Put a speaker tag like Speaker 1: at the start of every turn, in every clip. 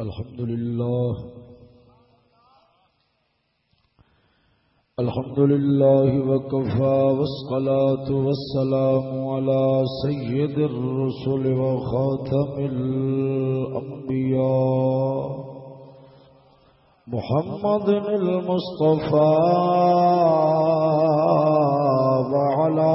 Speaker 1: الحمد لله الحمد لله وكفى والصلاة والسلام على سيد الرسل وخاتم الأنبياء محمد المصطفى وعلى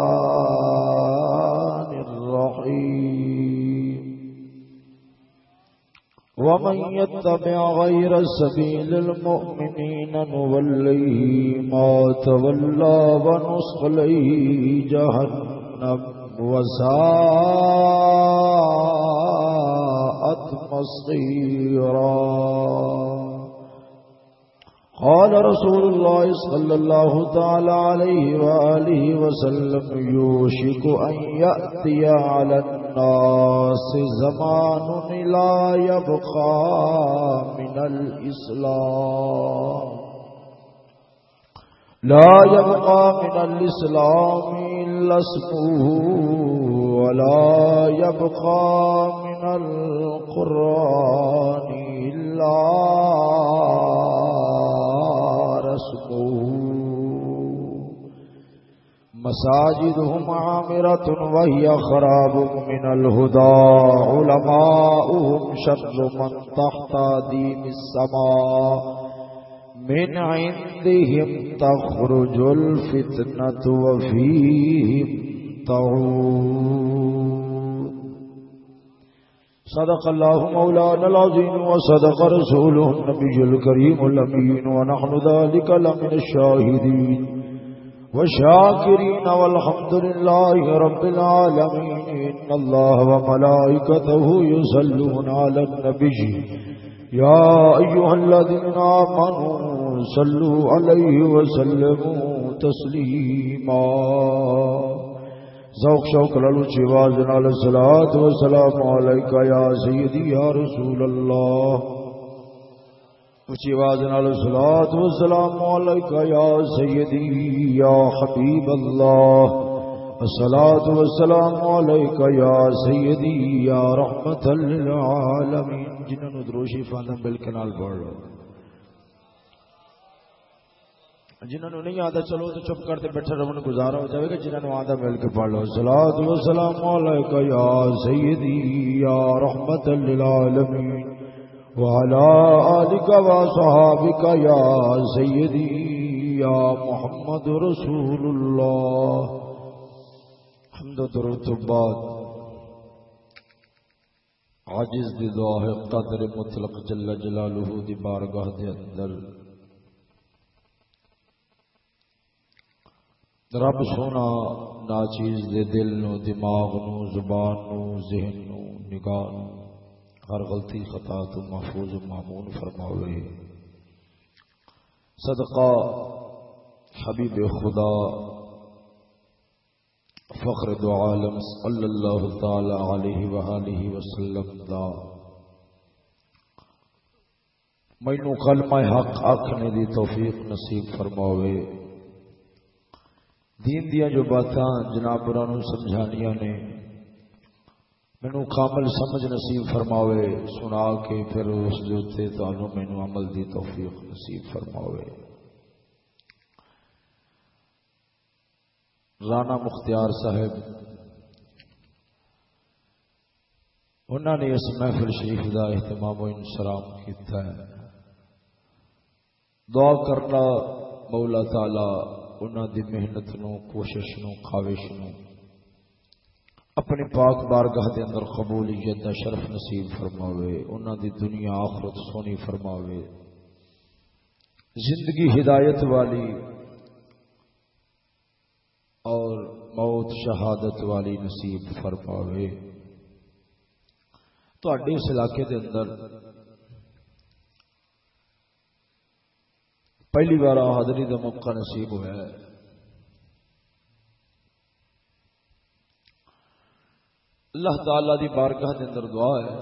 Speaker 1: ومن يتبع غير سبيل المؤمنين نوليه ما تولى ونصليه جهنم وساءت مصيرا. قال رسول الله صلى الله تعالى عليه وآله وسلم يوشك أن يأتي على الناس الناس زمان لا يبقى من الإسلام. لا يبقى من الإسلام إلا اسمه ولا يبقى من القرآن إلا مساجدهم عامرة وهي خراب من الهدى. علماؤهم شر من تحت دين السماء. من عندهم تخرج الفتنة وفيهم تعود. صدق الله مولانا العظيم وصدق رسوله النبي الكريم الأمين. ونحن ذلك لمن الشاهدين. والشاكرين والحمد لله رب العالمين. إن الله وملائكته يصلون على النبي. يا أيها الذين آمنوا صلوا عليه وسلموا تسليما. ذوق شوق لالو چواز نال الصلاة والسلام عليك يا سيدي يا رسول الله. چواز نال الصلاة والسلام عليك يا سيدي يا حبيب الله الصلاة والسلام عليك يا سيدي يا رحمة للعالمين جنہوں نے دروشی فاندم بالکنال پڑھ لو۔ جنہوں نے نہیں آتا چلو تو چپ کرتے بیٹھے رہو گزارا ہو جائے گا جنہوں نے آتا مل کے پڑھ لو۔ سلاد وسلام علیکہ یا سیدی، یا رحمت للعالمین وعلى آلك وصحابك يا سيدي يا محمد رسول الله. حمد درود بعد عاجز دی دعا ہے، قدر مطلق جل جلالہ دی بارگاہ دے اندر. رب سونا ناچیز دے دل نو، دماغ نو، زبان نو، ذہن نو، نگاہ نو ہر غلطی خطا تو محفوظ و معمون فرماوے۔ صدقہ حبیب خدا، فخر دو عالم صلی اللہ تعالی علیہ وآلہ وسلم دا۔ مینو کلمہ حق آکھنے دی توفیق نصیب فرماوے۔ دین دیا جو باتاں جناب برانو سمجھانیاں نے مینو کامل سمجھ نصیب فرماوے، سنا کے پھر اس دوتے تانوں مینو عمل دی توفیق نصیب فرماوے۔ رانا مختار صاحب انہوں نے اس محفل شریف کا اہتمام و انسلام کیتا ہے۔ دعا کرنا مولا تعالی انہوں دی محنت نو، کوشش نو، خواہش نو اپنی پاک بارگاہ دے اندر قبولیت دا شرف نصیب فرماوے انہوں دی دنیا آخرت سونی فرماوے۔ زندگی ہدایت والی اور موت شہادت والی نصیب فرماوے۔ تھوڑے اس علاقے دے اندر پہلی بار حاضری کا موقع نصیب ہوا ہے۔ اللہ تعالی دی بارگاہ دے اندر دعا ہے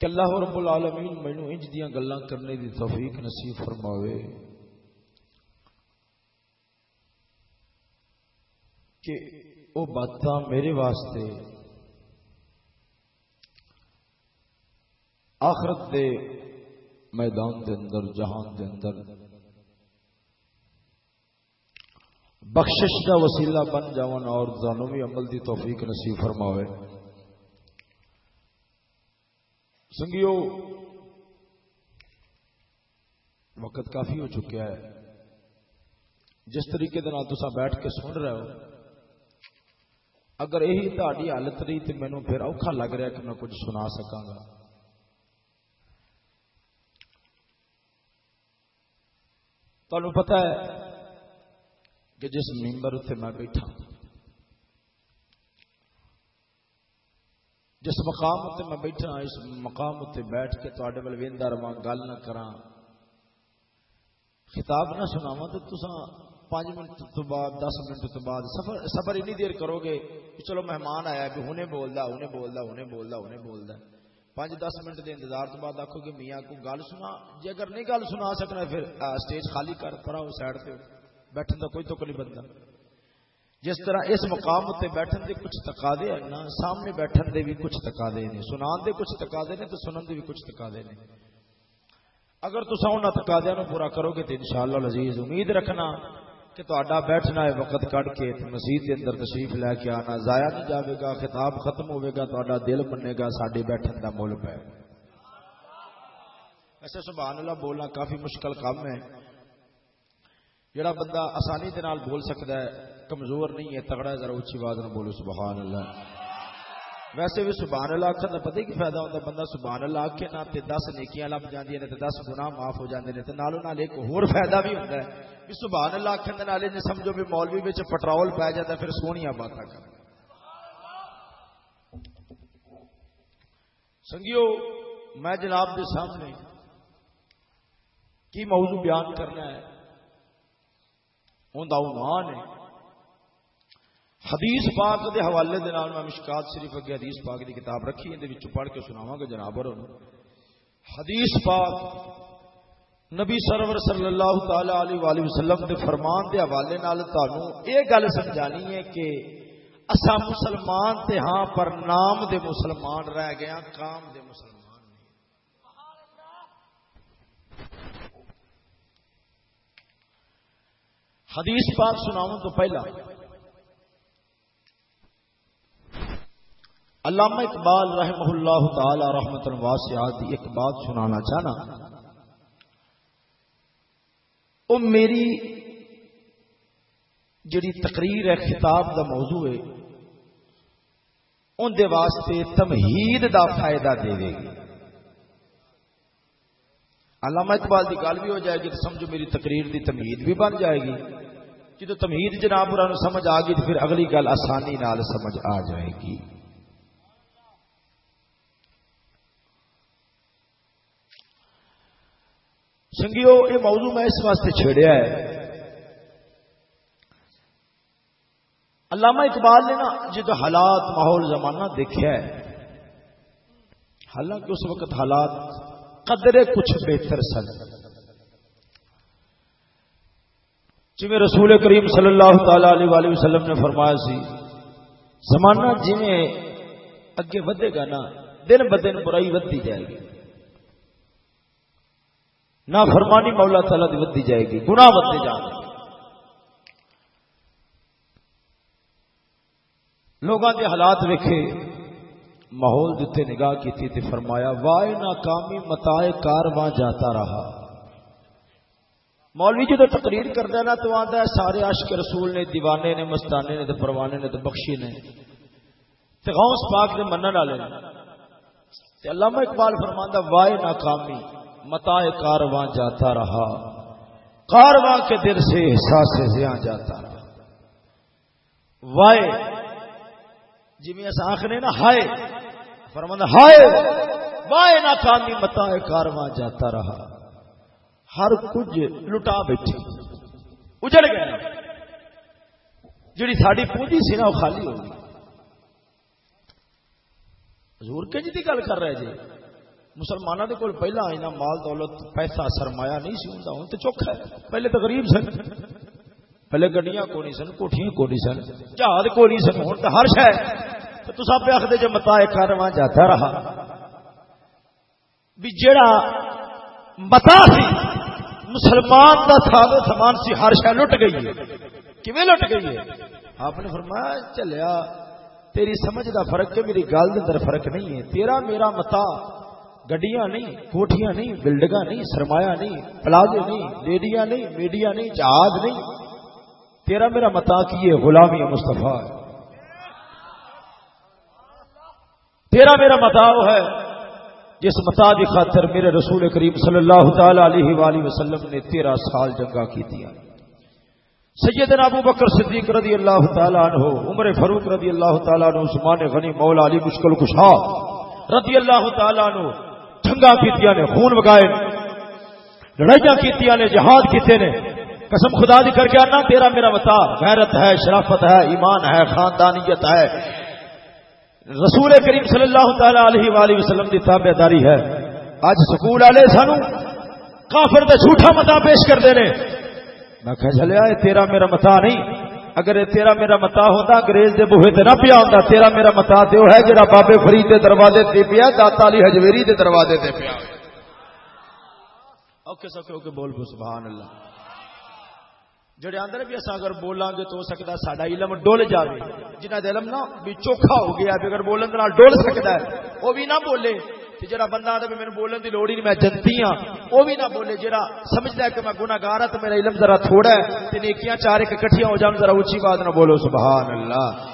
Speaker 1: کہ اللہ رب العالمین مینو انج دیاں گلاں کرنے دی توفیق نصیب فرماوے کہ وہ باتاں میرے واسطے آخرت دے میدان دے اندر، جہان دے اندر بخشش کا وسیلہ بن جاون اور بھی عمل دی توفیق نصیب فرماوے۔ سنگیو، وقت کافی ہو چکا ہے۔ جس طریقے تصا بیٹھ کے سن رہے ہو، اگر یہی تاری حالت رہی تو مینو پھر اوکھا لگ رہا کہ میں کچھ سنا سکا گا۔ تمہیں پتا ہے کہ جس ممبر اتنے میں بیٹھا۔ جس مقام اتنے میں بیٹھا، اس مقام اتنے بیٹھ کے تے ول وہدا رہا گل نہ کرا خطاب نہ سناوا تو تسا پانچ منٹ تو بعد، دس منٹ تو بعد سفر سفر اینی دیر کرو گے کہ چلو مہمان آیا کہ ہنے بولدا ہنے بولدا ہنے بولدا ہنے بولدا۔ پانچ دس منٹ دے انتظار تو بعد آخو کہ میاں کو گل سنا جی اگر نہیں گل سنا سکنا پھر اسٹیج خالی کر پڑا وہ سائڈ پہ بیٹھن کا کوئی تو نہیں بنتا جس طرح اس مقام اتنے بیٹھن دے کچھ تقاضے ہیں نا، سامنے بیٹھن دے بھی کچھ تقاضے نے، سنان دے کچھ تقاضے نے تو سنن دے بھی کچھ تقاضے نے۔ اگر تصا ان تقاضے پورا کرو گے تو انشاءاللہ العزیز امید رکھنا کہ تا بیٹھنا ہے وقت کٹ کے مسیح کے اندر تشریف لے کے آنا۔ ضائع نہیں جاوے گا، خطاب ختم ہوئے گا تا دل بنے گا، ساڈے بیٹھن کا مل پہ ایسے سبحان اللہ بولنا کافی مشکل کام ہے۔ جڑا بندہ آسانی دے نال بول سکتا ہے، کمزور نہیں ہے، تگڑا ہے، ذرا اچھی بات نہ بولو، سبحان اللہ۔ ویسے بھی سبحان اللہ آخر کا پتہ کی فائدہ ہوتا بندہ سبحان اللہ آخ کے نہ دس نیکیاں لب جاتی دس گنا معاف ہو جاتے ہیں نالوں نال ایک ہور فائدہ بھی ہوتا ہے۔ بھی سبحان اللہ آخر نالے نے سمجھو بھی مولوی بچ پٹرول پی جاتا پھر سونیاں باتیں کر سنگیو، میں جناب کے سامنے کی موضوع بیان کرنا ہے۔ ان عنوان ہے۔ حدیث پاک دے حوالے دے نال میں مشکات شریف اگے حدیث پاک دی کتاب رکھی اندے وچ پڑھ کے سناواں گا جناب اور۔ حدیث پاک نبی سرور صلی اللہ تعالی علیہ والہ وسلم دے فرمان دے حوالے نال تانوں اے گل سمجھانی ہے کہ اسا مسلمان تے ہاں پر نام دے مسلمان رہ گئے ہاں کام دے مسلمان۔ حدیث پاک سناؤں تو پہلا۔ علامہ اقبال رحمہ اللہ تعالی رحمت الواسعات ایک بات سنانا چاہنا۔ وہ میری جڑی تقریر ہے، خطاب دا موضوع ہے ان دے واسطے تمہید دا فائدہ دے دے گی۔ علامہ اقبال کی گل بھی ہو جائے گی تو سمجھو میری تقریر دی تمہید بھی بن جائے گی۔ جدو تمہید جناب سمجھ آ گئی تو پھر اگلی گل آسانی نال سمجھ آ جائے گی۔ سنگیو، یہ موضوع میں اس واسطے چھیڑیا ہے۔ علامہ اقبال نے نا جد حالات ماحول زمانہ دیکھا ہے، حالانکہ اس وقت حالات قدرے کچھ بہتر سن۔ جی رسول کریم صلی اللہ تعالی علیہ وسلم نے فرمایا سی، زمانہ جی اگے ودے گا نا، دن بدن برائی ودی جائے گی۔ نہ فرمانی مولا تعالی دی ودی جائے گی، گناہ ودے جان لوگوں کے حالات ویکھے۔ ماحول دیتے نگاہ کی تھی فرمایا، وائے ناکامی متائے کارواں جاتا رہا. مولوی جدو تقریر کرتا نا، تو آتا ہے، سارے عاشق رسول نے، دیوانے نے، مستانے نے تو پروانے نے تو بخشی نے۔ غوث پاک نے منن والے علامہ اقبال فرماندہ وائے ناکامی متا کارواں جاتا رہا۔ کارواں کے دل سے احساس سے جاتا رہا۔ وائے جی میں آخر نا، ہائے فرمند ہائے، وائے ناکامی متا کارواں جاتا رہا۔ ہر کچھ لٹا بیٹھی۔ اجڑ گیا۔ جڑی ساری پونجی سی نا، وہ خالی ہو گئی۔ حضور کے جی گل کر رہے جی۔ مسلمانوں کے کول پہلا اینا مال، دولت، پیسہ، سرمایہ نہیں سی ہوں ہوں تو چوکھا ہے۔ پہلے تو غریب سن۔ پہلے گڈیاں کو نہیں سن کوٹیاں کو نہیں سن جہاز کو نہیں سن ہوں تو ہر شہ تو تصا پہ آخر جو متا کارواں جاتا رہا۔ بھی جڑا متا سی، مسلمان کا ساز سامان سی، ہر شہ لٹ گئی ہے۔ کیویں لٹ گئی ہے؟ آپ نے فرمایا، چلیا، تیری سمجھ دا فرق ہے، میری گل اندر فرق نہیں ہے۔ تیرا میرا متا، گڈیاں نہیں کوٹیاں نہیں بلڈنگ نہیں سرمایہ نہیں، پلازے نہیں لیڈیاں نہیں، میڈیا نہیں، جہاز نہیں۔ تیرا میرا متا کی ہے؟ غلامی مستفا تیرا میرا متا وہ ہے۔ جس متا کی خاطر میرے رسول کریم صلی اللہ تعالی علیہ وآلہ وسلم نے تیرہ سال جنگا کی دیا سیدنا ابو بکر صدیق رضی اللہ تعالیٰ عنہ، عمر فروق رضی اللہ تعالیٰ عنہ، عثمان غنی، مولا علی مشکل کشا رضی اللہ تعالیٰ عنہ جنگا کیتیا نے، خون وگائے لڑائیاں کیتیا نے، جہاد کیتے نے۔ قسم خدا دی کر کے آنا، تیرا میرا بتا غیرت ہے، شرافت ہے، ایمان ہے، خاندانیت ہے۔ رسول کریم صلی اللہ تعالی علیہ وآلہ وسلم دی تابع داری ہے۔ اج سکول والے سانو کافر تے جھوٹا متا پیش کر دے میں کہ چلیا یہ تیرا میرا متا نہیں۔ اگر یہ تیرا میرا متا ہوتا انگریز دے بوہے تے نہ پیا ہوتا تیرا میرا متا تے ہے جڑا بابے فرید دے دروازے تے پیا، داتا علی حجویری دے دروازے تے پیا۔ اوکے سکے، اوکے، بول بو سبحان اللہ۔ جڑے اندر بھی اسا اگر بولاں گے تو ہو سکتا ساڈا علم ڈول جاوے۔ جنہ دے علم نا بھی چوکھا ہو گیا بھی اگر بولن نال ڈول سکدا ہے او بھی نہ بولے۔ کہ جڑا بندہ آتا میرے بولن دی لوڑ ہی نہیں، میں جنتی ہاں وہ بھی نہ بولے۔ جڑا سمجھتا ہے کہ میں گناہگار ہاں میرا علم ذرا تھوڑا ہے، تے نیکیاں چار ایک اکٹھیاں ہو جان، ذرا اونچی بات نہ بولو۔ سبحان اللہ۔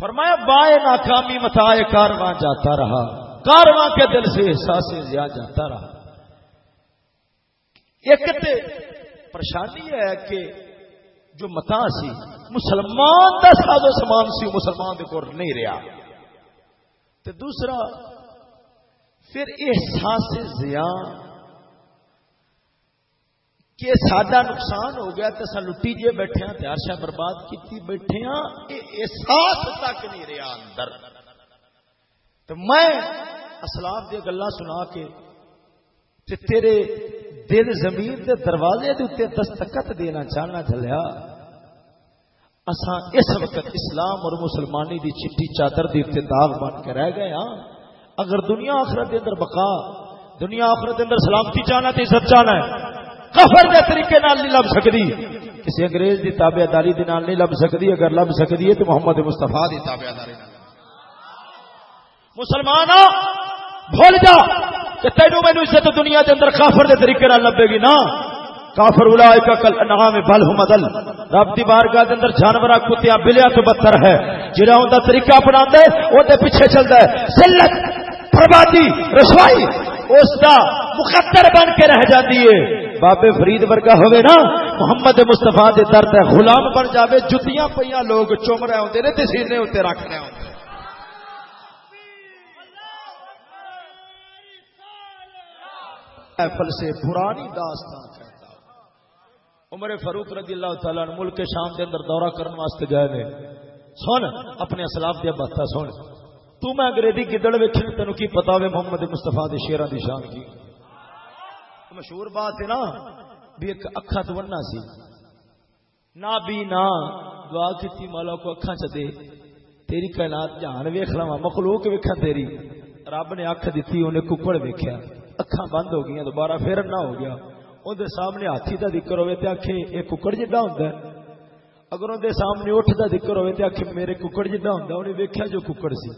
Speaker 1: فرمایا، بائے ناکامی متائے کارواں جاتا رہا، کارواں کے دل سے احساس زیادہ جاتا رہا۔ ایک پریشانی ہے کہ جو متا سی، مسلمان کا ساز و سامان سی، مسلمان دے کور نہیں رہا تے دوسرا، پھر احساس زیاں کہ سادہ نقصان ہو گیا تو سن لٹی جے بیٹھے ہیں تیار شاہ برباد کی بیٹھے ہیں یہ احساس تک نہیں رہا اندر۔ تو میں اسلاف دیا گلا سنا کے تیرے دل زمین دے دروازے دے اتنے دستخط دینا چاہنا چلیا۔ اساں اس وقت اسلام اور مسلمانی دی چٹی چادر دی داغ بن کے رہ گئے ہاں۔ اگر دنیا آخرت دے اندر بقا، دنیا آخرت دے اندر سلامتی چاہنا تے عزت چاہنا ہے، کفر دے طریقے نال نہیں لب سکتی کسی انگریز دی تابع داری دے نال نہیں لب سکتی اگر لب سکتی ہے تو محمد مصطفیٰ دی تابع داری مسلمان بھول جا کہ تینو مینو عزت دنیا دے اندر کافر دے طریقے نال لبے گی نا؟ کافر اولائک کل انعام بل ہم عدل رب دی بارگاہ دے اندر جانوراں کتیاں بلیاں تو بدتر ہے۔ جڑا اوندا طریقہ اپناندا ہے او دے پیچھے چلدا ہے۔ ذلت، بربادی، رسوائی، اس دا مقدر بن کے رہ جاتی ہے۔ بابے فرید ورگا ہوئے نا، محمد مصطفیٰ دے درد ہے، غلام بن جاوے، جتیاں پیاں لوگ چوم رہے ہوندے نے تے سینے اوتے رکھ رہے ہوندے محفل سے پرانی داستان کرتا عمر فاروق رضی اللہ تعالیٰ نے ملک شام کے اندر دورہ کرنے واسطے گئے نے۔ سن، اپنے اسلاف دیا بات سن۔ تو میں انگریزی گدڑ ویکھی تینوں کی پتا ہوے محمد مستفا دے شیران دی شان کی۔ مشہور بات ہے نا، بھی ایک اکھا تو ورنہ سی۔ نہ بھی نہ دعا کی مولا کو اکھا چ دے۔ تیری کائنات جہان ویکھ لواں، مخلوق ویکھا تیری۔ رب نے اکھ دتی انہیں ککڑ ویکھیا۔ اکھا بند ہو گئی دوبارہ پھر نہ ہو گیا۔ اندر سامنے ہاتھی کا ذکر ہوئے تو آخے یہ ککڑ جا ہوں اگر اندر سامنے اٹھ کا ذکر ہوئے تو آخے میرے ککڑ جا ہوں انہیں ویکیا جو ککڑ سی۔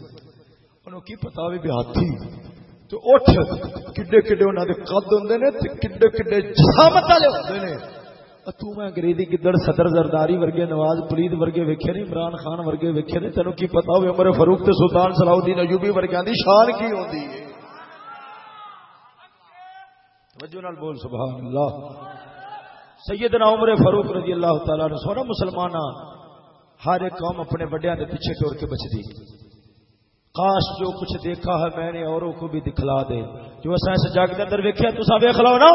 Speaker 1: انہوں کی پتا بھی ہاتھی؟ تو اٹھ، کڈے کڈے انہوں کے قد ہوں نے کڈے کڈے جسامت والے ہوتے ہیں تو میں انگریزی گدڑ صدر زرداری ورگے، نواز پرید ورگے ویکھے نے، عمران خان ورگے ویکھے نے، تینوں کی پتا ہوئے؟ عمر فاروق تے سلطان صلاح الدین ایوبی ورگیاں دی شان کی ہوندی ہے؟ وجہ نال بول، سبحان اللہ۔ سیدنا عمر فاروق رضی اللہ تعالی نے سونا مسلمان ہر ایک قوم اپنے بڑیاں دے پیچھے ٹور کے بچ دی کاش جو کچھ دیکھا ہے میں نے، اوروں کو بھی دکھلا دے۔ جو اسا اس جگ دے اندر ویکھیا، تساں ویکھ لو نا۔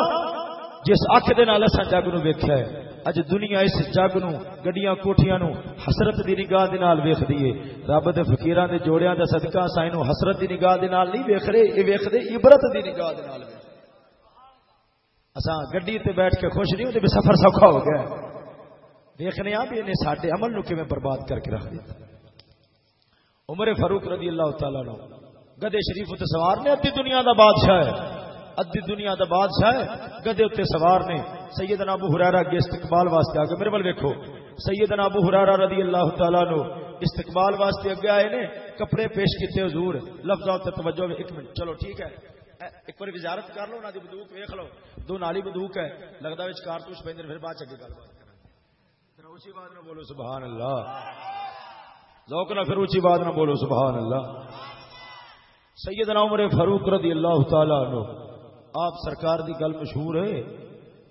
Speaker 1: جس اکھ دے نال اسا جگ نو ویکھیا ہے۔ اج دنیا اس جگ نو، گڈیاں، کوٹھیاں نو حسرت دی نگاہ دے نال ویکھدی ہے۔ رب دے فقیراں دے جوڑیاں دا صدقہ اسا اینو حسرت دی نگاہ دے نال نہیں ویکھ رہے اے ویکھ دے عبرت دی نگاہ دے نال۔ اسا گڈی تے بیٹھ کے خوش نہیں ہوندے سفر سوکھا ہو گیا دیکھنے آ بھی انہیں عمل نو کیویں برباد کر کے رکھ دتا عمر فاروق رضی اللہ تعالی نو، گدے شریف تے سوار نے، ادھی دنیا دا بادشاہ ہے۔ ادھی دنیا دا بادشاہ ہے، گدے اتنے سوار نے۔ سیدنا ابو ہرارا کے استقبال واسطے آ کے میرے بل ویکھو۔ سیدنا ابو ہرارا رضی اللہ تعالی نو استقبال واسطے اگے آئے نے، کپڑے پیش کیتے حضور۔ لفظاں تے توجہ ایک منٹ، چلو ٹھیک ہے۔ ایک بار وزارت کر لو نا دی بندوق ویکھ لو۔ دو نالی بندوق ہے، لگدا وچ کارتوس پیندے پھر بعد چ گل بات کرنا اسی بات نہ بولو، سبحان اللہ۔ ذوق نہ پھر اونچی بات نہ بولو، سبحان اللہ۔ سیدنا عمر فاروق رضی اللہ تعالی عنہ، آپ سرکار دی گل مشہور ہے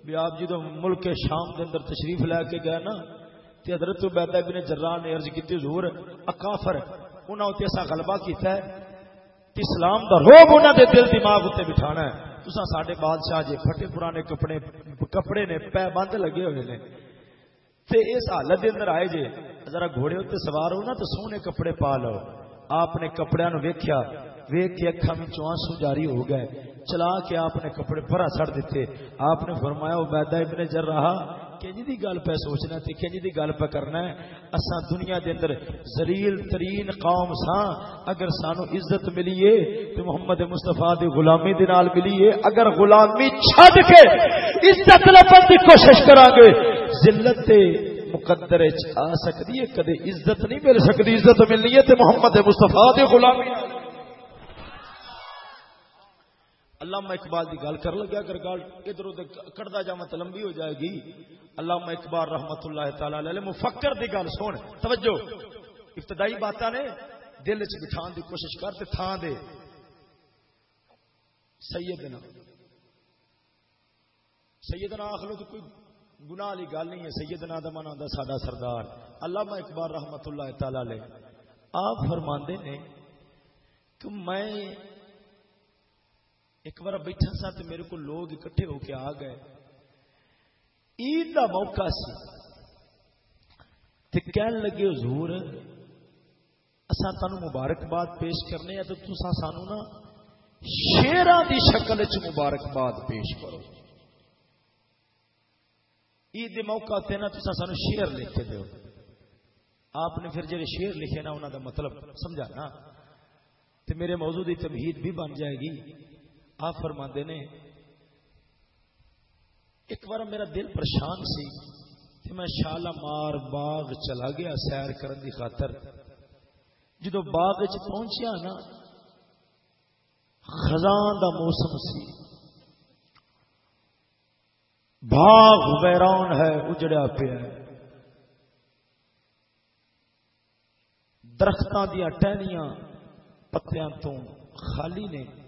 Speaker 1: بھی آپ جدو ملک کے شام دے اندر تشریف لے کے گئے نا، تے حضرت عبیدہ ابن جراح نے عرض کیتی، حضور، اکافر، انہاں تے ایسا غلبہ کیتا ہے اسلام دا روب انہاں دے دل دماغ تے بٹھانا ہے۔ تساں ساڈے بادشاہ جے پھٹے پرانے کپڑے کپڑے نے پے بند لگے ہوئے نے۔ تے اس حالت دے اندر آئے جے، ذرا گھوڑے اتنے سوار ہو نا تو سونے کپڑے پا لو۔ آپ نے کپڑے نو ویکیا ویک کے اکھا میں آنسو جاری ہو گئے۔ چلا کے آپ نے کپڑے بھرا چڑ دیتے۔ آپ نے فرمایا، عبیدہ ابن جر رہا کنجی دی گل پہ سوچنا تے کنجی دی گل پہ کرنا ہے۔ اسا دنیا دے اندر ذلیل ترین قوم ساں۔ اگر سانو عزت ملی ہے تے محمد مصطفی دی غلامی دے نال ملی ہے اگر غلامی چھڈ کے عزت لبن دی کوشش کران گے ذلت تے مقدر آ سکتی ہے۔ کدے عزت نہیں مل سکتی عزت ملنی ہے تے محمد مصطفی دی غلامی علامہ اقبال دی گل کر لگیا اگر گل ادھر ادھر کٹدا جاواں تے مطلب لمبی ہو جائے گی۔ علامہ اقبال رحمت اللہ تعالی علیہ مفکر دی گل سن۔ توجہ۔ ابتدائی باتاں نے دل وچ بٹھان دی کوشش کر تے تھاں دے۔ سیدنا۔ سیدنا آخلو تو کوئی گناہ والی گل نہیں ہے۔ سیدنا دا من آندا، ساڈا سردار۔ علامہ اقبال رحمت اللہ تعالی علیہ، آپ فرماندے نے کہ میں ایک بار بیٹھا سا تو میرے کو لوگ اکٹھے ہو کے آ گئے۔ عید کا موقع سی۔ تے کہن لگے، حضور اسا تانو مبارکباد پیش کرنے ہیں تو تسا سانو نا شیراں دی شکل وچ مبارکباد پیش کرو۔ عید دے موقع تے نا تسا سانو شعر لکھ کے دیو۔ آپ نے پھر جڑے شعر لکھے نا انہاں دا مطلب سمجھا نا۔ تے میرے موضوع دی تمہید بھی بن جائے گی۔ آپ فرماندے نے، ایک بار میرا دل پریشان سی کہ میں شالا مار باغ چلا گیا سیر کرن دی خاطر۔ جدو باغ پہنچیا نا، خزان دا موسم سی۔ باغ ویران ہے، اجڑیا پیا درختوں دیا ٹہنیاں پتیاں تو خالی نے۔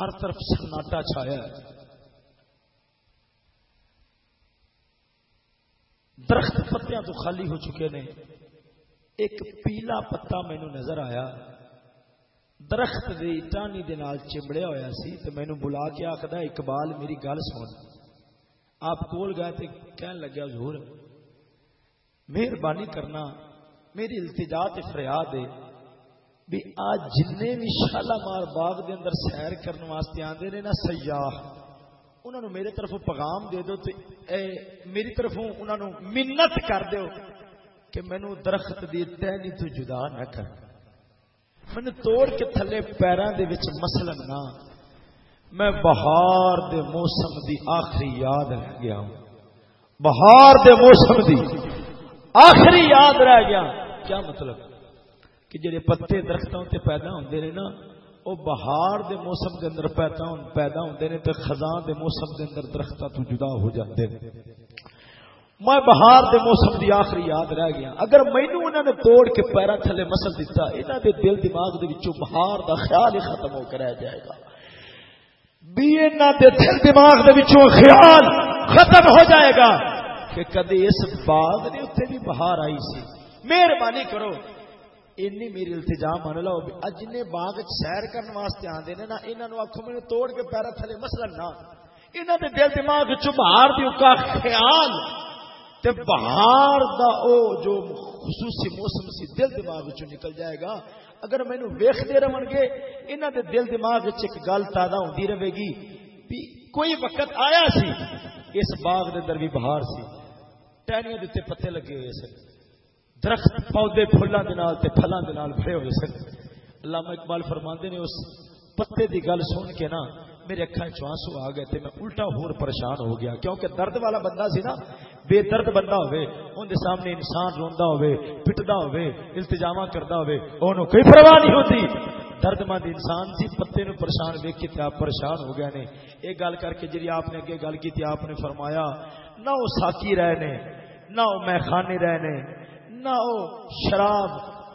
Speaker 1: ہر طرف سناٹا چھایا ہے۔ درخت پتیاں تو خالی ہو چکے نے۔ ایک پیلا پتا مینو نظر آیا۔ درخت دی ٹانی دے نال چمڑیا ہوا سی تو مینو بلا کے آخر اقبال میری گل سن۔ آپ کول گئے تو کہن لگیا، حضور، مہربانی کرنا، میری التجا فریاد ہے۔ بھی آج جن بھی شالامار باغ دے اندر سیر کرنے واسطے آتے نے نا سیاح انہوں میرے طرف پیغام دے دو اے میری طرف انہوں منت کر دو کہ مینو درخت دی تہنی تو جدا نہ کر۔ من توڑ کے تھلے پیروں دے وچ نہ۔ میں بہار دے موسم دی آخری یاد رہ گیا ہوں۔ بہار دے موسم دی آخری یاد رہ گیا۔ کیا مطلب؟ کہ جڑے پتے درختوں تے پیدا ہوندے نے نا وہ بہار دے موسم دے اندر پیدا پیدا ہوندے نے تے خزاں دے موسم دے اندر درختاں تو جدا ہو جاندے نے۔ میں بہار دے موسم دی آخری یاد رہ گیا۔ اگر مینو انہوں نے توڑ کے پیرا تھلے مسل دیتا انہوں دے دل دماغ دے وچوں بہار دا خیال ہی ختم ہو کے رہ جائے گا۔ بھی دے دل دماغ دے وچوں خیال ختم ہو جائے گا کہ کدی اس باغ نے اتنے بھی بہار آئی سی۔ مہربانی کرو۔ اینی میری التجا من لو اج نے باغ سیر کرنے واسطے آندے نے نا انہاں نو آکھو مینوں توڑ کے پیرا تھلے مثلا نہ انہاں دے دل دماغ وچ بہار دی کا خیال تے بہار دا او جو خصوصی موسم سی دل دماغ وچ نکل جائے گا اگر مینو ویختے رہن گے انہوں دے دل دماغ ایک گل تازہ ہوتی رہے گی بھی کوئی وقت آیا سی اس باغ دے اندر بھی بہار سی ٹہنیاں دیتے پتے لگے ہوئے سن درخت پودے پھلاں دے نال تے پھلاں دے نال بھرے ہوئے سن۔ علامہ اقبال فرماندے نے اس پتے دی گل سن کے نا میرے اکھا چانسو آ گئے تے میں الٹا ہور پریشان ہو گیا۔ کیونکہ درد والا بندہ سی نا، بے درد بندہ ہوئے ان دے سامنے انسان روندا ہوئے، پٹدا ہوئے التجاما کردا ہوئے، اونوں کوئی پرواہ نہیں ہوتی درد مند انسان سی، پتے نو پریشان ویکھ کے آپ پریشان ہو گئے نے۔ ایک گل کر کے جی آپ نے اگے گل کی تھی آپ نے فرمایا، نہ وہ ساکی رہنے نہ وہ میخانے رہنے نہ وہ شراب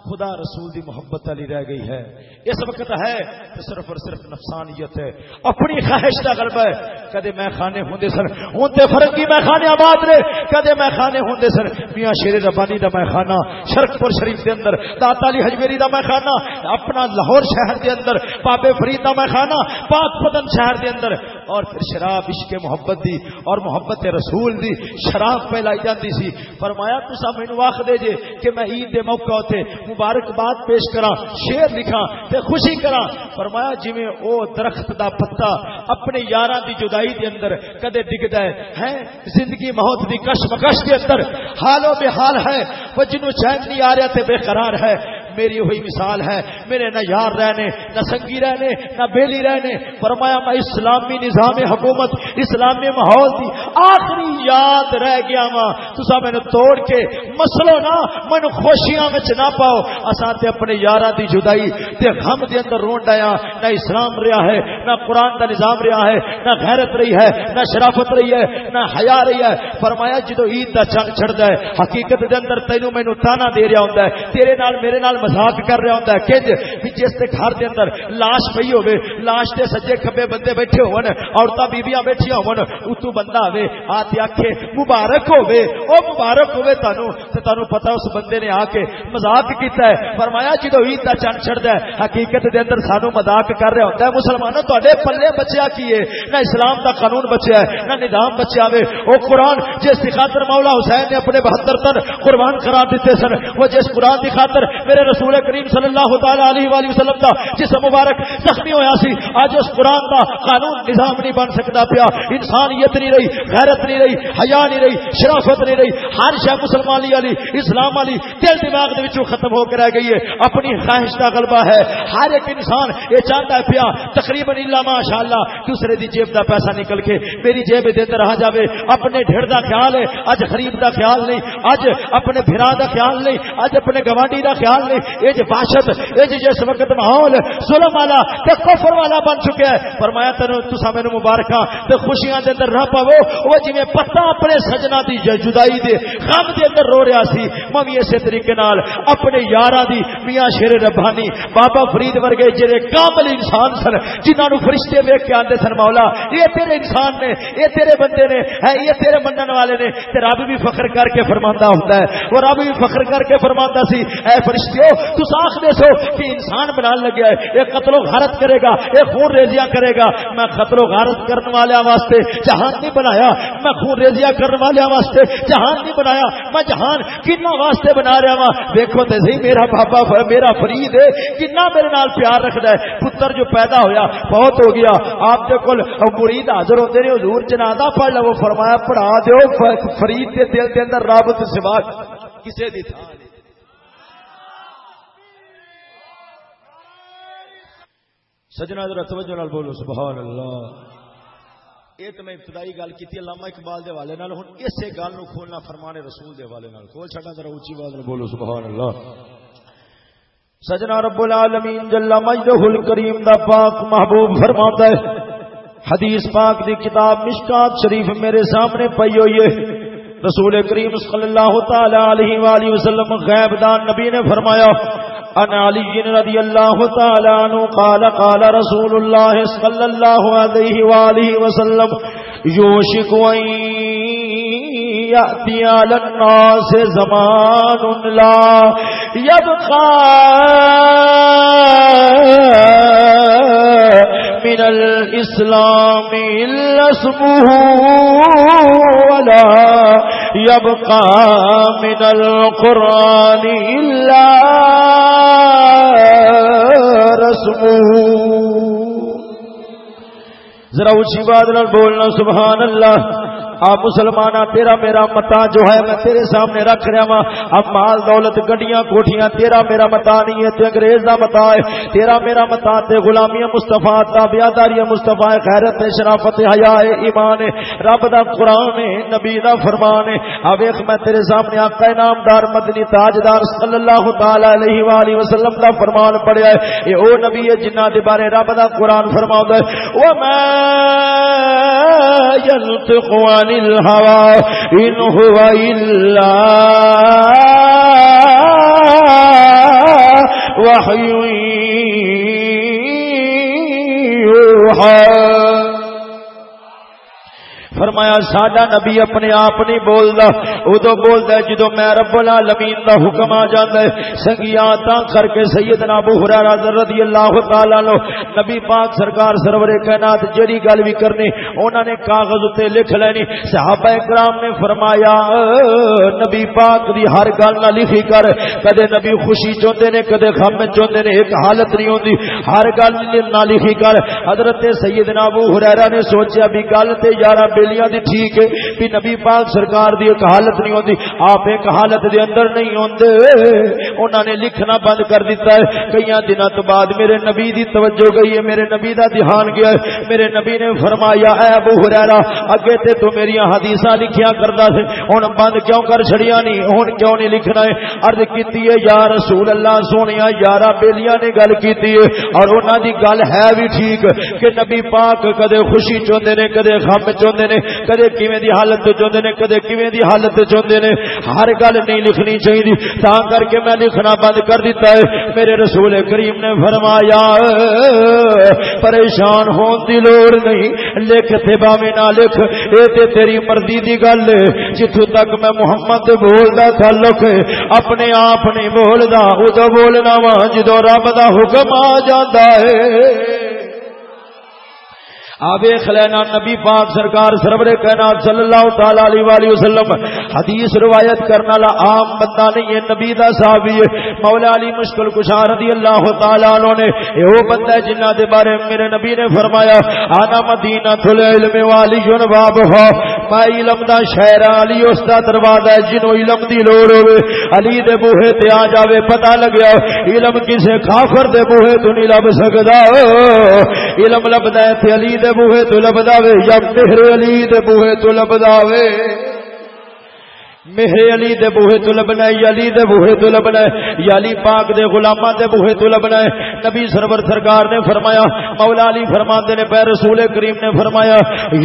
Speaker 1: خدا رسول دی محبت علی رہ گئی ہے۔ اس وقت ہے تو صرف اور صرف نفسانیت ہے۔ اپنی خواہش کا غلبہ ہے۔ کدے میں خانے ہوں سن، ہوں تے فرنگی میں خانے آباد رہے۔ کدے میں خانے ہوں سن، میاں شیر ربانی دا میں خانہ شرک پور شریف دے اندر داتا علی حجمیری دا میں خانہ، اپنا لاہور شہر دے اندر، بابے فرید دا میں خانہ، پاک پتن شہر دے اندر۔ اور پھر شراب، عشق محبت دی اور محبت رسول دی، شراب پھیلائی جاتی سی۔ فرمایا تسا مینو آخ دے جے کہ میں عید دے موقع تے مبارکباد پیش کرا شیر لکھا تے خوشی کرا فرمایا، جویں او درخت دا پتا اپنے یاراں دی جدائی دے اندر کدے ڈگدا ہے، ہیں، زندگی موت دی کش مکش دے اندر حال بے حال ہے، وہ جنوں چین نہیں آ رہا تے بے قرار ہے۔ میری ہوئی مثال ہے۔ میرے نہ یار رہنے، نہ سنگی رہنے، نہ بیلی رہنے۔ فرمایا، میں اسلامی نظام حکومت، اسلامی ماحول دی آخری یاد رہ گیا ہاں۔ وا تسا مینو توڑ کے مسلو نہ مینو خوشیاں وچ نہ پاؤ۔ اساں تے اپنے یاراں دی جدائی تے غم دے اندر رون ڈایا نہ اسلام رہا ہے، نہ قرآن دا نظام رہا ہے، نہ غیرت رہی ہے، نہ شرافت رہی ہے، نہ حیا رہی ہے۔ فرمایا، جدو عید دا چنگ چڑھدا ہے، حقیقت دے اندر تینو مینو تانا دے رہا ہوندا ہے۔ تیرے نال، میرے نال مزاق کر رہا ہوتا ہے۔ کج؟ کنج جس کے گھر دے اندر لاش پئی ہوے لاش دے سجے کھبے بندے بیٹھے ہون، عورتاں بیبیاں بیٹھیاں ہون، اتو بندہ آوے ہاتھ آکھے، مبارک ہوے او مبارک ہوے تانوں تے تانوں پتہ اس بندے نے آ کے مذاق کیتا ہے۔ فرمایا جدوں عید دا چن چھڑدا ہے، حقیقت دے اندر سانو مذاق کر رہا ہوتا ہے۔ مسلمانوں تواڈے پلے بچیا کی ہے؟ نہ اسلام دا قانون بچیا ہے، نہ نظام بچیا ہوے او قرآن، جس کی خاطر مولا حسین نے اپنے 72 تن قربان قرار دیتے سن، وہ جس قرآن دی خاطر میرے رسول کریم صلی اللہ تعالی علیہ وآلہ وسلم دا جس مبارک زخمی ہویا سی اج اس قرآن دا قانون نظام نہیں بن سکتا پیا۔ انسانیت نہیں رہی، غیرت نہیں رہی، حیا نہیں رہی، شرافت نہیں رہی۔ ہر شے مسلمان علی اسلام علی، دل دماغ دے وچوں ختم ہو کے رہ گئی ہے۔ اپنی خواہش دا غلبہ ہے۔ ہر ایک انسان یہ چاہتا ہے پیا، تقریباً الا ماشاءاللہ، دوسرے دی جیب دا پیسہ نکل کے میری جیب دے اندر آ جاوے۔ اپنے ڈھڑ دا خیال ہے اج غریب دا خیال نہیں اج اپنے بھرا دا خیال نہیں اج اپنے گوانڈی دا خیال نہیں۔ یہ باشد، یہ جی جس وقت ماحول، ظلم والا، تے کفر والا بن چکا ہے فرمایا تینوں تسا مینوں مبارکاں، تے خوشیاں دے اندر نہ پاو او جی جویں پتا اپنے سجنا دی جدائی دے، غم دے اندر رو رہا سی۔ میں بھی اسی طریقے نال اپنے یاراں دی، میاں شیر ربانی، بابا فرید ورگے جڑے کامل انسان سن، جنہاں نو فرشتے ویکھ کے آندے سن، مولا، یہ تیرے انسان نے، یہ تیرے بندے نے، ہے، یہ تیرے منن والے نے، تے رب بھی فخر کر کے فرماندا ہوندا ہے۔ وہ رب بھی فخر کر کے فرماندا سی، اے فرشتیو تو آخ دے سو کہ انسان بنان لگیا ہے۔ یہ قتل و غارت کرے گا یہ خون ریزیاں کرے گا۔ میں قتل و غارت کرنے والے واسطے جہان نہیں بنایا۔ میں خون ریزیاں کرنے والے واسطے جہان نہیں بنایا۔ میں جہان کنا واسطے بنا رہا وا دیکھو تے صحیح، میرا بابا میرا فرید ہے۔ کنا میرے نال پیار رکھدا ہے۔ پتر جو پیدا ہویا، بہت ہو گیا۔ آپ دے کول مرید حاضر ہوتے نے، حضور جنازہ پڑھ لو، فرمایا، پڑھا دیو فرید دے دل دے اندر رب سوا کسے دی تھا سجنا ذرا توجہ نال بولو سبحان اللہ یہ تو میں ابتدائی گل کی علامہ اقبال دے والے نال۔ ہن اسے گل نو کھولنا فرمان رسول دے والے نال۔ کھول چھڈا ذرا اونچی آواز نال بولو سبحان اللہ سجنا رب العالمین جل مجدہ الکریم دا پاک محبوب فرماتا ہے۔ حدیث پاک دی کتاب مشکات شریف میرے سامنے پئی ہوئی ہے۔ رسول کریم صلی اللہ تعالی علیہ وآلہ وسلم غیب دان نبی نے فرمایا ان علی رضی اللہ تعالی عنہ قال قال رسول اللہ صلی اللہ علیہ وآلہ وسلم، یوشک ان یأتی علی الناس زمان لا یبقى من الإسلام إلا اسمه ولا يبقى من القرآن إلا رسمه. ذرا اچھی بات بولنا، سبحان اللہ. آپ مسلمان تیرا میرا متا جو ہے میں تیرے سامنے رکھ رہا وا اب مال دولت، گڈیاں کوٹیاں تیرا میرا متا نہیں ہے تے انگریز دا متا ہے۔ تیرا میرا متا تے غلامیاں مصطفی تابعداری مصطفی، خیرت، شرافت، حیا ہے ایمان ہے۔ رب دا قران ہے، نبی دا فرمان ہے۔ اب ایک میں تیرے سامنے آقا نامدار مدنی تاجدار صلی اللہ تعالی علیہ والہ وسلم دا فرمان پڑھیا ہے۔ اے او نبی ہے جنہ دے بارے رب دا قران فرماوندا ہے۔ او میں ينطق عن عن الهوى إن هو إلا وحي يوحى. فرمایا، ساڈا نبی اپنے آپ نہیں بولدا۔ ادو بولدا جدو میں رب العالمین دا حکم آ جاندا ہے سنگیا تا کر کے سیدنا ابو ہریرہ رضی اللہ تعالی عنہ، نبی پاک سرکار سرور کائنات جڑی گل بھی کرنی، انہاں نے کاغذ تے لکھ لینی۔ صحابہ کرام نے فرمایا، نبی پاک دی ہر گل نہ لکھی کر، کدے نبی خوشی چوندے نے، کدے غم چوندے نے، ایک حالت نہیں ہوندی۔ ہر گل نہ لکھی کر۔ حضرت سیدنا ابو ہریرہ نے سوچیا بھی گل تے یارا ویلیاں دی ٹھیک ہے۔ بھی نبی پاک سرکار دی ایک حالت نہیں ہوندی۔ آپ ایک حالت دے اندر نہیں ہوندے۔ انہاں نے لکھنا بند کر دیتا ہے۔ کئی دنوں تو بعد میرے نبی دی توجہ گئی ہے، میرے نبی دا دھیان گیا ہے۔ میرے نبی نے فرمایا، اے ابو ہریرہ، اگے تے تو میری حدیثاں لکھیا کردا سی ہن بند کیوں کر چھڑیا نہیں؟ ہن کیوں نہیں لکھنا ہے؟ عرض کیتی ہے، یا رسول اللہ، سونیا یارا بیلیاں نے گل کیتی ہے۔ اور انہاں دی گل ہے بھی ٹھیک، کہ نبی پاک کدے خوشی چوندے نے، کدے غم چوندے نے۔ کدے کیویں دی حالت تے چوندے نے، کدے کیویں دی حالت تے چوندے نے۔ ہر گل نہیں لکھنی چاہیے تا کر کے میں لکھنا بند کر دیتا ہے۔ میرے رسول کریم نے فرمایا، پریشان ہون دی لوڑ نہیں۔ لکھ تے باویں نہ لکھ۔ اے تے تیری مرضی دی گل۔ جتھوں تک میں محمد بولدا تعلق اپنے آپ نہیں بولدا اودو بولنا وا جدو رب دا حکم آ جاندا ہے۔ آوے خلینا نبی پاک سرکار سرور کائنات صلی اللہ تعالی علیہ والہ وسلم، حدیث روایت کرنا والا عام بندہ نہیں ہے، نبی دا صحابی ہے۔ مولا علی مشکل کشا رضی اللہ تعالی عنہ نے، اے وہ بندہ ہے جنہ دے بارے میرے نبی نے فرمایا انا مدینہ تل علم والی جن باب ہو۔ میں علم دا شہر ہاں، علی اس دا دروازہ ہے جنوں علم دی لوڑ ہوے علی دے بوہے تے آ جاوے، پتہ لگیا، علم کسے کافر دے بوہے تو نہیں لب سکدا۔ علم لبدا ہے تے علی دے دے بوہے تو لبدا وے یا مہر علی دے بوہے تو لبدا وے میرے علی دے بوہے تو لبنا ہے، علی دے بوہے تو لبنا ہے یا علی پاک دے غلاماں دے بوہے تو لبنا ہے۔ نبی سرور سرکار نے فرمایا، مولا علی فرماندے نے پے رسول کریم نے فرمایا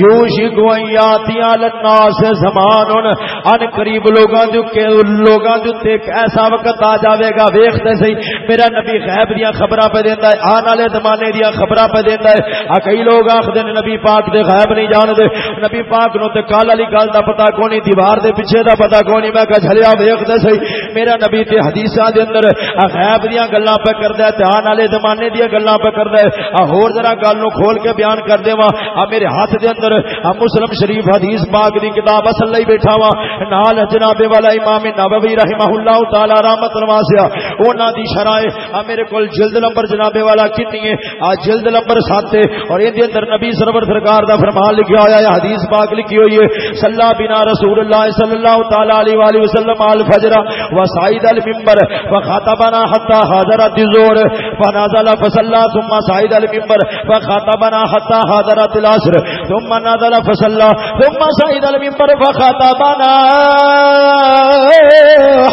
Speaker 1: یوشک و یاتیا للناس زمان ان قریب لوگاں جو کہ لوگاں جو تے ایسا وقت آ جاوے گا ویکھتے سہی، میرا نبی غیب دیاں خبراں پہ دیندا ہے، آن والے زمانے دیاں خبراں پہ دیندا ہے۔ آ کئی لوگ آکھدے نے، نبی پاک دے غیب نہیں جان دے نبی پاک نو تے کال علی گل دا پتہ کونی، دیوار دے پیچھے دا پتہ پتا کونی میں کہ جھلیا ویکھدے سہی۔ میرا نبی تے حدیثاں دے اندر غیب دیاں گلاں پہ کردا ہے، دھیان والے زمانے دیاں گلاں پہ کردا ہے۔ ہور ذرا گل نو کھول کے بیان کر دیواں۔ ا میرے ہاتھ دے اندر مسلم شریف حدیث پاک دی کتاب اصل لئی بیٹھا وا نال جناب والا امام نووی رحمہ اللہ تعالی رحمت واسع انہاں دی شرح میرے کول جلد نمبر جناب والا کتنی ہے۔ ا جلد نمبر 7 اور ان دے اندر نبی سرور سرکار دا فرمان لکھیا ہوا ہے، حدیث پاک لکھی ہوئی ہے۔ صلی اللہ بنا رسول اللہ صلی اللہ تعالی تعالی علیہ وآلہ وسلم الفجر وسعيد المنبر وخطبنا حتى حضرت الظهر فنزل فصلى ثم صعد المنبر فخطبنا حتى حضرت العصر ثم نزل فصلى ثم صعد المنبر فخطبنا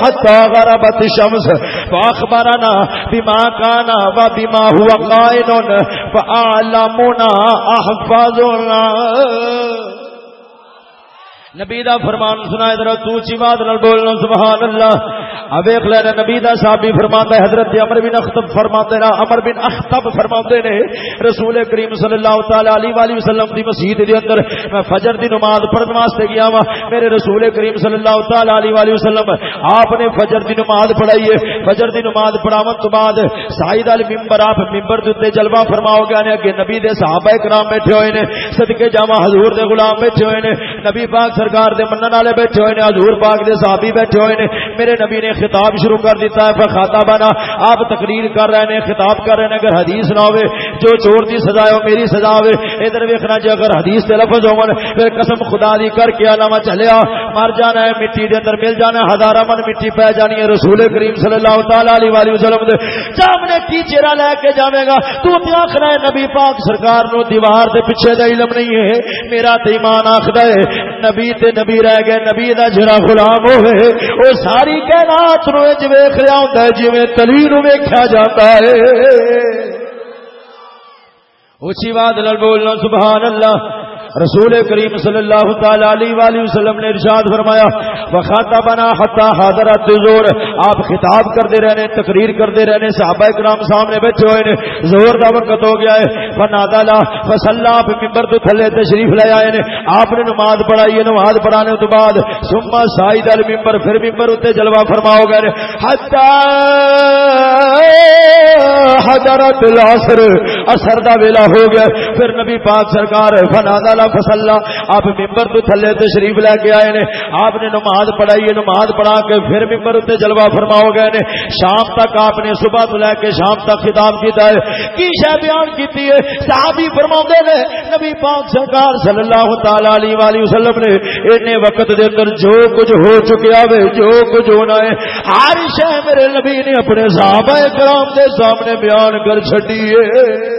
Speaker 1: حتى غربت الشمس فأخبرنا بما كان وبما هو قائل فأعلمنا أحفظنا نبی دا فرمان سنا ادھر تو چی بات نال بولنا سبحان اللہ اب ایک لینا نبی دا صحابی فرماندا ہے، حضرت عمر بن اخطب فرماتے نا عمر بن اخطب فرماتے نے رسول کریم صلی اللہ تعالی علیہ والہ وسلم دی مسجد دے اندر میں فجر دی نماز پڑھن واسطے گیا وا میرے رسول کریم صلی اللہ تعالی علیہ والہ وسلم، آپ نے فجر دی نماز پڑھائی ہے۔ فجر دی نماز پڑھاون تو بعد سائید ال منبر آپ منبر دے اوپر جلوہ فرماؤ گے یعنی نے کہ نبی دے صحابہ کرام بیٹھے ہوئے نے، صدقے جاواں حضور دے غلام بیٹھے ہوئے نے، نبی پاک سرکار دے منن والے بیٹھے ہوئے نے، حضور پاک دے صحابی بیٹھے ہوئے نے۔ میرے نبی نے خطاب شروع کر دیتا ہے فخاتا بنا۔ آپ تقریر کر رہے ہیں خطاب کر رہے ہیں اگر حدیث نہ ہوئے، جو چور دی سزا ہے میری سزا ہوئے۔ ادھر ویکھنا جے، اگر حدیث تے لفظ ہون پھر قسم خدا دی کر کے علامہ چلیا مر جانا ہے، مٹی دے اندر مل جانا ہے ہزاراں من مٹی پے جانی ہے۔ رسول کریم صلی اللہ تعالی علیہ والہ وسلم دے۔ سامنے کی چہرہ لے کے جاوے گا۔ تو تے آکھنا ہے، نبی پاک سرکار نو دیوار دے پیچھے دا علم نہیں ہے۔ میرا تے ایمان آکھدا ہے۔ نبی تے نبی رہ گئے، نبی دا جڑا غلام ہوئے، او ساری کائنات نو اج ویکھ رہا ہوندا ہے، جویں تلی نو ویکھیا جاتا ہے۔ اونچی بات نال بولنا سبحان اللہ۔ رسول کریم صلی اللہ تعالی علیہ وآلہ وسلم نے ارشاد فرمایا وخاتا بنا حتا حضرت زور آپ خطاب کرتے رہنے، تقریر کرتے رہنے، صحابہ کرام سامنے بیٹھے ہوئے نے زور دا وقت ہو گیا ہے۔ فنادا لا فصلا، آپ ممبر تو تھلے تشریف لے آئے نے آپ نے نماز پڑھائی ہے، نماز پڑھانے تو بعد سما سائد المنبر پھر ممبر اتنے جلوہ فرماؤ گئے حتا حضرت العصر، اثر دا ویلا ہو گیا۔ پھر نبی پاک سرکار فنادا والا فصلہ آپ ممبر تو تھلے تشریف لے کے آئے نے۔ آپ نے نماز پڑھائی ہے، نماز پڑھا کے پھر ممبر تے جلوہ فرماؤ گئے نے۔ شام تک آپ نے صبح تو لے کے شام تک خطاب کیتا ہے۔ کی شے بیان کیتی ہے؟ صحابی فرماندے نے، نبی پاک سرکار صلی اللہ تعالی علیہ والہ وسلم نے اتنے وقت دے اندر جو کچھ ہو چکیا وے، جو کچھ ہونا ہے، ہر شے میرے نبی نے اپنے صحابہ کرام دے سامنے بیان کر چھڈی ہے۔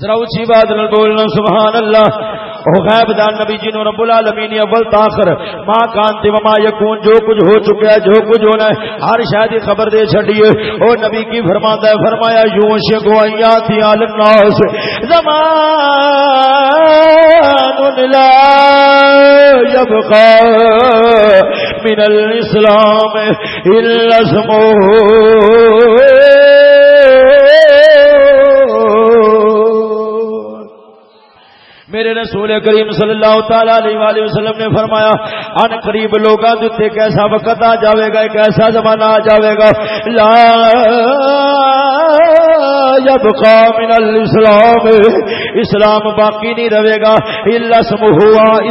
Speaker 1: ذرا اچھی بات نہ بولنا سبحان اللہ او غیب دان نبی جی نو رب العالمین اول تاخر ما کان تے وما یکون، جو کچھ ہو چکا ہے، جو کچھ ہونا ہے، ہر شاید خبر دے چھڈیے۔ او نبی کی فرماتا ہے، فرمایا، یوں شگو ایاتی علی الناس۔ زمان لا يبقى من الاسلام الا اسمه میرے رسول کریم صلی اللہ تعالی علیہ وآلہ وسلم نے فرمایا، ان قریب لوگاں دے کیسا وقت آ جاوے گا، ایک ایسا زمانہ آ جاوے گا۔ لا یبقى من الاسلام اسلام باقی نہیں رہے گا. الا اسمه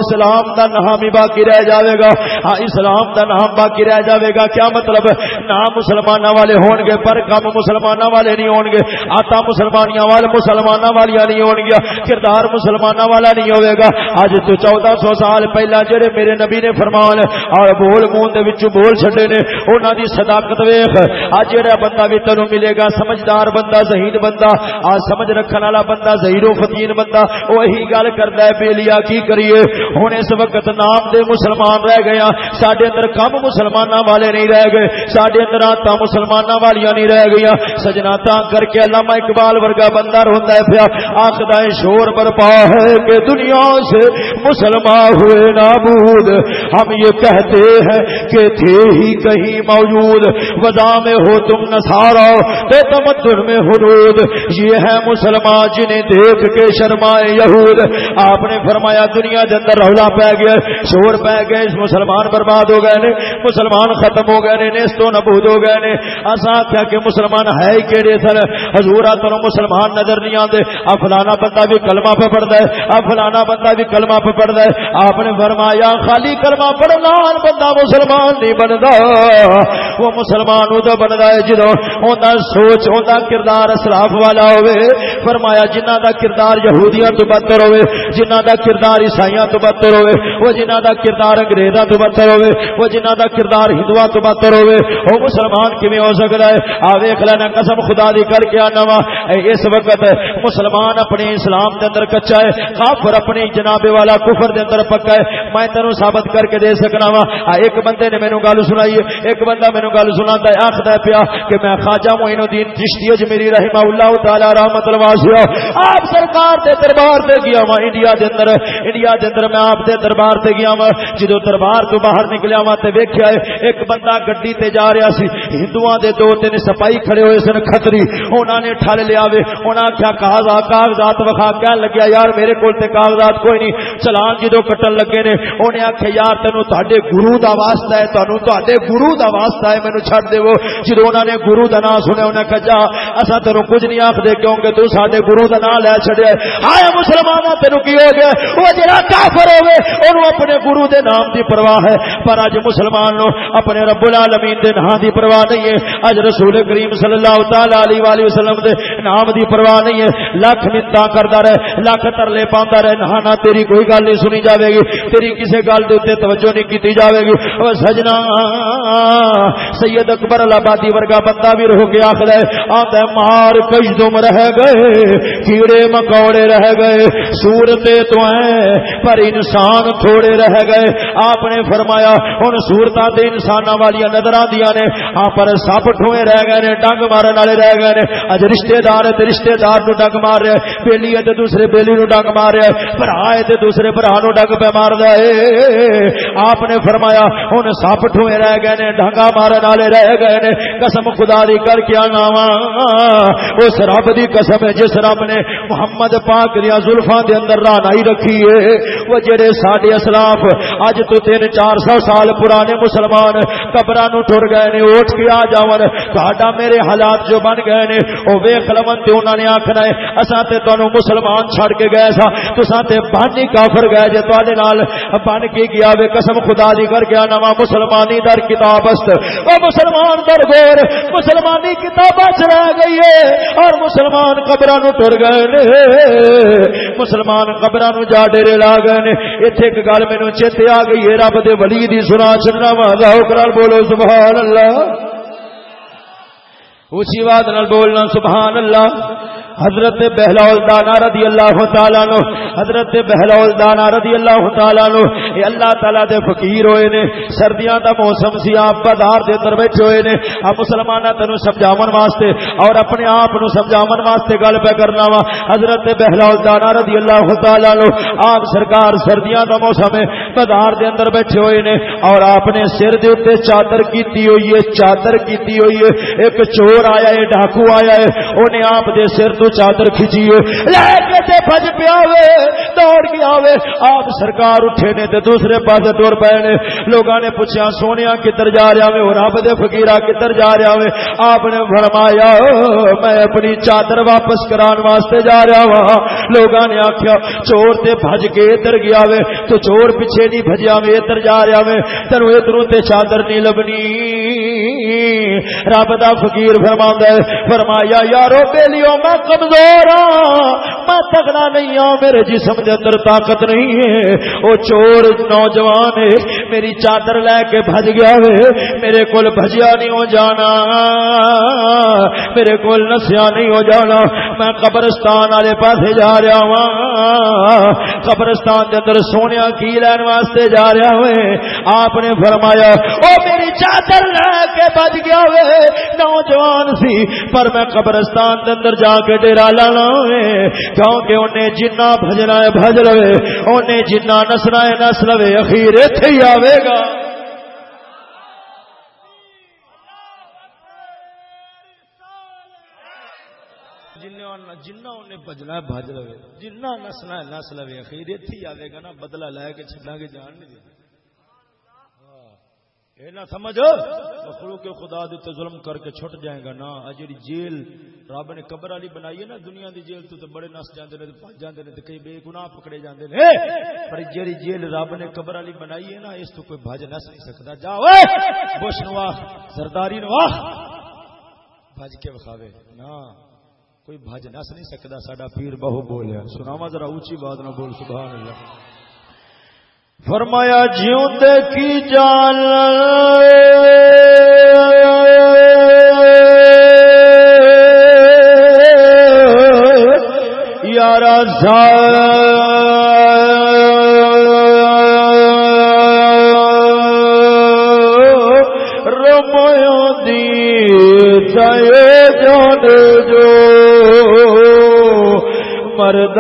Speaker 1: اسلام دا نام ہی باقی رہ جاوے گا. ہاں اسلام دا نام باقی رہ جاوے گا. کیا مطلب؟ نام مسلماناں والے ہون گے، پر کم مسلماناں والے نہیں ہون گے. آتا مسلمانیاں والے مسلماناں والیاں نہیں ہون گیا. کردار مسلماناں والا نہیں ہوئے گا. اج تو چودہ سو سال پہلا جڑے میرے نبی نے فرمان، اور بول منہ دے وچ بول چھڈے نے، انہاں دی صداقت ویکھ. اج جڑا بندہ بھی تینو ملے گا، سمجھدار بندہ، ذہین بندہ، آ سمجھ رکھن والا بندہ ذہین و فتین بندہ وہی گل کردا ہے بیلیا کی کریے؟ ہن اس وقت نام دے مسلمان رہ گیا ہاں، ساڈے اندر کم مسلماناں والے نہیں رہ گئے، ساڈے اندر آتا مسلماناں والیاں نہیں رہ گئیاں۔ سجنا تا کر کے علامہ اقبال ورگا بندہ روندا ہے پیا آکھدا ہے، شور برپا ہے کہ دنیا سے مسلمان ہوئے نابود۔ ہم یہ کہتے ہیں کہ تھے ہی کہیں موجود وزا میں ہو تم نسارا بے تمدن میں حدود یہ ہے مسلمان جنہیں دیکھ کے شرمائے یہود۔ آپ نے فرمایا دنیا کے اندر رولا پہ گیا، شور پہ گئے مسلمان برباد ہو گئے نے، مسلمان ختم ہو گئے نے نیستو نبود ہو گئے نے۔ ایسا کیا کہ مسلمان ہے ہی کیڑے سر حضور تنو مسلمان نظر نہیں آتے افلانا بندہ بھی کلمہ پہ پڑتا ہے، آ فلانا بندہ بھی کلمہ پہ پڑھتا ہے۔ آپ نے فرمایا خالی کلمہ پڑھنا، بندہ مسلمان نہیں بنتا وہ مسلمان ادو بنتا ہے جدو ہوتا سوچ ہوتا کردار اسلاف والا ہوئے، فرمایا جنہ دا کردار یہودیاں تو بدتر ہوئے جنہ دا کردار عیسائیاں تو بدتر ہوئے، وہ جنہ دا کردار انگریزاں تو بدتر ہوئے، وہ جنہ دا کردار ہندواں تو بدتر ہوئے وہ مسلمان کیویں ہو سکتا ہے؟ آ ویکھ لینا، قسم خدا دی کر کے آنا وا۔ اس وقت مسلمان اپنے اسلام دے اندر کچا ہے، کافر اپنی جناب والا کفر دے اندر پکا ہے۔ میں تینو ثابت کر کے دے سکنا وا۔ ایک بندے نے مینوں گل سنائی ایک بندہ مینوں گل سناتا ہے آکھدا پیا کہ میں خواجہ معین الدین چشتی اجمیری رحمہ اللہ تعالی رحمت الواسیا آپ سرکار دے دربار تے گیا وا انڈیا دے اندر. انڈیا دے اندر میں آپ دے دربار تے گیا وا جدو دربار تو باہر نکلیا وا تے ویکھیا ایک بندہ گڈی تے جا رہا سی ہندوؤں دے دو تین سپاہی کھڑے ہوئے سن، کھتری، انہاں نے ٹھل لیا وے، انہاں آکھیا کاغذات کاغذات وکھا، کہن لگیا، یار میرے کول تے کاغذات کوئی نہیں، چلان جدو کٹن لگے نے انہیں آخیا یار تینو تے گرو دا واسطہ ہے تینو تے گرو دا واسطہ ہے مینو چڈ دو جدو انہوں نے گرو دا نام سنیا انہیں کجا اصا تینو کچھ نہیں آخر کیونکہ تو سارے گرو دا نام لے چڑیا آیا مسلمان تینو کی ہو گیا؟ وہ جڑا کافر ہوے انہوں اپنے گرو دے نام دی پرواہ ہے۔ پر اج مسلمان نو اپنے رب العالمین دے نام دی پرواہ نہیں ہے۔ اج رسول کریم صلی اللہ تعالی علیہ والہ وسلم دے نام دی پرواہ نہیں ہے۔ لاکھ منتا کردا رہے لاکھ ترلے پاندا رہے۔ نہانا تیری کوئی گل نہیں سنی جاوے گی۔ تیری کسی گل دے توجہ نہیں کی جاوے گی۔ وہ سجنا، سید اکبر آبادی ورگا بندہ بھی رو کے آخر آتا مار کئی دم رہ گئے، کیڑے مکوڑے رہ گئے سورتے تو ہیں، پر انسان تھوڑے رہ گئے۔ آپ نے فرمایا، ان سورت دے انسان والی نظر آدیا نے ہاں پر سپ ٹوئے رہ گئے نے، ڈنگ مارن والے رہ گئے نے۔ اج رشتے دار رشتے دار نو ڈنگ مار رہے بیلی ہے دوسرے بیلی نو ڈنگ مار رہے برا ہے دوسرے برا نو ڈنگ پہ مار دے آپ نے فرمایا ہوں سپ ٹوئے رہ گئے نے ڈھنگا مارن والے رہ گئے نے۔ قسم خدا دی کر کے آنا اس رب دی قسم ہے جس رب نے محمد پاک دیا زلفا دے اندر رانائی رکھی ہے۔ وہ جڑے ساڈے اسلاف اج تو تین چار سو سال پرانے مسلمان قبر ٹر گئے نے، اٹھ کے آ جاون۔ ساڈا میرے حالات جو بن گئے نے وہ ویخ لون تے انہوں نے آخنا ہے اصا تے تمہیں مسلمان چھڑ کے گئے سا تو تے بن ہی کافر گئے جے تے بن کے گیا وے۔ قسم خدا دی کر گیا، نواں مسلمانی در کتاب است وہ مسلمان در گور، مسلمانی کتاب رہ گئی ہے۔ اور مسلمان قبر ٹر گئے نے۔ مسلمان قبر جا ڈیرے لا گئے نے۔ ایتھے ایک گل مینوں چیتے آ گئی ہے، رب دے ولی دی سنا چننا وا بولو سبحان اللہ۔ اسی بات نال بولنا سبحان اللہ حضرت بہلول دانا رضی اللہ تعالیٰ نو حضرت بہلول دانا رضی اللہ تعالیٰ نو اے اللہ تعالیٰ دے فقیر ہوئے نے، سردیاں دا موسم سی، آپ بازار دے اندر بیٹھے ہوئے نے آپ مسلمانہ تینو سمجھاون واسطے اور اپنے آپ نو سمجھاون واسطے گل پہ کرنا وا۔ حضرت بہلول دانا رضی اللہ تعالیٰ نو آپ سرکار سردیاں دا موسم ہے، بازار دے اندر بیٹھے ہوئے نے اور آپ نے سر دے اوپر چادر کیتی ہوئی ہے، چادر کیتی ہوئی ہے، ایک چور چور آیا ہے ڈاکو آیا ہے، اونے آپ دے سر تو چادر کھچیے لے کے تے بج پیا ہوئے، دوڑ گیا وے آپ سرکار اٹھے نے تے دوسرے پاس ٹور پے نے۔ لوگاں نے پوچھا سونے کدھر جا رہا وے اور رب دے فقیرا کدھر جا رہا وے آپ نے فرمایا، میں اپنی چادر واپس کران واسطے جا رہا وا لوگاں نے آکھیا، چور تے بھج کے ادھر گیا وے تو چور پیچھے نہیں بھجیا وے ادھر جا رہا وے تینو ادھروں تے چادر نہیں لبنی۔ رب دا فقیر فرماندا ہے، فرمایا، یارو بیلیو میں کمزور ہاں میں تگڑا نہیں ہوں میرے جسم کے اندر طاقت نہیں ہے. وہ چور نوجوان ہے، میری چادر لے کے بج گیا ہے، میرے کو بجیا نہیں ہو جانا، میرے کو نسیا نہیں ہو جانا، میں قبرستان والے پاس جا رہا ہوں قبرستان کے اندر سونے کی لین واسطے جا رہا ہوں آپ نے فرمایا وہ میری چادر لے کے بج گیا ہوئے، نوجوان سی، پر میں قبرستان کے اندر جا کے ڈیرا لانا کیونکہ انہیں جنا بجنا ہے بج لو انہیں جنا نسنا ہے نس لو اخیر اتنے ہی آئے گا۔ جنا انہیں بجنا ہے بج لو جنا نسنا ہے نس لو اخیر اتنے ہی آئے گا نا بدلا لے کے چلا کے جان نہیں دے یہ نہ سمجھ، مخلوق کے خدا دیتے ظلم کر کے چھٹ جائے گا نا جی جیل رب نے قبر والی بنائی ہے نا، دنیا دی جیل تو بڑے نس جاندے نے بھج جاندے نے، تے کئی بے گناہ پکڑے جاندے نے۔ پر جیڑی جیل رب نے قبر والی بنائی ہے نا، اس تو کوئی بھج نس نہیں سکتا۔ جا اوے بوش نوا سرداری نوا بھج کے وکھاوے۔ نا کوئی بھج نس نہیں سکتا، ساڈا پیر بہو بولیا۔ سناوا ذرا اونچی بات نہ بول، سبحان اللہ۔ فرمایا جیوں کی جان یار رمو دی جائے جان جو مرد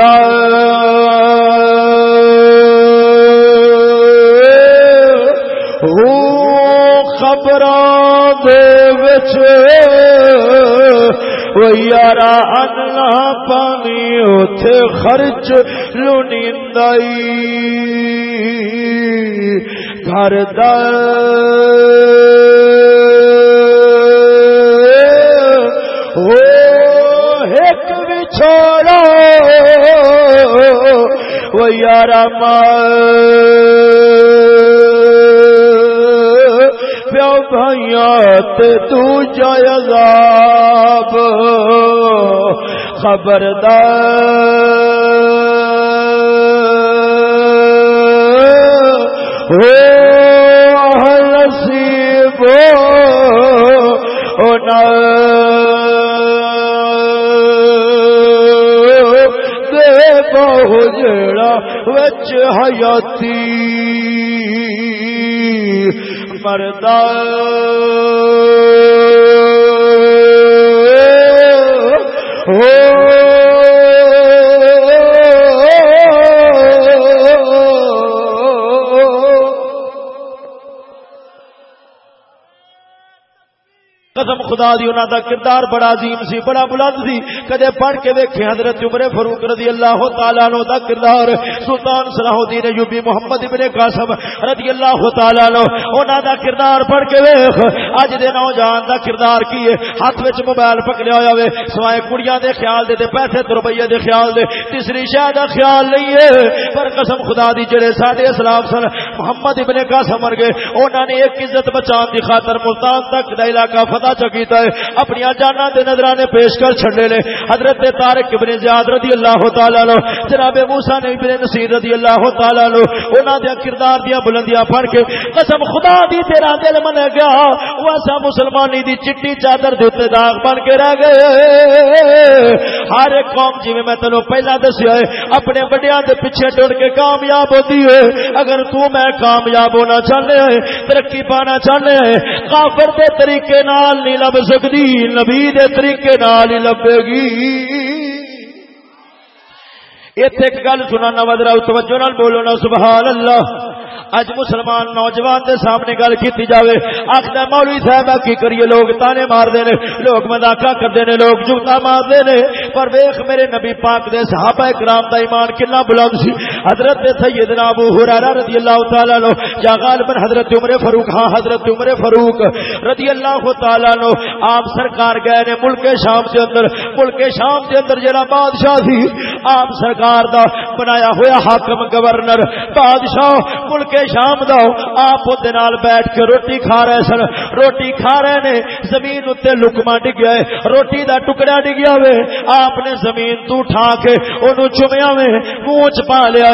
Speaker 1: وہ یارا انلا پانی اتے خرچ لونی گھر ایک بچھوڑا وہ یارا پیو بھائیاں تو عذاب۔ خبردار۔ ہو نصیب ہو دے بہو جڑا وچ حیاتی۔ ہو خدا دی انہاں دا کردار بڑا عظیم سی، بڑا بلند سی۔ کدے پڑھ کے ویکھے حضرت عمر فاروق رضی اللہ تعالی عنہ دا کردار۔ سلطان صلاح الدین ایوبی محمد ابن قاسم رضی اللہ تعالی عنہ، انہاں دا کردار پڑھ کے ویکھ۔ اج دے نوجوان دا کردار کی ہے؟ ہاتھ وچ موبائل پکڑیا ہویا وے، سوائے کڑیاں دے خیال دے تے پیسے تے روپیے دے خیال دے۔ تیسری شے دا خیال نہیں ہے، پر قسم خدا دی جڑے ساڈے اسلام سن، محمد ابن قاسم مر گئے انہاں نے ایک عزت بچان دی خاطر ملتان تک دا علاقہ فتح چکیتا ہے۔ اپنی جانا دے نظرانے پیش کر چھڑے لے حضرت تارک ابن زیاد رضی اللہ تعالی عنہ، جناب موسی نے ابن نصیر رضی اللہ تعالی عنہ، انہاں دے کردار دی بلندیاں پڑھ کے، قسم خدا دی تیرا دل من گیا واسا مسلمانی دی چٹی چادر دے اوتے داغ بن کے رہ گئے۔ ہر ایک قوم جویں میں تینو پہلا دسیا ہے، اپنے بڑیاں دے پیچھے ٹر کے کامیاب ہوتی ہے۔ اگر تو میں کامیاب ہونا چاہنے ہیں ترقی پانا چاہنے ہیں کافر دے طریقے نال نال نہیں لب سکتی نبی دے طریقے نال ہی لبے گی۔ اتنے ایک گل سنا نا راؤ توجہ نال بولو نا، سبحان اللہ۔ اج مسلمان نوجوان دے سامنے گل کی جاوے۔ آخر مولوی صاحب کی کریے؟ لوگ تانے مار دے لوگ مداقا کرتے ہیں، لوگ جگتا مار دے پر ویخ میرے نبی پاک دے صحابہ کرام دا ایمان کنا بلند سی۔ حضرت سیدنا ابو ہریرہ رضی اللہ تعالی عنہ، یا غالبا حضرت عمر فاروق۔ ہاں حضرت عمر فاروق رضی اللہ تعالی عنہ آپ سرکار گئے نے ملک شام دے اندر۔ ملک شام دے اندر جڑا بادشاہ سی آپ سرکار دا بنایا ہویا حاکم گورنر۔ بادشاہ ملک کے شام دو آپ نال بیٹھ کے روٹی کھا رہے سن روٹی کھا رہے نے زمین اتنے لکما ڈگیا ہے روٹی دا ٹکڑا ڈگیا وے آپ نے زمین تو اٹھا کے انہوں چومیا وے منہ چ پا لیا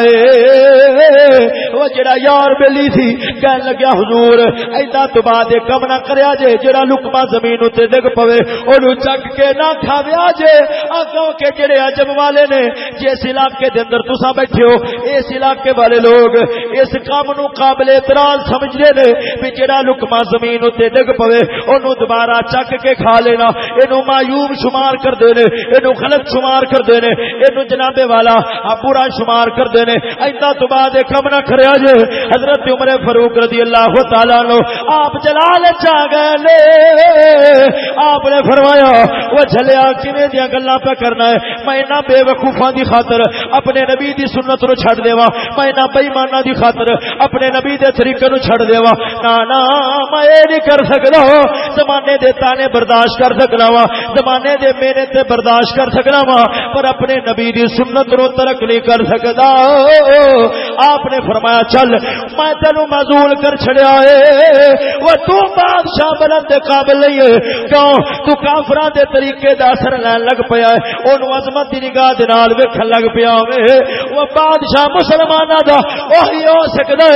Speaker 1: وہ جڑا یار بلی سی کہن لگیا حضور ایدا تو بعد کم نہ کریا جے جڑا لکما زمین اتنے ڈگ پوے انہوں چک کے نہ کھاویا جے اگوں کے جڑے عجب والے نے جس علاقے دے اندر تسا بیٹھے ہو اس علاقے والے لوگ اس کام نو قابل اعتراض سمجھتے نے بھی جڑا لکما زمین اتنے ڈگ پوے، انہوں دوبارہ چک کے کھا لینا۔ یہ مایوب شمار کرتے ہیں یہ غلط شمار کرتے ہیں۔ یہ جناب والا برا شمار کرتے ہیں۔ ایسا تو بعد کم نہ کریا جے حضرت عمر فاروق رضی اللہ تعالیٰ نو آپ جلال چاہ گئے آپ نے فرمایا، وہ چلیا کھے دیا گلا پہ کرنا ہے؟ میں نہ بے وقوفا دی خاطر اپنے نبی دی سنت نو چھڑ دے میں نہ بےمانا دی خاطر اپنے نبی دے طریقے نو چھڑ دیوا نا نا میں اے نہیں کر سکدا۔ زمانے دے تانے برداشت کر سکنا وا۔ زمانے دے میرے تے برداشت کر سکنا وا۔ پر اپنے نبی دی سنت نو ترک نہیں کر سکدا۔ آپ نے فرمایا، چل، میں تینو معذول کر چھڑیا اے۔ وہ تو بادشاہ بلند دے قابل نہیں ہے کیوں؟ تو کافراں دے طریقے دا اثر لین لگ پیا ہے اونوں عظمت دی نگاہ دے نال ویکھن لگ پیا وے وہ بادشاہ مسلماناں دا وہی ہو سکدا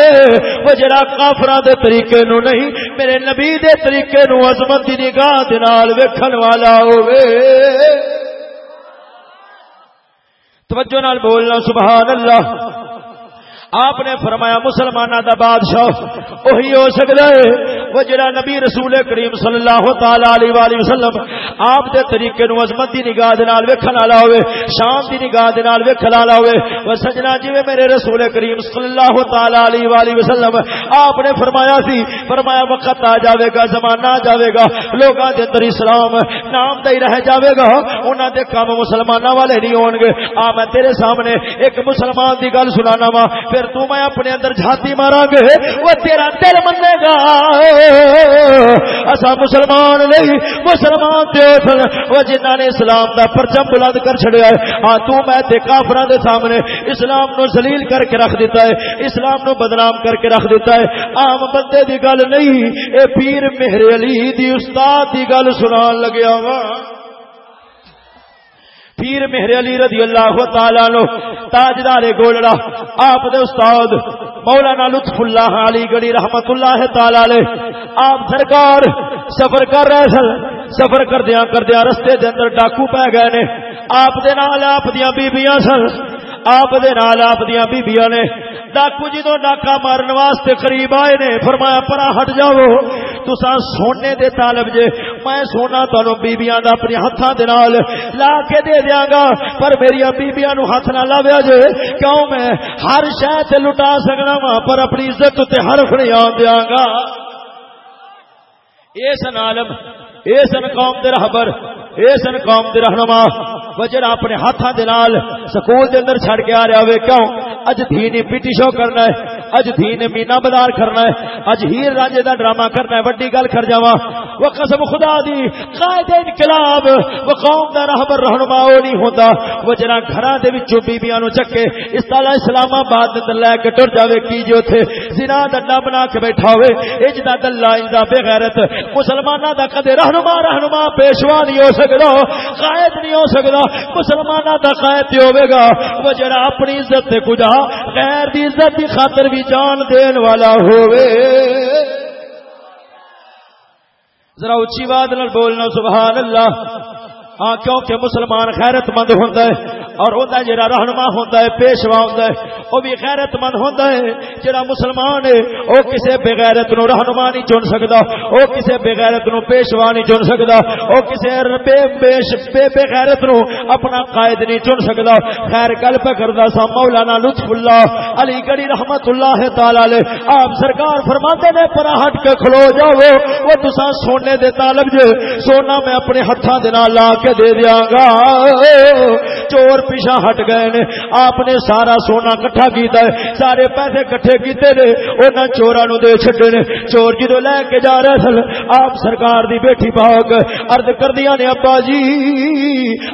Speaker 1: وہ جڑا کافراں دے طریقے نو نہیں، میرے نبی دے طریقے نو عظمت دی نگاہ دے نال ویکھن والا ہوے توجہ نال بولنا، سبحان اللہ۔ آپ نے فرمایا مسلمانوں دا بادشاہ، وہی ہو سکتا ہے۔ وہ جڑا نبی رسول کریم صلی اللہ تعالی علیہ والہ وسلم آپ دے طریقے نو عظمت دی نگاہ دے نال ویکھن والا ہوے شان دی نگاہ دے نال ویکھن والا ہوے وہ سجنا جویں میرے رسول کریم صلی اللہ تعالی علیہ والہ وسلم آپ نے فرمایا سی، فرمایا وقت آ جاوے گا، زمانہ آ جاوے گا، لوگاں دے اندر اسلام نام تے رہ جاوے گا۔ انہاں دے کام مسلماناں والے نہیں ہون گے آ میں تیرے سامنے ایک مسلمان دی گل سنانا وا پھر تو میں اپنے اندر جھاتی مارا گے، وہ تیرا دل منے گا۔ اصا مسلمان نہیں، مسلمان تے وہ جنہ نے اسلام دا پرچم بلند کر چھڑیا ہے ہاں تو میں تے کافراں دے سامنے اسلام نو ذلیل کر کے رکھ دیتا ہے، اسلام نو بدنام کر کے رکھ دیتا ہے۔ عام بندے دی گل نہیں، اے پیر مہر علی دی استاد دی گل سنان لگیا وا پیر مہر علی رضی اللہ تعالی نو تاجدار گولڑا، آپ دے استاد مولانا لطف اللہ علی گڑی رحمت اللہ تعالی علیہ، آپ سرکار سفر کر رہے سن، سفر کردیا کردیا رستے دے اندر ڈاکو پے گئے نے، آپ دے نال آپ دیاں بیبییاں سن آپ دے نال آپ دیاں بیبییاں نے ڈاکو جی جدو ڈاکا مارن واسطے قریب آئے نے، فرمایا پرا ہٹ جاؤ تسا سونے دے طالب جے، میں سونا تانوں بیبییاں دا اپنے ہتھاں دے نال لا کے دے دیاں گا، پر میری بیبییاں نو ہاتھ نہ لاویا جے، کیوں میں ہر شے تے لٹا سکنا وا پر اپنی عزت تے حرف نہیں آن دیاں گا۔ اے سن عالم، اے سن قوم دے رہبر، اے سن قوم دے رہنما وجر اپنے ہاتھاں دے نال سکول دے اندر چھڑ کے آ رہا ہوئے، کیوں؟ اج دھی نے پیٹی شو کرنا ہے، اج دھی نے مینا بازار کرنا ہے، اج ہیر راجے دا ڈرامہ کرنا ہے، وڈی گل کر جاواں۔ وہ قسم خدا دی، قائد انقلاب، وہ قوم دا رہبر، رہنما او نہیں ہوندا۔ وہ جڑا گھراں دے وچوں بیبییاں نو چکے، اس طرح اسلام آباد دے لے کے ٹر جاوے، کی جو تھے زنا ڈنڈا بنا کے بیٹھا ہوئے، اج دا دلہ، اج دا بے غیرت مسلماناں دا کدے رہنما رہنما، پیشوا نہیں ہو سکدا، قائد نہیں ہو سکدا۔ مسلمان دا قائد ہوے گا۔ وہ جڑا اپنی عزت تے کجا غیر دی عزت دی خاطر بھی جان دین والا ہوئے۔ ذرا اچھی بات نال بولنا، سبحان اللہ۔ ہاں کیونکہ مسلمان خیرت مند ہوتا ہے اور ہوتا ہے جڑا رہنما ہوتا ہے، پیشوا ہوتا ہے وہ بھی غیرت مند ہوتا ہے۔ جڑا مسلمان ہے وہ کسی بغیرت نو رہنما نہیں چن سکتا وہ کسی بغیرت نو پیشوا نہیں چن سکتا وہ کسی بے بیش بے بغیرت نو اپنا قائد نہیں چن سکتا خیر گل پہ کردا سا مولانا لطف اللہ علی گڑھی رحمت اللہ تعالی علیہ۔ آپ سرکار فرماتے نے، پر ہٹ کے کھلو جاؤ۔ وہ تسا سونے دے طالب جو سونا میں اپنے ہتھاں دے نال لا کے کے دے دیاں گا چور پیچھا ہٹ گئے نے۔ آپ نے سارا سونا کٹھا کیتا ہے۔ سارے پیسے کٹھے کیتے نے۔ انہاں چوراں نو دے چھڈے نے۔ چور جدو لے کے جا رہے سن، آپ سرکار دی بیٹھی پاک عرض کردیاں نے، ابا جی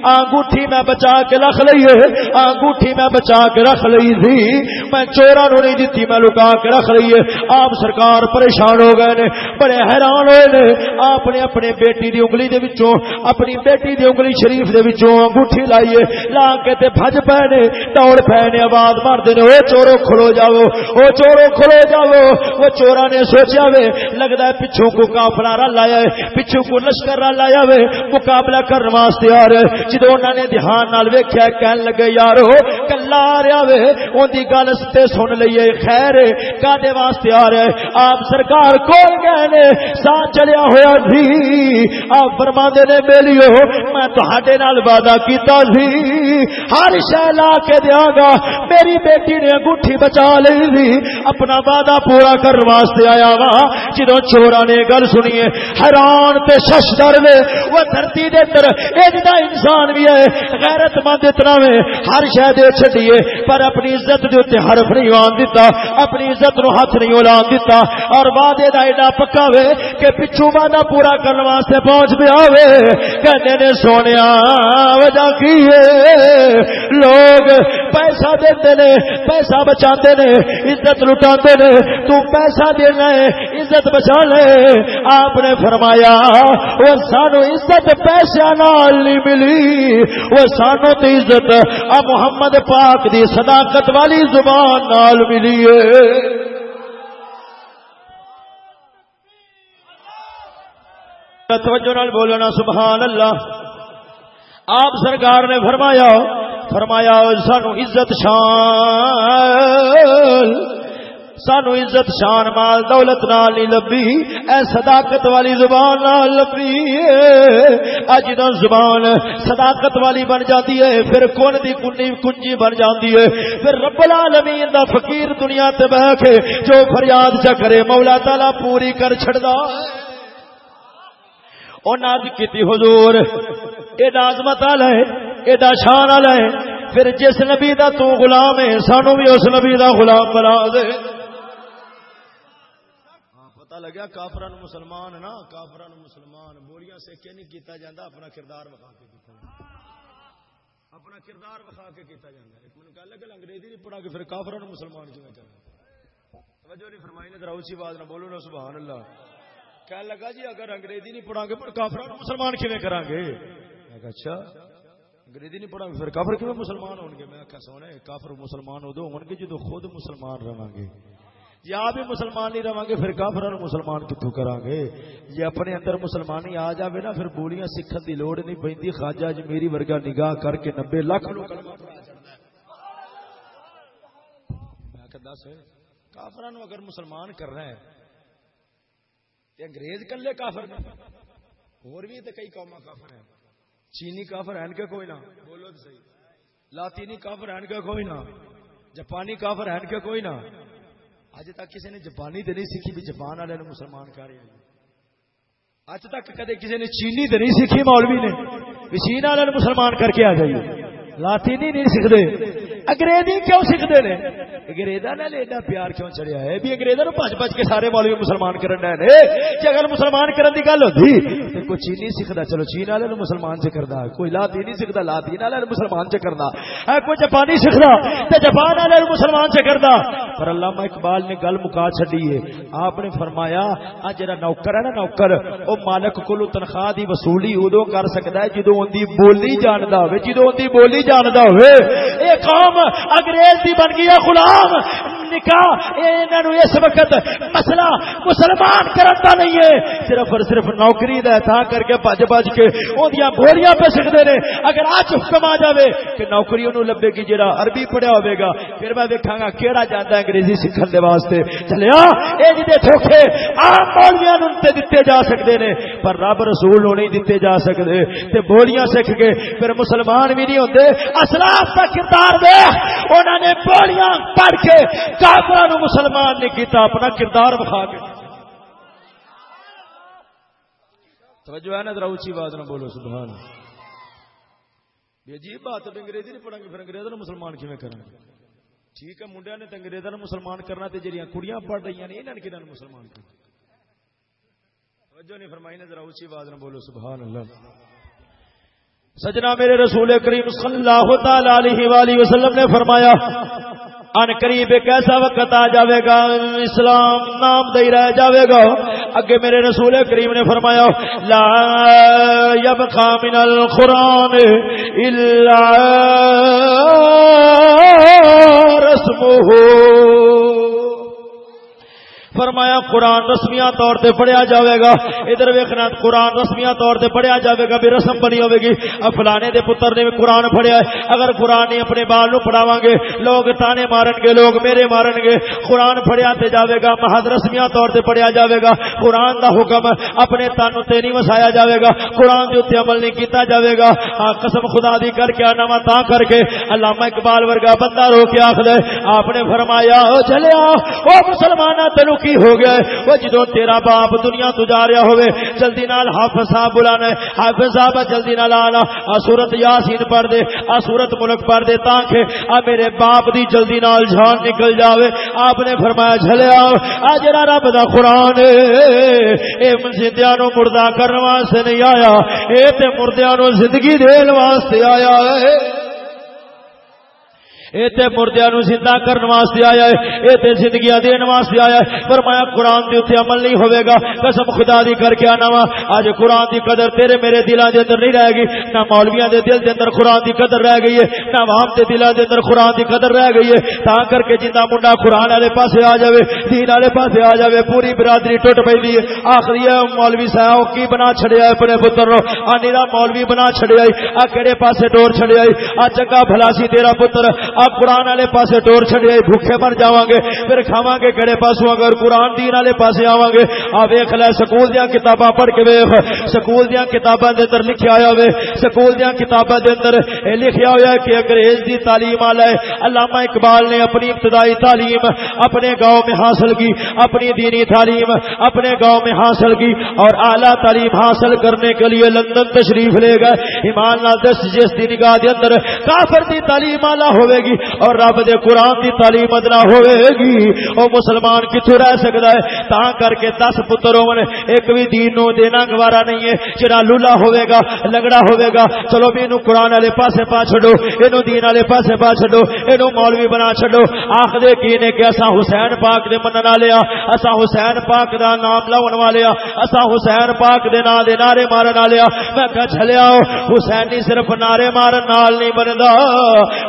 Speaker 1: انگوٹھی میں بچا کے رکھ لئی ہے انگوٹھی میں بچا کے رکھ لئی تھی۔ میں چوراں نو نہیں دتی، میں لکا کے رکھ لئی ہے آپ سرکار پریشان ہو گئے نے۔ بڑے حیران ہوئے نے۔ آپ نے اپنے بیٹی دی انگلی دے وچوں، اپنی بیٹی دی انگلی شریف دے وچوں انگوٹھی لائیے، لا کے تے بھج پے نے دوڑ پے نے آواز مار دے او چورو کھلو جاؤ او چورو کھلو جاؤ، وہ چورا نے سوچا وے لگتا ہے پچھوں کو کافلا رل آیا ہے، پچھوں کو لشکر رل آیا وے، مقابلہ کرنے واسطے آ رہے جدو انہوں نے دھیان نال ویکھیا کہن لگے، یارو، کلا آ رہا وے ان کی گل تے سن لیے خیر کادے واسطے آ رہے آپ سرکار کول گئے نے سا چلیا ہوا سی آپ فرما نے، میلیو میں تہاڈے نال وعدہ کیتا سی۔ ہر شہ لا کے دیا گا۔ میری بیٹی نے انگوٹھی بچا لی تھی اپنا وعدہ پورا کرنے واسطے آیا وا۔ جدو چورا نے گل سنیے حیران تے شش ڈر وے۔ وہ دھرتی دے اندر ایجدا انسان بھی ہے۔ غیرت مند اتنا وے۔ ہر شہ دے چھڈیے پر اپنی عزت دے اوتے حرف نہیں آن دیتا اپنی عزت نو ہاتھ نہیں اولان دیتا اور وعدے دا ایڈا پکا وے کہ پچھو وعدہ پورا کرنے واسطے پہنچ پیا وے۔ کہنے نے سونیا، وجہ کی لوگ پیسہ دیتے نے، پیسہ بچا نے، عزت لٹا نے، تو پیسہ دینا ہے، عزت بچا لے۔ آپ نے فرمایا، وہ سانو عزت پیسے نال نہیں ملی۔ وہ سانو تو عزت ا محمد پاک دی صداقت والی زبان نال ملی ہے۔ توجہ نال بولنا، سبحان اللہ۔ آپ سرکار نے فرمایا فرمایا، سانو عزت شان، سانو عزت شان مال دولت نال نہیں لبھی، اے صداقت والی زبان نال لبھی اج دا زبان صداقت والی بن جاتی ہے، پھر کون دی کنی کنجی بن جاتی ہے؟ پھر رب العالمین دا فقیر دنیا تے بیٹھ کے جو فریاد چ کرے، مولا تعالی پوری کر چھڑدا او ناز کیتی حضور اے عظمت والا ہے ایڈا شان والا ہے۔ پھر جس نبی دا تو غلام ہے، سانو بھی اس نبی دا غلام بنا دے۔ ہاں، پتہ لگا کافران مسلمان نا، کافران مسلمان۔ بولیاں سے کہ نہیں کیتا جاندہ اپنا کردار بخا کے کیتا جاندہ اپنا کردار بخا کے کیتا جاندہ ایک منہ کہا لگا انگریزی نہیں پڑھا کہ پھر کافران مسلمان جو میں کرنا توجہ نہیں فرمائی نے درہ اسی بات نہ بولو نا، سبحان اللہ۔ کہا لگا جی اگر انگریزی نہیں پڑھا گے، پھر کافران مسلمان کیویں کران گے اچھا۔ انگریزی نہیں پڑھا پھر کافر کیوں مسلمان ہوں گے۔ میں آخیا سونے، کافر مسلمان ادو ہو گے جی جدو خود مسلمان رہا گے۔ یا بھی مسلمان نہیں رہا گے، پھر کافر مسلمان کتوں کرا گے؟ جی اپنے اندر مسلمانی آ جائے نا، پھر بولیاں سیکھن کی لوڑ نہیں پہ خاجا جی میری ورگا نگاہ کر کے نبے لاکھ لوگ دس کافر اگر مسلمان کرنا ہے انگریز کلے کافر اور بھی تو کئی قوما کافر ہیں۔ چینی کافر ہیں کے کوئی نہ؟ بولو تو صحیح۔ لاطینی کافر ہیں کے کوئی نہ؟ جاپانی کافر ہیں کے کوئی نہ؟ اج تک کسی نے جاپانی تو نہیں سیکھی بھی جاپان والے نے مسلمان کر رہے ہیں اج تک کدے کسی نے چینی تو نہیں سیکھی مولوی نے۔ چین والے مسلمان کر کے آ جائیے۔ لاطینی نہیں سیکھتے۔ انگریزی کیوں سیکھتے ہیں انگریزا نے ایڈا پیار کیوں چڑھیا ہے؟ بھی انگریزا بچ بچ کے سارے مولوی مسلمان کرن ڈے نے۔ کہ اگر مسلمان کرن دی گل ہوتی تو کوئی چینی سیکھتا چلو چین والے نو مسلمان سے کرتا کوئی لاطینی سیکھتا لاطین والے مسلمان سے کرتا کوئی جاپانی سیکھتا تو جاپان والے نو مسلمان سے کرتا پر علامہ اقبال نے گل مکا چڈی ہے۔ آپ نے فرمایا، آ جا نوکر ہے نا نوکر وہ مالک کو تنخواہ دی وصولی ادو کر سکتا ہے جدو ان بولی جانتا ہو جدو ان بولی جانتا ہوئے۔ اے قوم انگریز دی بن گئی ہے غلام نکاح انہوں اس وقت مسئلہ مسلمان کرتا نہیں ہے۔ صرف اور صرف نوکری دا تھا کر کے بج بج کے اودیاں بولیاں پہ سکتے نے۔ اگر آج حکم آ جاوے کہ نوکری انہوں لبے گی جڑا عربی پڑھیا ہوے گا، پھر میں دیکھاں گا کیڑا جاندا ہے انگریزی سیکھن دے واسطے۔ چلیا، اے جے دھوکے عام مولویاں نوں تے دتے جا سکدے نے، پر رب رسول نوں نہیں دتے جا سکدے۔ تے بولیاں سکھ کے پھر مسلمان بھی نہیں ہوندے۔ اسلاف کا کردار دے انہوں نے بولیاں پڑھ کے کافر مسلمان نے کیتا اپنا کردار بخا کے۔ توجہ ہے نا، ذرا اونچی بات نہ بولو، سبحان یہ عجیب بات ہے انگریزی نہیں پڑھیں گے پھر انگریزوں مسلمان کیویں کریں گے ٹھیک ہے منڈیا نے تو انگریزوں مسلمان کرنا تے جڑیاں کڑیاں پڑھ رہی ہیں یعنی انہاں نے کدھر مسلمان کرنا توجہ نہیں فرمائی نے ذرا اونچی بات نہ بولو، سبحان اللہ۔ سجنا میرے رسول کریم صلی اللہ تعالی علیہ والہ وسلم نے فرمایا ان قریب ایک ایسا وقت آ جاوے گا، اسلام نام دے رہ جاوے گا۔ اگے میرے رسول کریم نے فرمایا، لا يبقى من القران الا رسمه فرمایا قرآن رسمیاں طور تے پڑھیا جاوے گا۔ ادھر ویکھنا قرآن رسمیاں طور تے پڑھیا جاوے گا بھی رسم بنی ہوے گی۔ فلانے دے پتر نے قرآن پڑھیا ہے۔ اگر قرآن نہیں اپنے بال نو پڑھاواں گے، لوگ تانے مارن گے، لوگ میرے مارن گے۔ قرآن پڑھیا تے جاوے گا، محض رسمیاں طور تے پڑھیا جاوے گا۔ قرآن دا حکم اپنے تن تے نہیں وسایا جاوے گا۔ قرآن دے اوتے عمل نہیں کیتا جاوے گا۔ ہاں قسم خدا دی کر کے انا تا کر کے۔ علامہ اقبال ورگا بندہ رو کے آکھ دے آپ نے فرمایا او چلیا او مسلماناں تینو کی ہو گیا ہے۔ وہ جدو تیرا باپ دنیا تو جا رہا ہوئے، جلدی نال حافظ صاحب بلانا ہے۔ حافظ صاحب، جلدی نال آنا۔ آ یاسین پڑھ دے، آ صورت ملک پڑھ دے تاکہ آ میرے باپ دی جلدی نال جان نکل جاوے۔ آپ نے فرمایا جھلیا آ جڑا رب دا قرآن اے زندیاں نو مردہ کرنے واسطے نہیں آیا، اے تے مردیاں نو زندگی دین واسطے آیا ہے۔ اے تے مردیاں نو زندہ کرن واسطے آیا ہے اے تے زندگیاں دین واسطے آیا ہے۔ فرمایا، قرآن دے اوتے عمل نہیں ہوے گا۔ قسم خدا دی کر کے آنا وا۔ اج قرآن دی قدر تیرے میرے دلاں دے اندر نہیں رہ گئی، نہ مولویاں دے دل دے اندر قرآن دی قدر رہ گئی ہے، نہ عوام دے دلاں دے اندر قرآن دی قدر رہ گئی ہے۔ تا کر کے جندا منڈا قرآن والے پاسے آ جاوے، دین والے پاسے آ جاوے، پوری برادری ٹوٹ پیندی ہے۔ آخری ہے، مولوی صاحب کی بنا چھڑیا ہے اپنے پتر نو؟ آ نیرا مولوی بنا چھڑیا ہے، آ کیڑے پاسے ڈور چھڑیا ہے؟ آ چنگا بھلا سی تیرا پتر اب قرآن والے پاسے ٹور چڑے بھوکے مر جا گے، پھر کھاوا گے کہڑے پاسوں اگر قرآن دین والے پاسے آواں گے۔ آ ویخ لے، سکول دیا کتاباں پڑھ کے ویخ سکول دیا کتاباں دے اندر لکھیا ہوا وے۔ سکول دیا کتاباں دے اندر اے لکھیا ہوا ہے کہ انگریز دی تعلیم والا ہے۔ علامہ اقبال نے اپنی ابتدائی تعلیم اپنے گاؤں میں حاصل کی، اپنی دینی تعلیم اپنے گاؤں میں حاصل کی اور اعلیٰ تعلیم حاصل کرنے کے لیے لندن تشریف لے گئے۔ ایمان نال دس، جس دی نگاہ دے اندر کافر دی تعلیم اعلی ہوے گی۔ اور رب دے قران دی تعلیم ادنا ہوے گی۔ او مسلمان کتھوں رہ سکدا ہے؟ تا کر کے 10 پتر ہون ایک بھی دین نو دینا گوارا نہیں ہے۔ جڑا لولا ہوے گا لگڑا ہوے گا، چلو بھی نو قران والے پاسے پا چھڈو، اینو دین والے پاسے پا چھڈو، اینو مولوی بنا چھڈو۔ آکھدے کی نے کہ اسا حسین پاک دے منن والے اسا حسین پاک دا نام لاون والے اسا حسین پاک دے نام دے نعرے مارن والے میں کہ چلیا حسینی صرف نعرے مارن نال نہیں بندا۔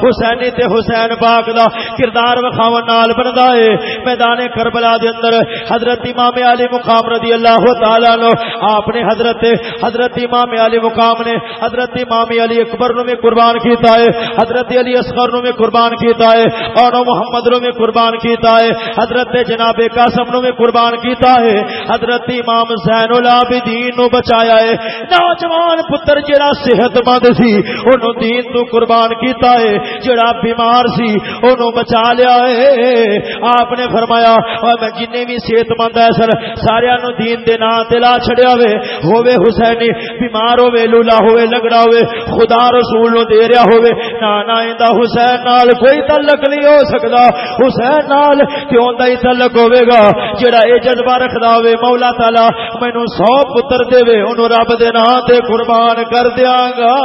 Speaker 1: حسینی تے حسین پاک دا کردار وکھاون نال بندا ہے میدان کربلا دے اندر حضرت امام علی مقام رضی اللہ تعالی عنہ، آپ نے حضرت حضرت امام علی مقام نے حضرت امام علی اکبر نو میں قربان کیتا ہے حضرت علی اصغر نو میں قربان کیتا ہے اور محمد نو میں قربان کیتا ہے حضرت جناب قاسم نو میں قربان کیتا ہے حضرت امام زین العابدین نو بچایا ہے نوجوان پتر جڑا صحت مند سی اونوں دین تو قربان کیتا ہے جڑا بیمار سی، اونوں بچا لیا ہے آپ نے فرمایا اور میں جنے بھی صحت مند ہے سر، سارے نو دین دے نام تے لا چھڑیا ہوے ہوے حسینی، بیمار ہوے لولا ہوے لگڑا ہوے خدا رسول نو دے رہا ہوے نا نا ایندا حسین نال کوئی تعلق نہیں ہو سکدا۔ حسین نال کیوں دا ہی تعلق ہوے گا؟ جڑا اے جذبہ رکھدا ہوے مولا تعالی مینوں 100 پتر دے اونوں رب دے نام تے قربان کر دیا گا۔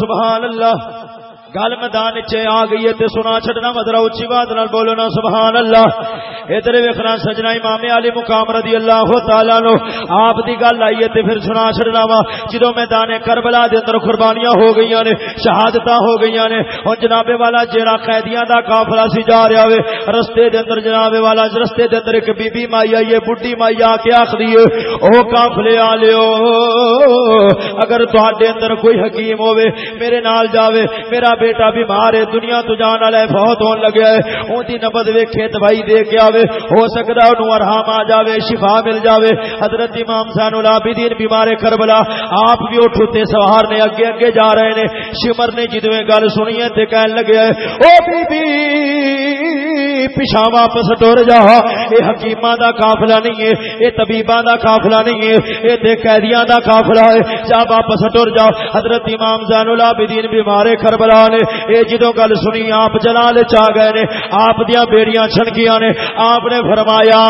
Speaker 1: سبحان اللہ گل میدان آ گئی ہے سنا چڈنا مدرا اچھی بات نال بولو نا سبحان اللہ ادھر ویکنا سجنا امام علی مقام رضی اللہ تعالی نو آپ دی گل آئی ہے پھر سنا چڈنا وا۔ جدو میدان کربلا دے اندر قربانیاں ہو گئی نے شہادت ہو گئی نے ہوں جناب والا جیڑا قیدیاں دا قافلہ سی جا رہا ہوے رستے دے اندر جناب والا، رستے دے اندر ایک بی بی مائی آئی ہے، بڈھی مائی آ کے آخری او قافلے والےو اگر تہاڈے اندر کوئی حکیم ہوے میرے نال جاوے، میرا بیٹا بیمار ہے، دنیا تو جان والا ہے بہت ہون لگیا ہے اون دی نبض ویکھے، دوائی دے کے آوے، ہو سکدا اونوں ارحام آ جاوے، شفا مل جاوے۔ حضرت امام زین العابدین بیمار کربلا، آپ بھی اٹھتے سوار نے اگے اگے جا رہے نے۔ شمر نے جدویں گل سنی ہے تے کہن لگے او بی بی پیچھا واپس ٹر جا۔ اے حکیماں دا قافلہ نہیں ہے، اے طبیباں دا قافلہ نہیں ہے، اے تے قیدیاں دا قافلہ ہے۔ جا واپس ٹر جا۔ حضرت امام زین العابدین بیمار کربلا نے اے جدوں گل سنی، آپ جلال چا گئے نے، آپ دیاں بیڑیاں چھنکیاں نے۔ آپ نے فرمایا،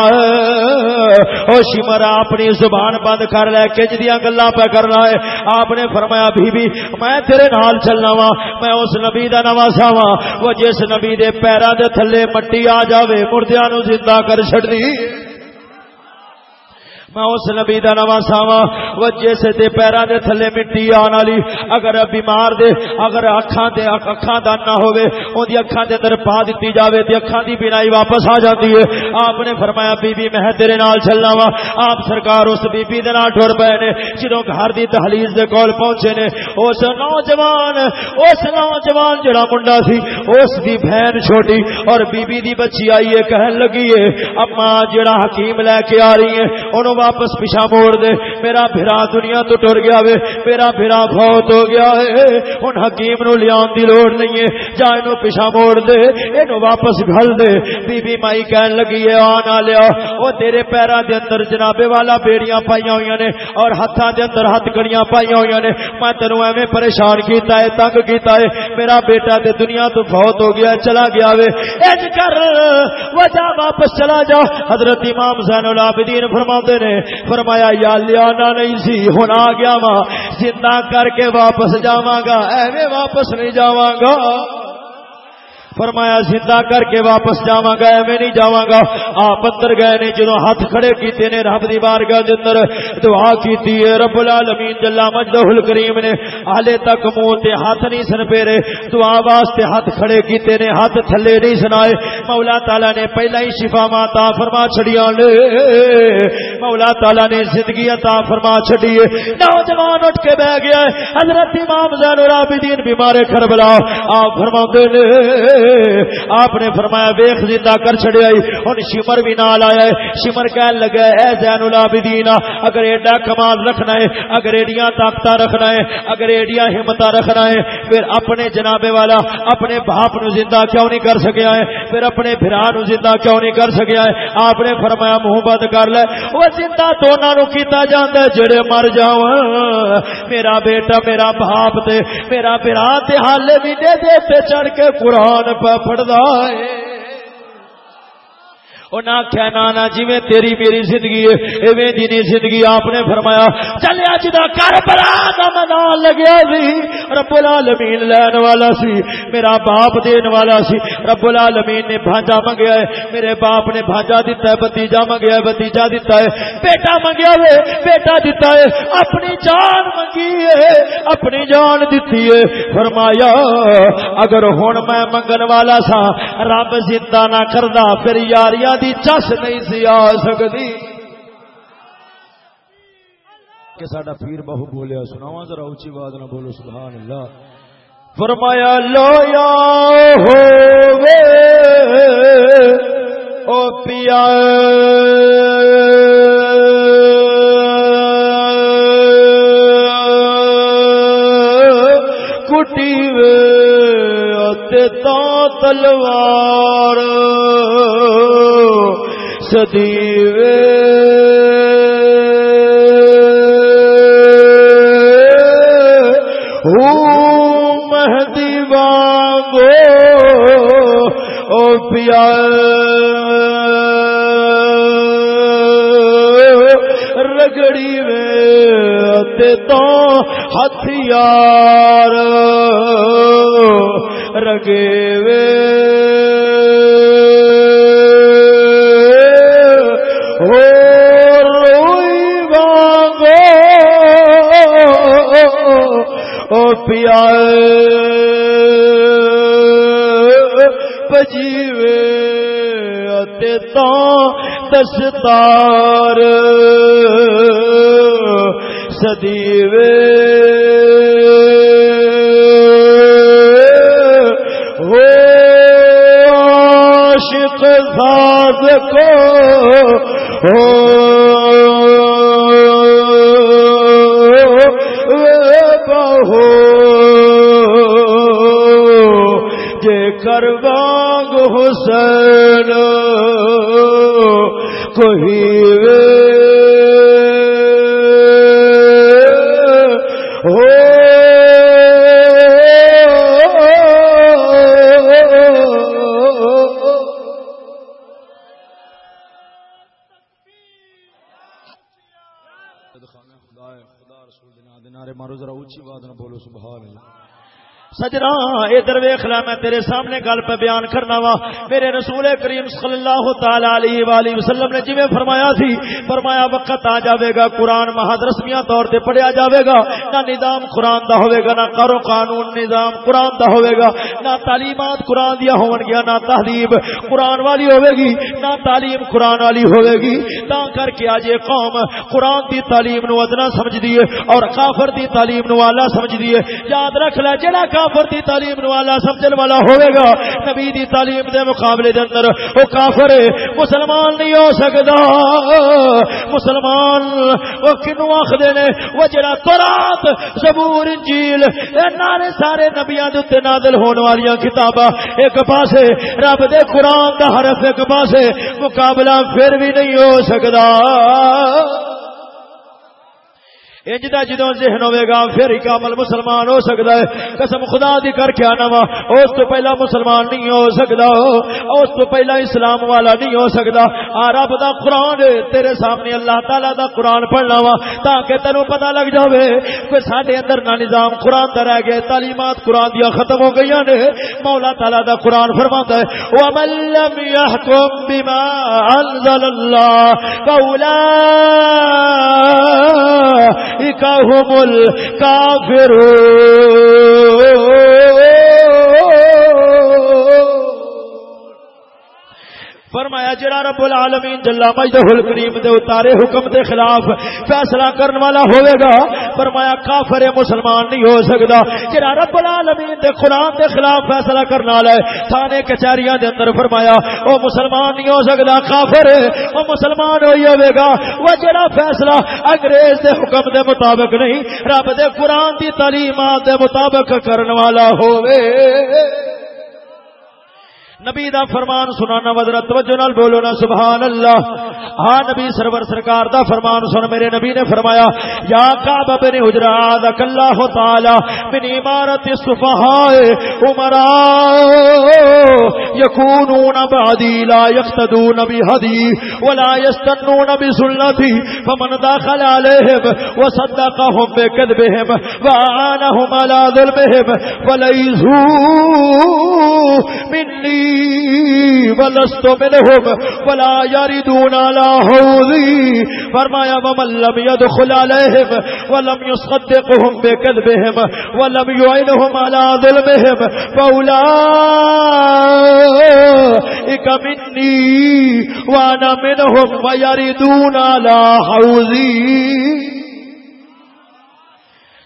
Speaker 1: او شمر اپنی زبان بند کر لے کہ جدیاں گلاں پہ کرنا ہے۔ آپ نے فرمایا بی بی میں تیرے نال چلنا وا، میں اس نبی دا نواسا وا۔ وہ جس نبی دے پیراں دے تھلے مٹی آ جاوے مردیاں نو زندہ کر چھڑدی میں اس نبی دا نواں ساواں وہ جیسے تے پیراں دے تھلے مٹی آن والی۔ اگر بیمار دے، اگر اکھاں دے، اکھاں دا نہ ہوے اون دی اکھاں دے اندر پا دتی جاوے تے اکھاں دی بینائی واپس آ جاندی ہے۔ آپ نے فرمایا، بی بی، میں تیرے نال چلنا وا۔ آپ سرکار اس بی بی دے نال ٹر پے نے جدوں گھر دی دہلیز دے کول پہنچے نے۔ اس نوجوان اس نوجوان جڑا منڈا سی، اس دی بہن چھوٹی اور بی بی دی بچی آئی ہے، کہن لگی ہے اما جڑا حکیم لے کے آ رہی ہے انہوں واپس پیچھا موڑ دے۔ میرا بھرا دنیا تو ٹر گیا وے۔ میرا بھرا فوت ہو گیا ہے۔ ہن حکیم نو لیان دی لوڑ نہیں ہے۔ جا اینو پیچھا موڑ دے۔ اینو واپس گھل دے۔ بی بی مائی کہن لگی ہے، آ نہ لیا۔ او تیرے پیراں دے اندر جنابے والا بیڑیاں پائیاں ہویاں نے اور ہتھاں دے اندر ہتھ کڑیاں پائیاں ہویاں نے۔ میں تینو ایویں پریشان کیتا ہے، تنگ کیتا ہے۔ میرا بیٹا تے دنیا تو فوت ہو گیا چلا گیا وے۔ اج جی کر، وجہ واپس چلا جا۔ حضرت امام زین العابدین فرماتے نے فرمایا، یا لیانا نہیں سی ہوں آ گیا وا زندہ کر کے واپس جاواں گا، ایویں واپس نہیں جاواں گا۔ فرمایا، زندہ کر کے واپس جاواں گا میں نہیں جاواں گا آپ اندر گئے نے جدوں ہاتھ کھڑے کیتے نے، رب دی بارگاہ دے اندر دعا کیتی ہے، رب العالمین جل مجدہ الکریم نے۔ حالے تک منہ تے ہاتھ نہیں سن پھیرے دعا واسطے ہاتھ کھڑے کیتے نے، ہاتھ تھلے نہیں سنائے۔ مولا تعالی نے پہلا ہی شفا ماتا فرما چھڑیاں نے۔ مولا تعالی نے زندگی عطا فرما چھڑی ہے۔ نوجوان اٹھ کے بیٹھ گیا ہے۔ حضرت امام زین العابدین بیمار کربلا آپ فرماتے نے آپ نے فرمایا، ویخ، زندہ کر چڑیا ہوں شمر بھی نال آیا ہے۔ شمر کہن لگا اے زین العابدین اگر ایڈا کمال رکھنا ہے، اگر ایڈیاں طاقت رکھنا ہے، اگر ایڈیاں ہمت رکھنا ہے، پھر اپنے جنابے والا، اپنے باپ نو زندہ کیوں نہیں کر سکیا ہے؟ پھر اپنے بھرا نو زندہ کیوں نہیں کر سکیا ہے؟ آپ نے فرمایا محبت کر لے. وہ زندہ دونوں نو کیتا جاندا ہے، جڑے مر جاواں، میرا بیٹا، میرا باپ تے، میرا بھرا تے حالے بھی دے دے تے چڑھ کے قرآن پہ پڑھتا ہے انہیں آخیا نانا جی تیری میری زندگی ایویں دی زندگی آپ نے فرمایا۔ چلے اج جا کر برا منان لگیا سی۔ رب العالمین لین والا سی۔ میرا باپ دین والا سی۔ رب العالمین نے بھانجا منگیا ہے۔ میرے باپ نے بھانجا دیتا ہے بتیجا منگیا ہے بتیجا دیتا ہے۔ بیٹا منگیا ہے بیٹا دیتا ہے۔ اپنی جان منگی ہے، اپنی جان دیتی ہے۔ فرمایا، اگر ہوں میں منگن والا سا رب زندہ نہ کردا، پھر یاریاں دی چس نہیں سی آ سکتی۔ کہ ساڈا پیر بہو بولیا سناوا ذرا اچھی بات نہ بولو، سبحان اللہ۔ فرمایا لو یا ہو او پیا۔ کٹی وے تا تلوار۔ سدیوے مہدی وانگو او پیا رگڑی وے تو ہتھیار۔ رگے وے۔ پیا پجیوے تو دستار۔ سدیوے ہو عاشق ساز کو ہو حسین کوئی سجنا، ادھر ویخ لا، میں تیرے سامنے گل پہ بیان کرنا وا۔ میرے رسول کریم صلی اللہ تعالی علیہ وآلہ وسلم نے جویں فرمایا تھی فرمایا وقت آ جاوے گا، قرآن مہد رسمیاں طور تے پڑھیا جاوے گا۔ نہ نظام قرآن دا ہوے گا، نہ کارو قانون نظام قرآن دا ہوے گا۔ نہ تعلیمات قرآن دیا ہون گیا نہ تہذیب قرآن والی ہوے گی، نہ تعلیم قرآن والی ہوے گی۔ تا کر کے اج قوم قرآن دی تعلیم نو ادنا سمجھ دیے اور کافر دی تعلیم نو اعلی سمجھ دیے یاد رکھ لے جڑا کافر کافر دی تعلیم نو والا سمجھن والا ہوے گا۔ نبی دی تعلیم دے مقابلے دے اندر او کافر مسلمان نہیں ہو سکدا۔ مسلمان او کینو آکھدے نے؟ او جڑا تورات، زبور، انجیل، اے نارے سارے نبیاں دے اوتے نازل ہون والیاں کتاباں۔ ایک پاسے رب دے قران دا حرف، ایک پاسے مقابلہ پھر بھی نہیں ہو سکدا۔ انج دا جدوں ذہن ہوے گا، پھر ہی کامل مسلمان ہو سکدا ہے۔ قسم خدا دی کر کے آنا وا۔ اس تو پہلا مسلمان نہیں ہو سکدا۔ اس تو پہلا اسلام والا نہیں ہو سکدا۔ آ رب دا قرآن تیرے سامنے اللہ تعالی دا قرآن پڑھنا وا۔ تاکہ تینوں پتہ لگ جاوے کہ ساڈے اندر نہ نظام قرآن دا رہ گئے تعلیمات قرآن دیا ختم ہو گئی نے۔ مولا تعالی دا قرآن فرماتا ہے، ومن لم يحكم بما انزل الله فاولئك هم الكافرون فرمایا جڑا رب العالمین جل مجدہ الکریم دے اتارے حکم دے خلاف فیصلہ کرن والا ہوے گا، فرمایا کافر مسلمان نہیں ہو سکدا جڑا رب العالمین دے قران دے خلاف فیصلہ کرن والا ہے، تھانے کچہریاں دے اندر فرمایا، او مسلمان نہیں ہو سکدا کافر، او مسلمان ہوئی ہوے گا۔ وہ جڑا فیصلہ انگریز دے حکم دے مطابق نہیں، رب دے قران دی تعلیمات دے مطابق کرن والا ہوے نبی دا فرمان سنانا وزرت توجہ نال بولو نا سبحان اللہ ہاں نبی سرور سرکار دا فرمان سن، میرے نبی نے فرمایا، یا کعب بن حجرات اللہ تعالی، من عمارت الصفهاء عمراء يكونون بعدي لا يقتدون بهدي ولا يستنون بسنتي فمن دخل عليهم وصدقهم بكذبهم وعانهم على ظلمهم فليسوا مني ولست منهم ولا يردون على حوضي. فرمایا، ومن لم يدخل عليهم ولم يصدقهم بكذبهم ولم يعينهم على ظلمهم فأولئك مني وانا منهم ويردون على حوضي.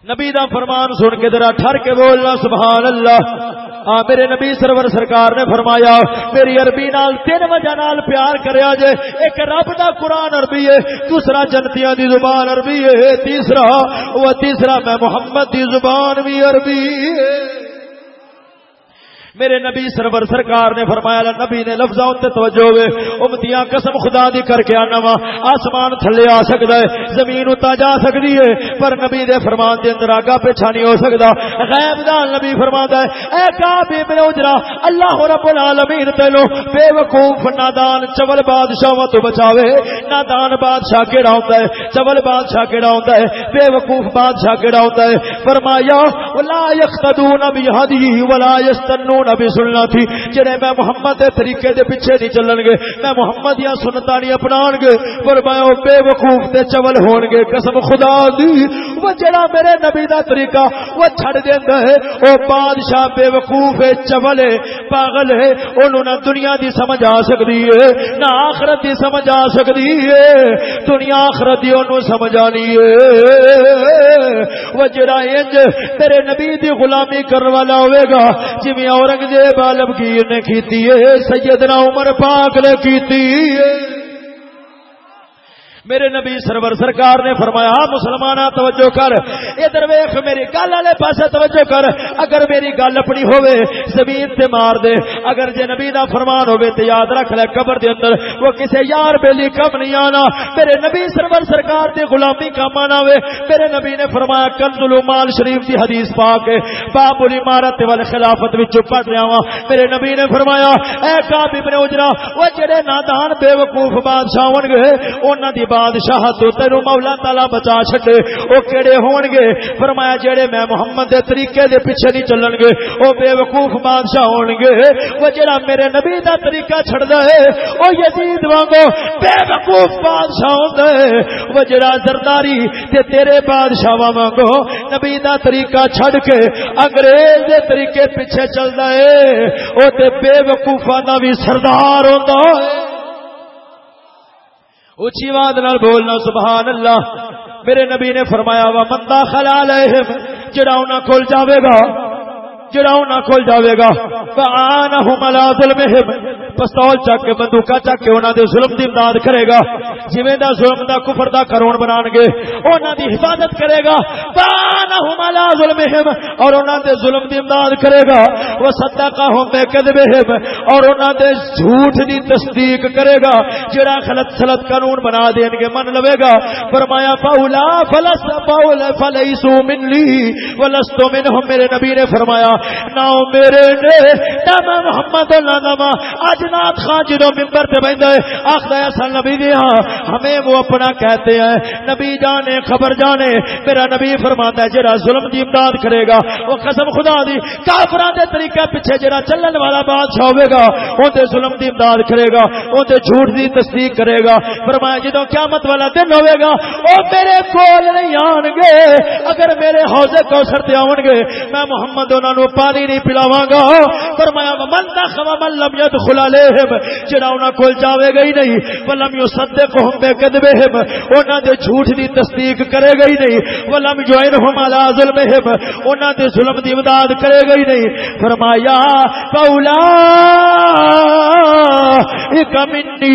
Speaker 1: نبی دا فرمان سن کے ذرا ٹھر کے بولنا، سبحان اللہ. ہاں میرے نبی سرور سرکار نے فرمایا، میری عربی نال تین وجہ نال پیار کریا جے، ایک رب دا قرآن عربی ہے، دوسرا جنتیاں دی زبان عربی ہے، تیسرا، وہ تیسرا میں محمد دی زبان بھی عربی ہے۔ میرے نبی سرور سرکار نے فرمایا، نبی نے لفظاں تے توجہ ہوے امتیاں قسم خدا دی کر کے آنا وا، آسمان تھلے آ سکدا ہے، زمین اتا جا سکدی ہے، پر نبی دے فرمان دے اندر آگا پیچھا نہیں ہو سکدا۔ غیب دا نبی فرماتا ہے، اے کعب ابن اجرا، اللہ رب العالمین تینو بے وقوف نادان چول بادشاہاں تو بچاوے۔ نادان بادشاہ کیڑا ہوندا ہے؟ چول بادشاہ کیڑا ہوندا ہے؟ بے وقوف بادشاہ کیڑا ہوندا ہے؟ فرمایا، ولا یقتدون بهدی ولا یستنون نبی سننا تھی جڑے میں محمد دے طریقے دے پیچھے نہیں چلن گے میں محمد یا سنتا نہیں اپنان گے پر میں او بے وقوف تے چول ہون گے قسم خدا دی وہ جڑا میرے نبی دا طریقہ وہ چھڑ دیندا ہے او بادشاہ بے وقوف ہے چول ہے پاگل ہے اونوں نہ دنیا دی سمجھ آ سکدی ہے نہ آخرت دی سمجھ آ سکدی ہے دنیا آخرت دی اونوں سمجھ آنی ہے وہ جڑا انج تیرے نبی دی غلامی کرن والا ہوے گا جویں اور اورنگزیب عالمگیر نے کیتی ہے سیدنا عمر پاک نے کیتی ہے۔ میرے نبی سرور سرکار نے فرمایا مسلمان توجہ کر۔ ادھر ویخ میری گل والے پاس توجہ کر۔ اگر میری گل اپنی ہوئے زمین سے مار دے۔ اگر جے نبی دا فرمان ہوئے تو یاد رکھ لے قبر دے اندر، وہ کسے یار بیلی کم نہیں آنا۔ میرے نبی سرور سرکار دی غلامی کم آنا ہوئے میرے نبی نے فرمایا کنزل مال شریف دی حدیث پاک باب الامارت والخلافت وچ پڑھ رہا ہوں میرے نبی نے فرمایا، اے کعب ابن اجرا، وہ جڑے نادان بے وقوف بادشاہ ہون گے، انہاں دی بادشاہ تو تینو مولا تعالی بچا چھڈے۔ او کیڑے ہون گے فرمایا جڑے میں محمد دے طریقے دے پیچھے نہیں چلن گے او بے وقوف بادشاہ ہون گے او جڑا میرے نبی دا طریقہ چھڑدا ہے، او یزید وانگو بے وقوف بادشاہ ہوندا ہے۔ او جڑا زرداری تے تیرے بادشاہ وانگو نبی دا طریقہ چھڑ کے انگریز دے طریقے پیچھے چلدا ہے۔ او تے بے وقوفاں دا بھی سردار ہوندا ہے۔ اچھی واد نال بولنا، سبحان اللہ۔ میرے نبی نے فرمایا، وا مندہ خلا لہم جڑا انہاں کول جاوے گا، جڑا انہاں کول جاوے گا فانہم لا ظلمہم پستول چک کے بندوقا چک کے انہوں دے ظلم دی امداد کرے گا۔ جویں دا ظلم دا کفر دا کرون بنان گے انہوں دی حفاظت کرے گا۔ بانہم علی ظلمہم، اور انہوں دے ظلم دی امداد کرے گا۔ وہ صدقہم بے کذبہم اور انہوں دے جھوٹ دی تصدیق کرے گا۔ جڑا غلط سلط قانون بنا دین گے، من لوے گا۔ فرمایا پاولا فلس پاول فلیسو من لی ولستو منہم میرے نبی نے فرمایا نہ میرے نے نہ محمد اللہ نما اج نات خان جدو ممبر تے بیندے آخدا ہے سن نبی دی ہاں ہمیں وہ اپنا کہتے ہیں، نبی جانے، خبر جانے۔ میرا نبی فرماتا ہے، جڑا ظلم دی امداد کرے گا، وہ قسم خدا دی۔ کافراں دے طریقے پیچھے جڑا چلن والا بادشاہ ہوے گا، اون تے ظلم دی امداد کرے گا، اون تے جھوٹ دی تصدیق کرے گا۔ فرمایا جدو قیامت والا دن ہوے گا، او میرے کول نہیں آن گے۔ اگر میرے حوض کوثر تے آون گے، میں محمد انہاں نو پانی نہیں پلاواں گا۔ فرمایا من دخل من لم يدخل عليهم جڑا انہاں کول جاوے گا ہی نہیں، ولم يصدقهم بكذبهم انہاں دے جھوٹ دی تصدیق کرے گا ہی نہیں، ولم يعينهم على ظلمهم انہاں دے ظلم دی امداد کرے گا ہی نہیں۔ فرمایا، قولا ایک منی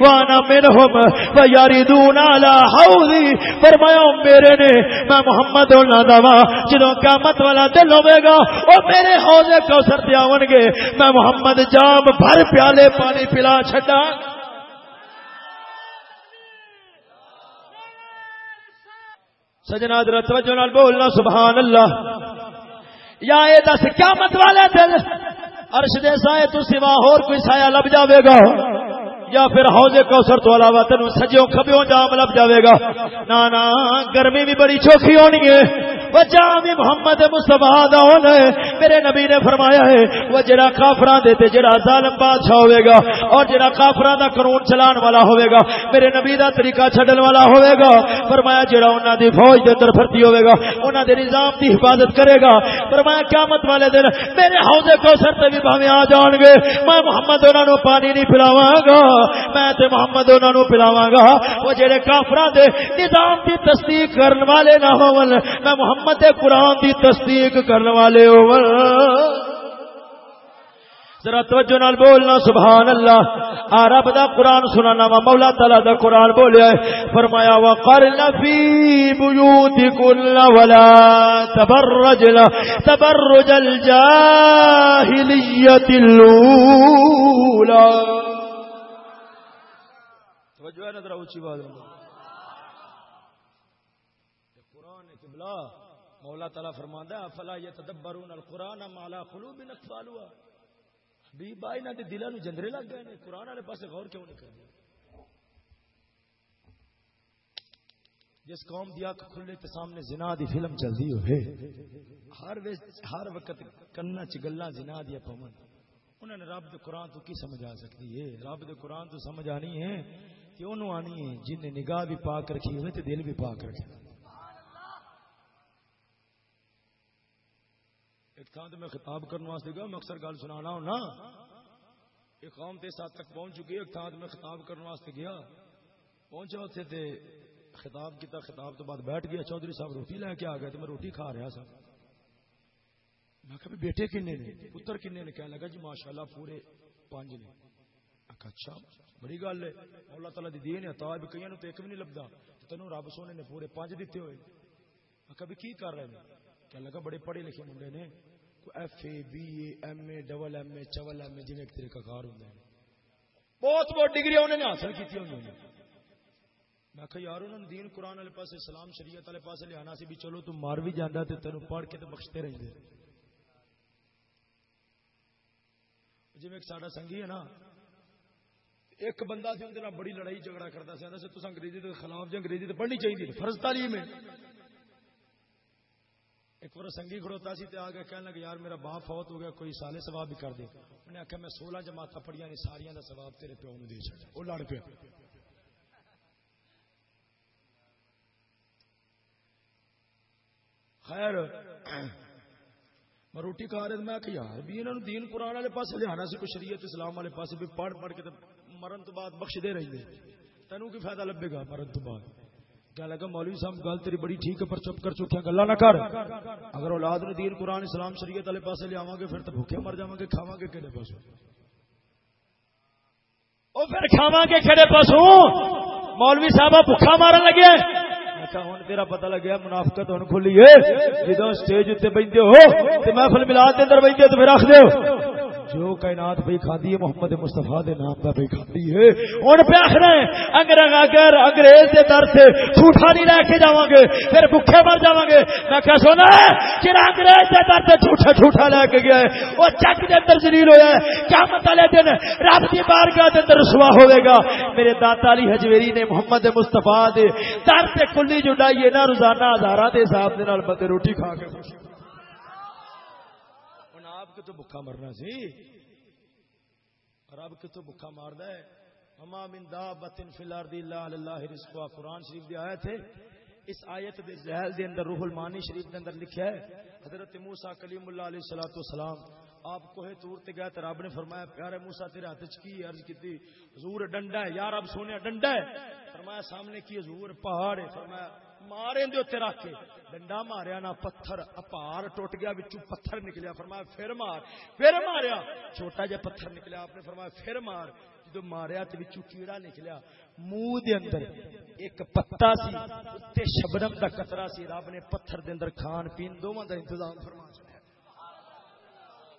Speaker 1: وانا منهم فيردون على حوضي فرمایا میرے نے، میں محمد اللہ دوا جدوں قیامت والا دل ہوے گا، او میرے حوض کوثر تے آون گے۔ میں محمد جام بھر پیالے پانی پلا چھڈا۔ سجنا در توجہ نال بولنا، سبحان اللہ۔ یا اے دس کیا مت والے دل عرش دے سائے تو سوا اور کوئی سایہ لب جاوے گا۔ یا پھر حوض کوثر تو علاوہ تینوں سجیوں کھبیوں جام لب جاوے گا۔ نا نا، گرمی بھی بڑی چوکھی ہونی ہے۔ وہ جام محمد مصطفیٰ دا ہونا ہے۔ میرے نبی نے فرمایا ہے، وہ جڑا کافراں دے تے جڑا ظالم بادشاہ ہوے گا اور جڑا کافراں دا قانون چلان والا ہوے گا، میرے نبی دا طریقہ چھڈن والا ہوے گا۔ فرمایا جڑا انہاں دی فوج دے اندر بھرتی ہوے گا، انہاں دے نظام دی حفاظت کرے گا۔ فرمایا قیامت والے دن میرے حوض کوثر تے بھی بھاویں آ جان گے۔ میں محمد انہاں نو پانی نہیں پلاواں گا۔ میں تے محمد انہاں نو پلاواں گا۔ وہ جڑے کافراں دے نظام دی تصدیق کرن والے نہ ہون، میں محمد دے قرآن دی تصدیق کرن والے ہون۔ ذرا توجہ نال بولنا، سبحان اللہ۔ آ رب دا قرآن سنانا وا، مولا تعالی دا قرآن بولیا ہے۔ فرمایا، وقرن فی بیوتکن ولا تبرجن تبرج الجاہلیت الاولی توجہ ہے نا ذرا اونچی بات قرآن قبلہ مولا تعالی فرماندا ہے فلا یتدبرون القرآن ما على قلوب اقفالها بھی بائی نہ دلوں نو جندرے لگ گئے نے۔ قرآن والے پاسے غور کیوں نہیں کرتے جس قوم دی اکھ کھلے تے سامنے زنا دی فلم چلدی ہوئے، ہر ہر وقت کنا چ گلاں زنا دی پون انہوں نے رب دے قرآن تو کی سمجھ آ سکتی ہے؟ رب دے قرآن تو سمجھ آنی ہے۔ کہ انہوں آنی ہے؟ جن نے نگاہ بھی پاک رکھی ہوئے تے دل بھی پاک رکھے ایک تھان تو میں خطاب کرنے واسطے گیا، میں اکثر گل سنانا ہوں نا ایک قوم تے ساتھ تک پہنچ چکی ایک تھان تو میں خطاب کرنے واسطے گیا۔ پہنچا اتنے تے خطاب کیتا، خطاب تو بعد بیٹھ گیا، چودھری صاحب روٹی لے کے آ گئے تو میں روٹی کھا رہا سا۔ میں کہ بیٹے کنے نے؟ پتر کنے نے؟ کہنے لگا جی ماشاءاللہ پورے پانچ نے۔ اچھا بڑی گل ہے۔ مولا تعالی دی دین ہے عطا بھی کئیاں نو تے ایک بھی نہیں لبدا۔ تینوں رب سونے نے پورے پانچ دیتے ہوئے۔ میں کبھی کی کر رہے ہیں کہنے لگا، بڑے پڑھے لکھے منڈے نے۔ F A, B A, M A, double M A, Chola M A جن ایک طریقہ کار ہوں بہت بہت ڈگری انہوں نے حاصل کی ہوئی میں کہ یار، انہوں نے دین قرآن والے پاس اسلام شریعت والے پاس لیا سی بھی چلو تم مار بھی جانا تو تینوں پڑھ کے تو بخشتے رہتے جی ایک ساڈا سنگھی ہے نا ایک بندہ سی اندر بڑی لڑائی، جھگڑا کرتا سا تو انگریزی کے خلاف جو انگریزی تو پڑھنی چاہیے فرض تعلیم ہے۔ ایک بار سنگھی کھڑوتا سی تے آگے کہنے لگا، یار میرا باپ فوت ہو گیا، کوئی سالے ثواب بھی کر دے۔ انہیں آخیا میں سولہ جی جماعت پڑھیا نے ساریا کا ثواب تیرے پیو نے دے چڑیا وہ لڑ پیا۔ خیر، میں روٹی کھا رہا میں کہ یار بھی انہوں دین قرآن والے پاس لیا سی، کوئی شریعت اسلام والے پاس بھی پڑھ پڑھ کے مرن تو بعد بخش دے رہے تینوں کی فائدہ لبے گا مرن تو بعد۔ کیا لگا، مولوی صاحب، گل تیری بڑی ٹھیک ہے، پر چپ کر چکیا گلا نہ کر۔ اگر اولاد نے دین قرآن اسلام شریعت والے پاس لیا گے، پھر تو بھوکے مر جا گے کھاوا گے کہڑے پاس وہ پھر کھاوا گے کھڑے پسو مولوی صاحب بھوکا مارن لگے۔ ہوں تیرا پتا لگیا، منافقت ہوں کھلی ہے۔ جدو اسٹیج اتنے بہتے ہو تو محفل ملاد کے اندر بہتے ہو، تو پھر رکھ دو جو کائنات پہ کھادی ہے، محمد مصطفیٰ دے نام کا پہ کھادی ہے۔ ہن پہ آخنا ہے انگریز اگر انگریز دے در سے جھوٹا نہیں لے کے جاواں گے، پھر بھوکے مر جاواں گے۔ میں کیا سونا ہے کہ انگریز دے در سے جھوٹا جھوٹا لے کے گیا ہے۔ وہ جگ دے اندر ذلیل ہویا ہے۔ قیامت والے دن رب دی بارگاہ دے اندر رسوا ہوے گا۔ میرے داتا علی حجویری نے محمد مصطفیٰ دے در سے کلی جڑائی ہے نا روزانہ ہزاراں دے حساب دے نال بندے روٹی کھا کے خوش تو بکھا مرنا سی؟ رب کتوں بکھا مارد ہے؟ ہما من دابتن فی الارض الا اللہ رزقها قرآن شریف دی آیت ہے۔ اس آیت دے ذہل دے اندر روح المانی شریف دے اندر لکھا ہے۔ حضرت موسی کلیم اللہ علیہ الصلوۃ والسلام، آپ کوہ تور تے گئے تے رب نے فرمایا، پیارے موسی، تیرے ہاتھ وچ کی عرض کیتی، حضور ڈنڈا ہے۔ یا رب سونے، ڈنڈا ہے۔ فرمایا، سامنے کی حضور پہاڑ ہے۔ فرمایا مارے دے اتنے رکھ کے۔ ڈنڈا ماریا نہ، پتھر اپار ٹوٹ گیا بچوں پتھر نکلیا۔ فرمایا، پھر مار، پھر ماریا۔ چھوٹا جا پتھر نکلیا آپ نے۔ فرمایا، پھر مار۔ جدو ماریا تو بچوں کیڑا نکلیا، منہ دے اندر ایک پتا سی تے شبنم دا قطرہ سی۔ رب نے پتھر دے اندر کھان پین دونوں دا انتظام فرمایا۔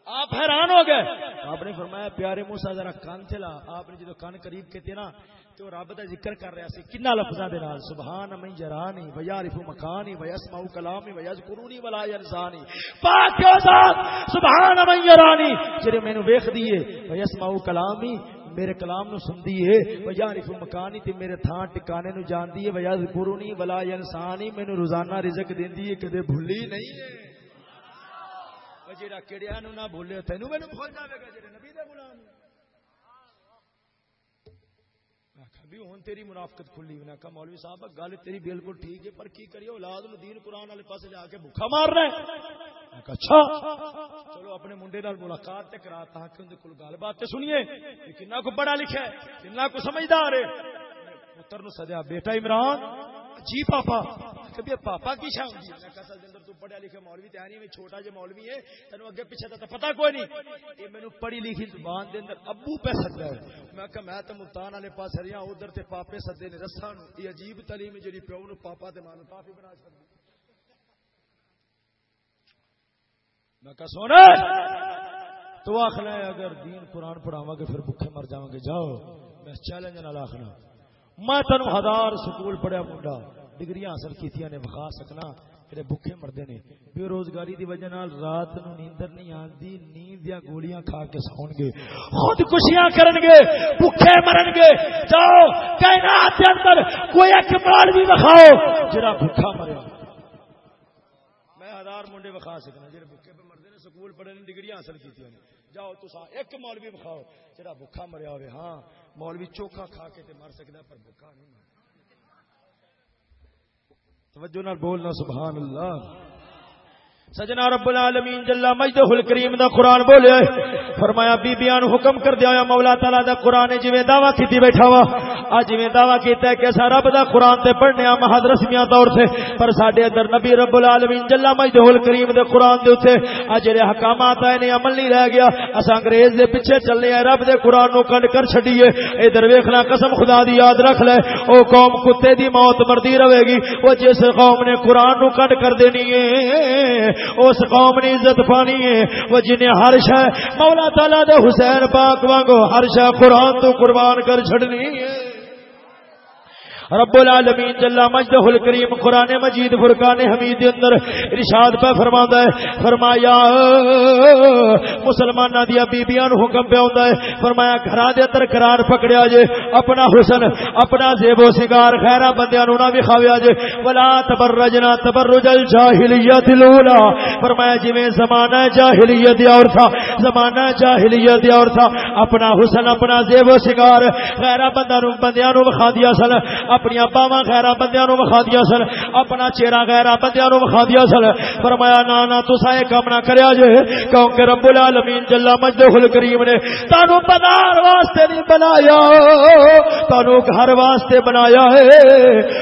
Speaker 1: آپ حیران ہو گئے۔ آپ نے فرمایا، پیارے موسا ذرا کان چلا۔ آپ نے جدو کان قریب کہتے نا تو رب دا ذکر کر رہا سی، کنا لفظاں دے نال؟ سبحان من جرانی و یعرف مکانی و یسمع کلامی و یذکرونی ولا ینسانی۔ پاک او ذات سبحان من جرانی جڑے مینوں ویکھ دیے و یسمع کلامی، میرے کلام نو سن دیے و یعرف مکانی تے میرے تھان ٹکانے نو جان دیے و یذکرونی ولا ینسانی، مینوں روزانہ رزق دیندی ہے، کدے بھولی نہیں ہے۔ جڑا کڑیا نو نہ بھولے، تینوں مینوں بھول جاوے گا جڑے نبی دے غلام بھی ہوں تیری منافقت کھلی ہونا کہ مولوی صاحب، گل تیری بالکل ٹھیک ہے، پر کی کریے؟ اولاد نو دین قرآن والے پاس جا کے بھوکا مار رہے اچھا۔ چلو اپنے منڈے نال ملاقات تے کرا تاکہ ان کول گل بات تے سنیے۔ کنا کو پڑھا لکھا ہے، کنا کو سمجھدار ہے۔ پتر نو سدیا، بیٹا عمران جی پاپا۔ کبھی پاپا کی شاہ ہوندی ہے کسل دے اندر تو پڑھیا لکھا مولوی تے نہیں میں چھوٹا جے مولوی ہے تینو اگے پیچھے تے پتہ کوئی نہیں۔ اے مینوں پڑھی لکھی زبان دے اندر ابو پہ سدا ہے۔ میں کہ میں تے ملتان والے پاس رہیا، ادھر تے پاپے سدے نے رساں نو یہ عجیب تعلیم جڑی پیو نو پاپا تے ماں نو کافی بنا چھڈی میں کہ سونا، تو آخنا اگر دین قرآن پڑھاواں گے، پھر بھوکے مر جاواں گے۔ جاؤ، میں چیلنج نال آخنا۔ میں تینوں ہزار سکول پڑھیا، منڈا۔ ڈگری حاصل کیتیاں نے بخا سکنا۔ جڑے بھوکے مردے نے۔ بے روزگاری دی وجہ نال رات نو نیندر نہیں آندی، نیند دیا گولیاں کھا کے سون گے خود کشیاں کرن گے بھوکے مرن گے جاؤ، کائنات دے اندر کوئی ایک مولوی بخاؤ جڑا بھوکا میں ہزار منڈے بخا سکنا، جڑے بھوکے پہ مردے نے سکول پڑھے نے ڈگری حاصل کیتیاں نے۔ جاؤ تسا ایک مولوی جڑا بھوکا مریا ہوئے۔ ہاں مولوی چوکھا کھا کے تے مر سکدا پر بھوکا نہیں مر توجہ نال بولنا سبحان اللہ سجنا رب العالمین جل مجدہ الکریم دا قرآن بولے۔ فرمایا بی بیان حکم کر دیا مولا تعالی دا قرآن جویں دعویٰ کیتی بیٹھا وا۔ اج جویں دعویٰ کیتا ہے کہ سا رب دا قرآن تے پڑھنے ا محض رسمیاں طور سے پر ساڈے اندر نبی رب العالمین جل مجدہ الکریم دے قرآن دے اوتے اج جڑے احکامات آئے نے، عمل نہیں رہ گیا۔ اسا انگریز دے پیچھے چلنے ہیں رب دے قرآن نو کنڈ کر چھڈیے۔ ادھر ویکھنا قسم خدا دی یاد رکھ لے او قوم کتے دی موت مردی رہے گی۔ او جس قوم نے قرآن نو کنڈ کر دینی ہے، اس قوم نے عزت پانی ہے۔ وہ جنہیں ہر شہ مولا تعالی دے حسین پاک وانگو، ہر شہ قرآن تو قربان کر چھڑنی ہے۔ رب العالمین جل مجدہ الکریم قرآن مجید فرقان حمید اندر ارشاد پہ فرماتا ہے، فرمایا مسلمانہ دیا بیبیاں حکم پہ ہوندا ہے، فرمایا، گھراں دے اندر قرار پکڑیا جے، اپنا حسن، اپنا زیب و سنگار خیرا بندیاں نو نہ وکھاویا جے، ولا تبرجنا تبرج الجاہلیت الاولى فرمایا، جویں زمانہ جاہلیت اور تھا، زمانہ جاہلیت اور تھا، اپنا حسن، اپنا زیب و سنگار خیرا بندیاں نو بندیاں نو وکھا دیا سن اپنی باواں غیراں بندیاں نو وکھا دیا سن، اپنا چہرہ غیراں بندیاں نو وکھا دیا سن۔ فرمایا نا نا تسا اے کام نہ کریا جے، کیونکہ رب العالمین جل مجدہ الکریم نے تانو بنار واسطے نہیں بنایا۔ تانو گھر واسطے بنایا ہے،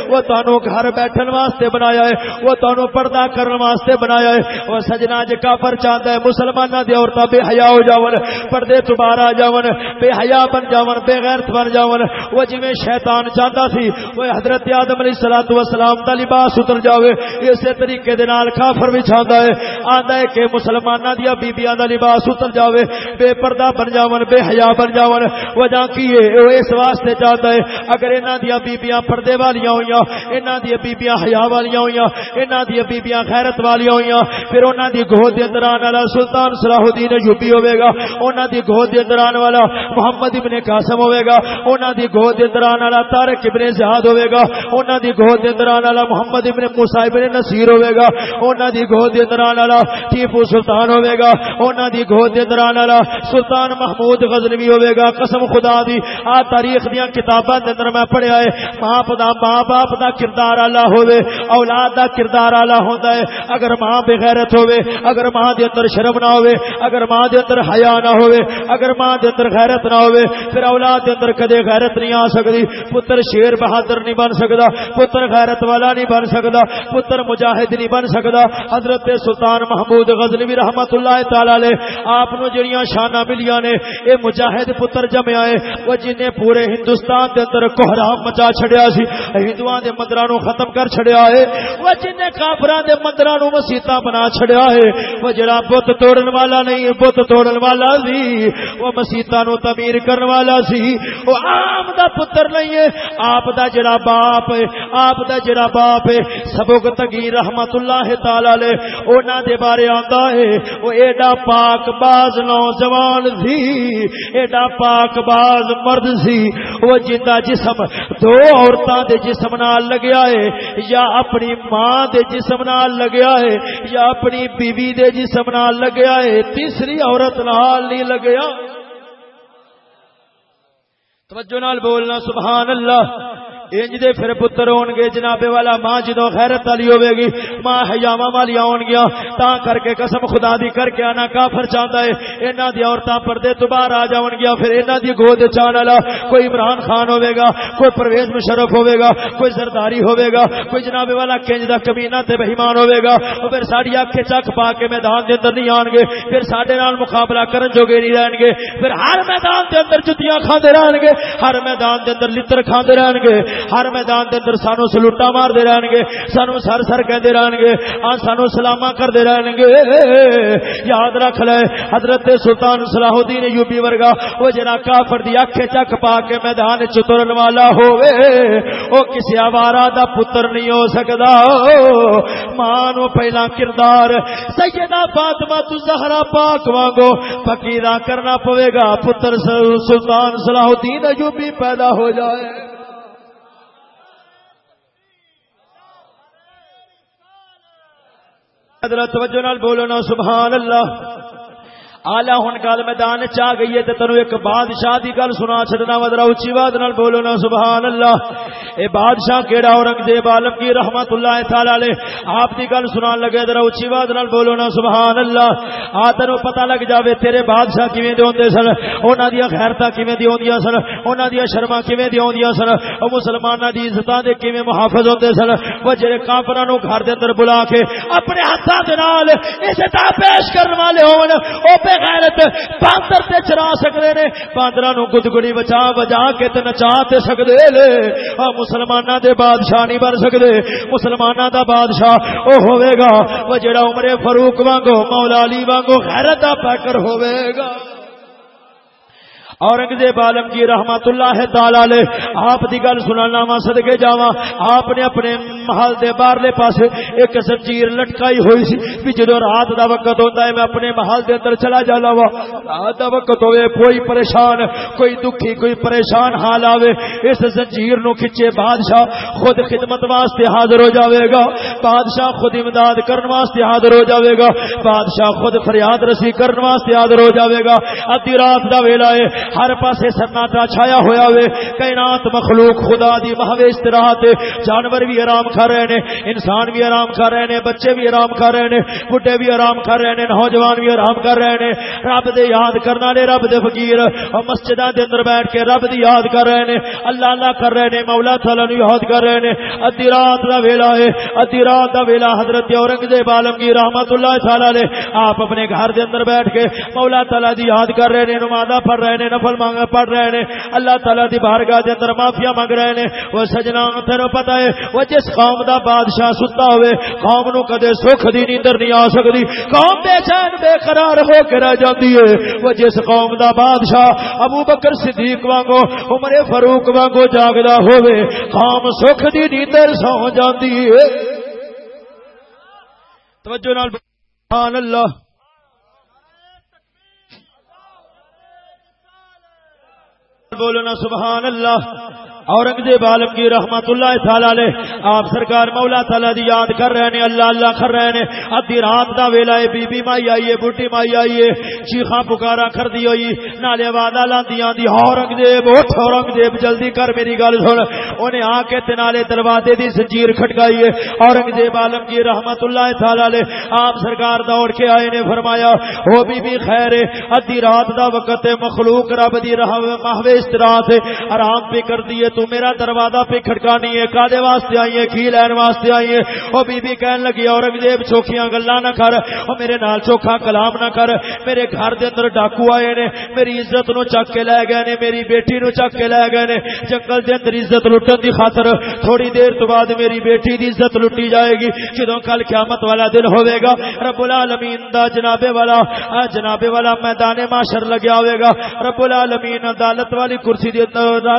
Speaker 1: وہ تانو گھر بیٹھن واسطے بنایا ہے، وہ تانو پردہ کرن واسطے بنایا ہے۔ وہ سجنا جے کافر چاہندا ہے، مسلماناں دی عورتاں بے حیا ہو جاون، پردے تو باہر آ جاون، بے حیا بن جاون، بے غیرت بن جاون۔ وہ جویں شیطان چاہندا سی وہ حضرت آدم علیہ الصلوۃ والسلام دا لباس اتر جاوے اسی طریقے دے نال کافر بھی چاہندا ہے آندا ہے کہ مسلماناں دی بیبییاں دا لباس اتر جاوے بے پردہ بن جاون بے حیا بن جاون وجہ کی ہے او اس واسطے چاہتا ہے اگر انہاں دی بیبییاں پردے والیاں ہویاں انہاں دی بیبییاں حیا والیاں ہویاں انہاں دی بیبییاں غیرت والیاں ہویاں پھر انہاں دی گود دے اندر آن والا سلطان صلاح الدین ایوبی ہوے گا انہاں دی گود دے اندر آن والا محمد ابن قاسم ہوے گا انہاں دی گود دے اندر آن والا طارق ابن زہاد زیاد ہوے گا۔ انہاں دی گود دے اندر آن والا محمد ابن موسی ابن نصیر ہوے گا۔ انہاں دی گود دے اندر آن والا ٹیپو سلطان ہوے گا۔ انہاں دی گود دے اندر آن والا سلطان محمود غزنوی ہوے گا۔ قسم خدا دی، آ تاریخ دیاں کتاباں دے اندر میں پڑھیا ہے۔ ماں دا ماں باپ دا کردار اعلی ہوے اولاد دا کردار اعلی ہوندا ہے۔ اگر ماں بے غیرت ہوے اگر ماں دے اندر شرم نہ ہوے اگر ماں دے اندر حیا نہ ہوے اگر ماں دے اندر غیرت نہ ہوے پھر اولاد دے اندر کدے غیرت نہیں آ سکدی پتر شیر بہادر نہیں بن سکدا، پتر غیرت والا نہیں بن سکدا، پتر مجاہد نہیں بن سکدا۔ حضرت سلطان محمود غزنوی رحمت اللہ تعالی علیہ، آپ نو جڑیاں شاناں ملیاں نے، اے مجاہد پتر جمیا ہے او جن نے پورے ہندوستان دے اندر کوہرام مچا چھڑیا سی ہندوؤں دے مندراں نو ختم کر چھڑیا ہے۔ او جن نے کافراں دے مندراں نو مسیتاں بنا چھڑیا ہے او جڑا بت توڑن والا نہیں، بت توڑن والا سی او مسیتاں نو تعمیر کرن والا سی۔ او عام دا پتر نہیں ہے، آپ دا جڑا باپ ہے، آپ دا جڑا باپ ہے سبق تگی رحمت اللہ تعالی علیہ، انہاں دے بارے آندا ہے، او ایڈا پاک باز نوجوان سی، ایڈا پاک باز مرد سی وہ جندا جسم، دو عورتاں دے جسم نال لگیا ہے، یا اپنی ماں دے جسم نال لگیا ہے، یا اپنی بیوی دے جسم نال لگیا ہے، تیسری عورت نال نہیں لگیا۔ توجہ نال بولنا، سبحان اللہ۔ انج دے پھر پتر ہون گے جناب والا، ماں جدو غیرت والی ہوے گی، ماں حیاواں والی آون گیا تا کر کے قسم خدا دی کر کے انا کافر چاہندا ہے۔ انہاں دی عورتاں پردے تو باہر آ جاون گیا پھر انہاں دی گود چان والا، کوئی عمران خان ہوے گا، کوئی پرویز مشرف ہوے گا، کوئی زرداری ہوے گا، کوئی جناب والا کنج دا کمینہ تے بے ایمان ہوے گا۔ او پھر ساڈی اکھ چک پا کے میدان دے اندر نہیں آن گے پھر ساڈے نال مقابلہ کرن جوگے نہیں رہن گے پھر ہر میدان دے اندر جتیاں کھاندے رہن گے ہر میدان دے اندر لتر کھاندے رہن گے ہر میدان دے اندر سانو سلوٹا مار دے رہن گے سانو سر سر کہندے رہن گے آ سانو سلاما کردے رہن گے یاد رکھ لے، حضرت سلطان صلاح الدین ایوبی ورگا او جڑا کافر دی اکھ چک پا کے میدان وچ ترن والا ہووے، او کسی آوارا دا پتر نہیں ہو سکدا۔ ماں نو پہلا کردار سیدہ فاطمہ تو زہرا پاک وانگو فقیرہ کرنا پوے گا، پتر سلطان صلاح الدین ایوبی پیدا ہو جائے۔ حضرت توجہ نال بولو نا سبحان اللہ۔ آلہ ہن گل میدان چ آ گئی ہے تے تینو ایک بادشاہ دی گل سنا چھڈنا ودرا اونچی آواز نال بولو نا سبحان اللہ اے بادشاہ کیڑا اورنگزیب عالم کی رحمت اللہ تعالی علیہ۔ آپ دی گل سنان لگے ذرا اونچی آواز نال بولو نا سبحان اللہ آ تینو پتہ لگ جاوے تیرے بادشاہ کیویں دے ہوندے سن انہاں دی غیرتاں کیویں دی ہوندیاں سن انہاں دی شرماں کیویں دی ہوندیاں سن۔ او مسلماناں دی عزتاں دے کیویں محافظ ہوندے سن۔ او جڑے کافراں نو گھر دے اندر بلا کے اپنے ہتھاں دے نال عزت پیش کرن والے ہون، او غیرت باندر تے چرا سکدے نے۔ باندراں نو گدگڑی بچا، بجا کے تے نچا تے سکدے لے او مسلماناں دے بادشاہ نہیں بن سکدے۔ مسلماناں دا بادشاہ او ہوے گا۔ او جڑا عمر فاروق وانگو، مولا علی وانگو، غیرت دا پیکر ہوے گا۔ اورنگزیب عالم کی رحمت اللہ تعالی آپ دی گل سنانا وا، صدقے جاواں۔ آپ نے اپنے محل دے باہرلے پاسے ایک زنجیر لٹکائی ہوئی سی کہ جدوں رات دا وقت ہوندا ہے، میں اپنے محل دے اندر چلا جانا وا۔ رات دا وقت ہوے کوئی پریشان، کوئی دکھی، کوئی پریشان حال آوے۔ اس زنجیر نو کھچے بادشاہ خود خدمت واسطے حاضر ہو جاوے گا۔ بادشاہ خود امداد کرن واسطے حاضر ہو جاوے گا۔ بادشاہ خود فریاد رسی کرن واسطے حاضر ہو جاوے گا۔ ادھی رات دا ویلا ہے ہر پاسے سناٹا چھایا ہوا ہوئے۔ کائنات مخلوق خدا دی محوے استراحت جانور بھی آرام کر رہے نے، انسان بھی آرام کر رہے نے، بچے بھی آرام کر رہے نے بڈے بھی آرام کر رہے نے، نوجوان بھی آرام کر رہے نے۔ رب دے یاد کرنا نے رب دے فقیر، اور مسجداں دے اندر بیٹھ کے رب دی یاد کر رہے نے۔ اللہ اللہ کر رہے نے، مولا تعالی نو یاد کر رہے نے۔ ادھی رات دا ویلا ہے، ادھی رات دا ویلا حضرت اورنگزیب عالمگیر رحمت اللہ تعالی نے آپ اپنے گھر دے اندر بیٹھ کے مولا تعالی دی یاد کر رہے نے، نمازاں پڑھ رہے نے نفل مانگ پڑھ رہے نے۔ اللہ تعالی دی بارگاہ دے اندر معافیا مانگ رہے نے۔ وہ سجنا تینوں پتہ ہے، وہ جس قوم دا بادشاہ ستا ہوئے، قوم نو کدے سکھ دی نیندر نہیں آ سکدی قوم بے چین بے قرار ہو کے رہ جاندی ہے۔ وہ جس قوم دا بادشاہ ابو بکر صدیق وانگو، عمر فاروق وانگو جاگدا ہوئے، قوم سکھ دی نیندر سو جاندی ہے۔ توجہ نال سبحان اللہ۔ بولنا سبحان اللہ۔ اورنگزیب عالم کی رحمت اللہ تعالی علیہ، آپ سرکار مولا تعالی دی یاد کر رہے نے اللہ اللہ کر رہے نے ادھی رات دا ویلا ہے بی بی مائی آئیے بوٹی مائی آئیے چیخاں پکارا کر دی ہوئی، نالے وعدہ لاندیاں دی۔ اورنگزیب، اٹھ اورنگزیب، جلدی کر میری گل سن۔ اونے آ کے تے نالے دروازے دی زنجیر کھٹکائی ہے۔ اورنگزیب عالم کی رحمت اللہ تعالی علیہ، آپ سرکار دوڑ کے آئے نے فرمایا او بی بی خیر ہے، ادھی رات دا وقت مخلوق رب دی رحم محوے استراحت آرام پہ کر دیے تو میرا دروازہ پہ کھڑکانی ہے، کادے واسطے آئی ہے کی لین واسطے آئی ہے وہ بی بی کہن لگی، اورنگزیب چوکھیاں گلا نہ کر، او میرے نال چوکھا کلام نہ کر۔ میرے گھر دے اندر ڈاکو آئے نے، میری عزت نو چک کے لے گئے نے، میری بیٹی نو چک کے لے گئے نے۔ جنگل دے اندر عزت لٹن دی خاطر تھوڑی دیر تو بعد میری بیٹی دی عزت لٹی جائے گی۔ جدوں کل قیامت والا دن ہوے گا، رب العالمین دا جناب والا جناب والا میدان معاشر لگیا ہوے گا۔ رب العالمین عدالت والی کرسی دی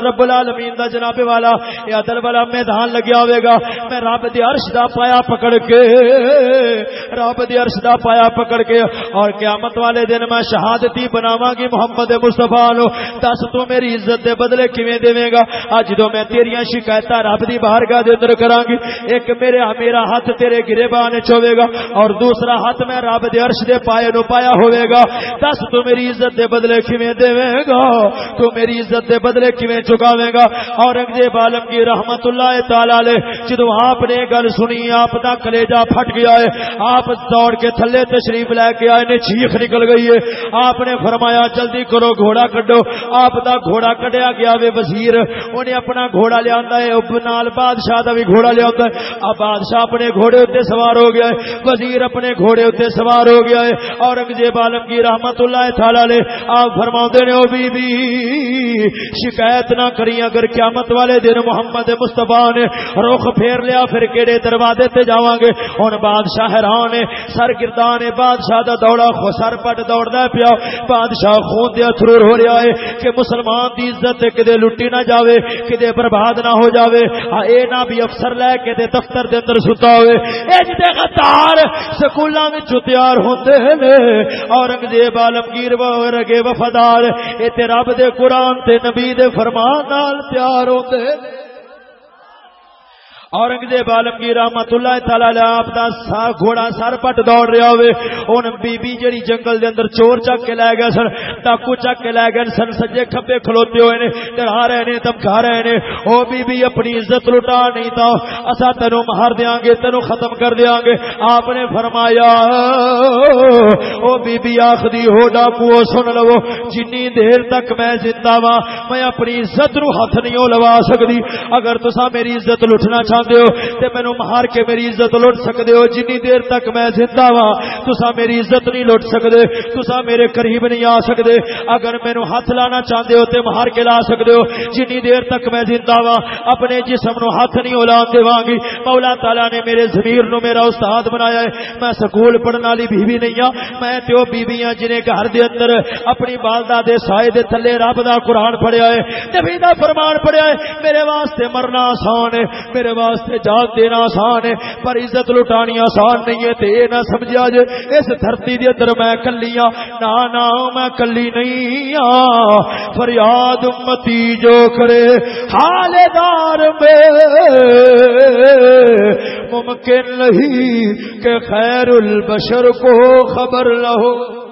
Speaker 1: رب العالمین دا جناب والا یا دل والا میدان لگیا ہوئے گا۔ میں رب دی عرش دا پایا پکڑ کے، رب دی عرش دا پایا پکڑ کے، اور قیامت والے دن میں شہادتی بناواں گی محمد مصطفی نو۔ دس تو میری عزت دے بدلے کیویں دیویں گا؟ اج دو میں تیریاں شکایتاں رب دی بارگاہ دے اندر کراں گی، ایک میرے ہاں میرا ہاتھ تیرے گریبان وچ ہوے گا، اور دوسرا ہاتھ میں رب دے عرش دے پائے نو پایا ہوے گا۔ دس تو میری عزت دے بدلے کیویں دیویں گا؟ تو میری عزت دے بدلے کیویں چکاویں گا؟ اورنگزیب عالم کی رحمت اللہ تعالی جدو آپ نے گل سنی، آپ دا کلیجا پھٹ گیا ہے، آپ دوڑ کے تھلے تشریف لے کے آئے نے چیخ نکل گئی ہے۔ آپ نے فرمایا، جلدی کرو، گھوڑا کڈو۔ آپ دا گھوڑا کڈیا گیا وے وزیر، انہیں اپنا گھوڑا لیا ہے۔ نال بادشاہ دا بھی گھوڑا لیا ہے۔ اب بادشاہ اپنے گھوڑے اتنے سوار ہو گیا ہے۔ وزیر اپنے گھوڑے اتنے سوار ہو گیا ہے۔ اورنگزیب عالم کی رحمت اللہ تعالی آپ فرما نے، او بی بی، شکایت نہ کری اگر کیا قیامت والے دن محمد مصطفیٰ نے رخ پھیر لیا، پھر کہڑے دروازے تے جاواں گے؟ ہن بادشاہ حیران ہے سر گردان ہے، بادشاہ دا دوڑا خو سر پٹ دوڑدا پیا۔ بادشاہ خون دے تھرور ہو رہا ہے کہ مسلمان دی عزت کدے لٹی نہ جاوے، کدے برباد نہ ہو جاوے۔ اے نہ بھی افسر لے کے دے دفتر دے اندر ستا ہوئے۔ اے جتے غدار سکولاں وچ تیار ہوندے نے اورنگزیب عالمگیر ورگے وفادار، اے تے رب دے قرآن تے نبی دے فرمان نال پیار مارو دے اورنگزیب عالم کی رحمت اللہ تعالی آپ دا سا گھوڑا سر پٹ دوڑ رہا ہوئے۔ ان بی بی جڑی جنگل دے اندر چور چک کے لے گئے سن ڈاکو چک کے لے گئے سن، سجے کھبے کھلوتے ہوئے نے ڈرا رہے نے دمکا رہے نے۔ او بی بی اپنی عزت لٹا نہیں تا۔ اسا تینو مار دیاں گے تینو ختم کر دیاں گے آپ نے فرمایا، او بی بی آخری ہو، ڈاکو سن لو۔ جنی دیر تک میں زندہ وا میں اپنی عزت نو ہاتھ نہیں لوا سکتی اگر تسا میری عزت لٹنا چاہ چاہتے ہو تے مینو مار کے میری عزت لٹ سکتے ہو، جنی دیر تک میں زندہ وا تسا میری عزت نہیں لٹ سکتے تسا میرے قریب نہیں آ سکتے اگر مینو ہاتھ لانا چاہتے ہو تے مار کے لا سکتے ہو، جنی دیر تک میں زندہ وا اپنے جسم نو ہاتھ نہیں اولاد دے گی۔ مولا تعالی نے میرے ضمیر نو میرا استاد بنایا ہے۔ میں سکول پڑھنے والی بیوی نہیں ہوں میں تو بیویاں جنہیں گھر دے اندر اپنی والدہ دے سائے دے تھلے رب دا قرآن پڑھیا ہے، نبی دا فرمان پڑھیا ہے، میرے واسطے مرنا آسان ہے، میرے واسطے واسطے جان دینا آسان ہے، پر عزت لٹانی آسان نہیں ہے، تے نہ سمجھا جے، اس دھرتی دے اندر میں کلی ہاں نا نا میں کلی نہیں ہاں فریاد امتی جو کرے حال دار میں ممکن نہیں کہ خیر البشر کو خبر نہ ہو۔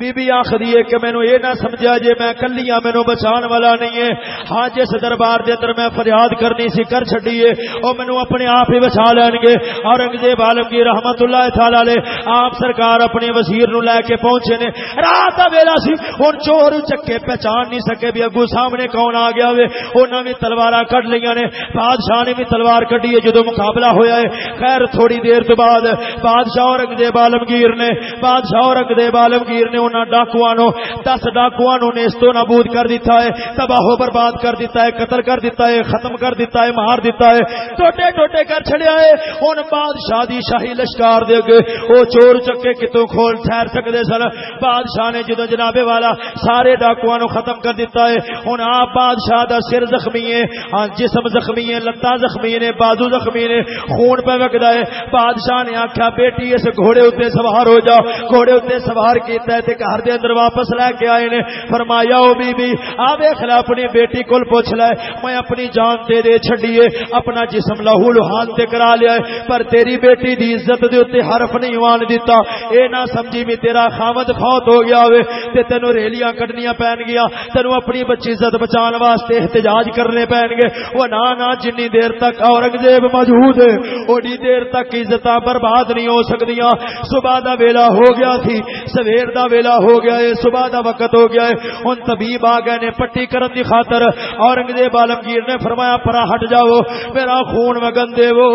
Speaker 1: بی بی آخری ہے کہ مینو یہ نہ سمجھا جے میں کلیاں مینو بچان والا نہیں ہے۔ ہاں جس دربار دے اندر میں فریاد کرنی سی، کر چھڈیے۔ او مینو اپنے آپ ہی بچا لین گے۔ اورنگزیب عالم کی رحمت اللہ تعالی علیہ آپ سرکار اپنے وزیر نو لے کے پہنچے نے۔ رات دا ویلا سی، ہن چور چکے پہچان نہیں سکے بھی اگو سامنے کون آ گیا وے۔ انہاں وی تلواراں کڈ لیاں نے۔ بادشاہ نے بھی تلوار کڈی ہے جدوں مقابلہ ہویا ہے۔ خیر، تھوڑی دیر تو بعد بادشاہ اورنگزیب عالمگیر نے، بادشاہ اورنگزیب عالمگیر نے انہاں ڈاکواں نو دس ڈاکواں نو نے اس تو نابود کر دیتا ہے تباہ و برباد کر دیتا ہے، قتل کر دیتا ہے، ختم کر دیتا ہے، مار دیتا ہے۔ ٹوٹے ٹوٹے کر چھڑیا ہے ہن بادشاہ دی شاہی لشکار دے گے او چور چکے کتوں کھول ٹھہر سکدے سن۔ بادشاہ نے جدوں جناب والا سارے ڈاکواں نو ختم کر دیتا ہے، ہن آپ بادشاہ دا سر زخمی ہے ہاں جسم زخمی ہے لتاں زخمی نے، بازو زخمی نے، خون پہ وگدا ہے۔ بادشاہ نے آکھیا، بیٹی، اس گھوڑے اوتے سوار ہو جا گھوڑے اوتے سوار کیتا ہے تے گھر دے اندر واپس لے کے آئے نے، فرمایا، او بی بی آ ویکھ لے، اپنی بیٹی کول پوچھ لے، میں اپنی جان تے دے چھڈیے، اپنا جسم لہو لہان تے کرا لیا ہے، پر تیری بیٹی دی عزت دے اوتے حرف نہیں وان دیتا اے نہ سمجھی بھی تیرا خاوند فوت ہو گیا ہوئے، تے تینو ریلیاں کڈنیاں پین گیا تینو اپنی بچی عزت بچان واسطے احتجاج کرنے پین گے۔ وہ نا نا جنی دیر تک اورنگزیب موجود ہے، اوڈی دیر تک عزتاں برباد نہیں ہو سکدیاں۔ صبح دا ویلا ہو گیا تھی، سویر دا ویلا ہو گیا ہے صبح دا وقت ہو گیا ہے۔ ہن طبیب آ گئے نے، پٹی کرن دی خاطر اورنگزیب عالمگیر نے فرمایا، پرا ہٹ جاؤ، میرا خون وگن دے وہ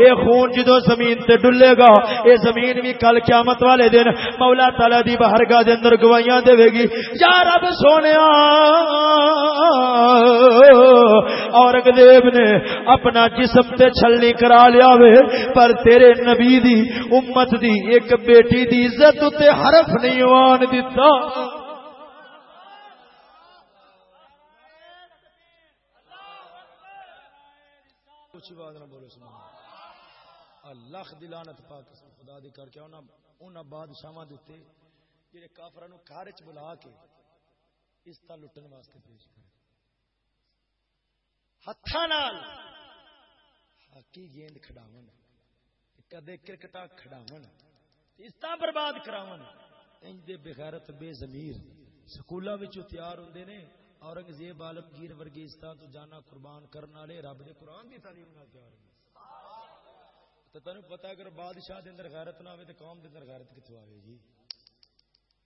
Speaker 1: اے خون جدو زمین تے ڈلے گا اے زمین بھی کل قیامت والے دن مولا تعالی دی بارگاہ دے اندر گواہیاں دے گی۔ یا رب سونیا، اورنگزیب نے اپنا جسم تے چھلنی کرا لیا وے، پر تیرے نبی دی، امت دی، ایک بیٹی دی عزت تے حرف نہیں وان دیتا
Speaker 2: کچھ بات نہ بولو، سبحان لکھ دلانت پاک خدا دی کر کے انہاں انہاں بادشاہاں دتے جڑے کافراں نو گھر وچ بلا کے اس تا لٹن واسطے پیش کرے۔ ہتھاں نال ہاکی گیند کھڈاون کدے کرکٹا کھڈاون اس تا برباد کراون۔ انج دے بغیرت بے ضمیر سکولاں وچوں تیار ہوندے نے، اورنگزیب عالمگیر ورگیستان تو جانا قربان کرنے والے رب دے قرآن دی تعلیم نال تیار ہوندے تو تینوں پتا اگر بادشاہ دے اندر غیرت نہ ہوے تے قوم دے اندر غیرت کتھوں آوے جی؟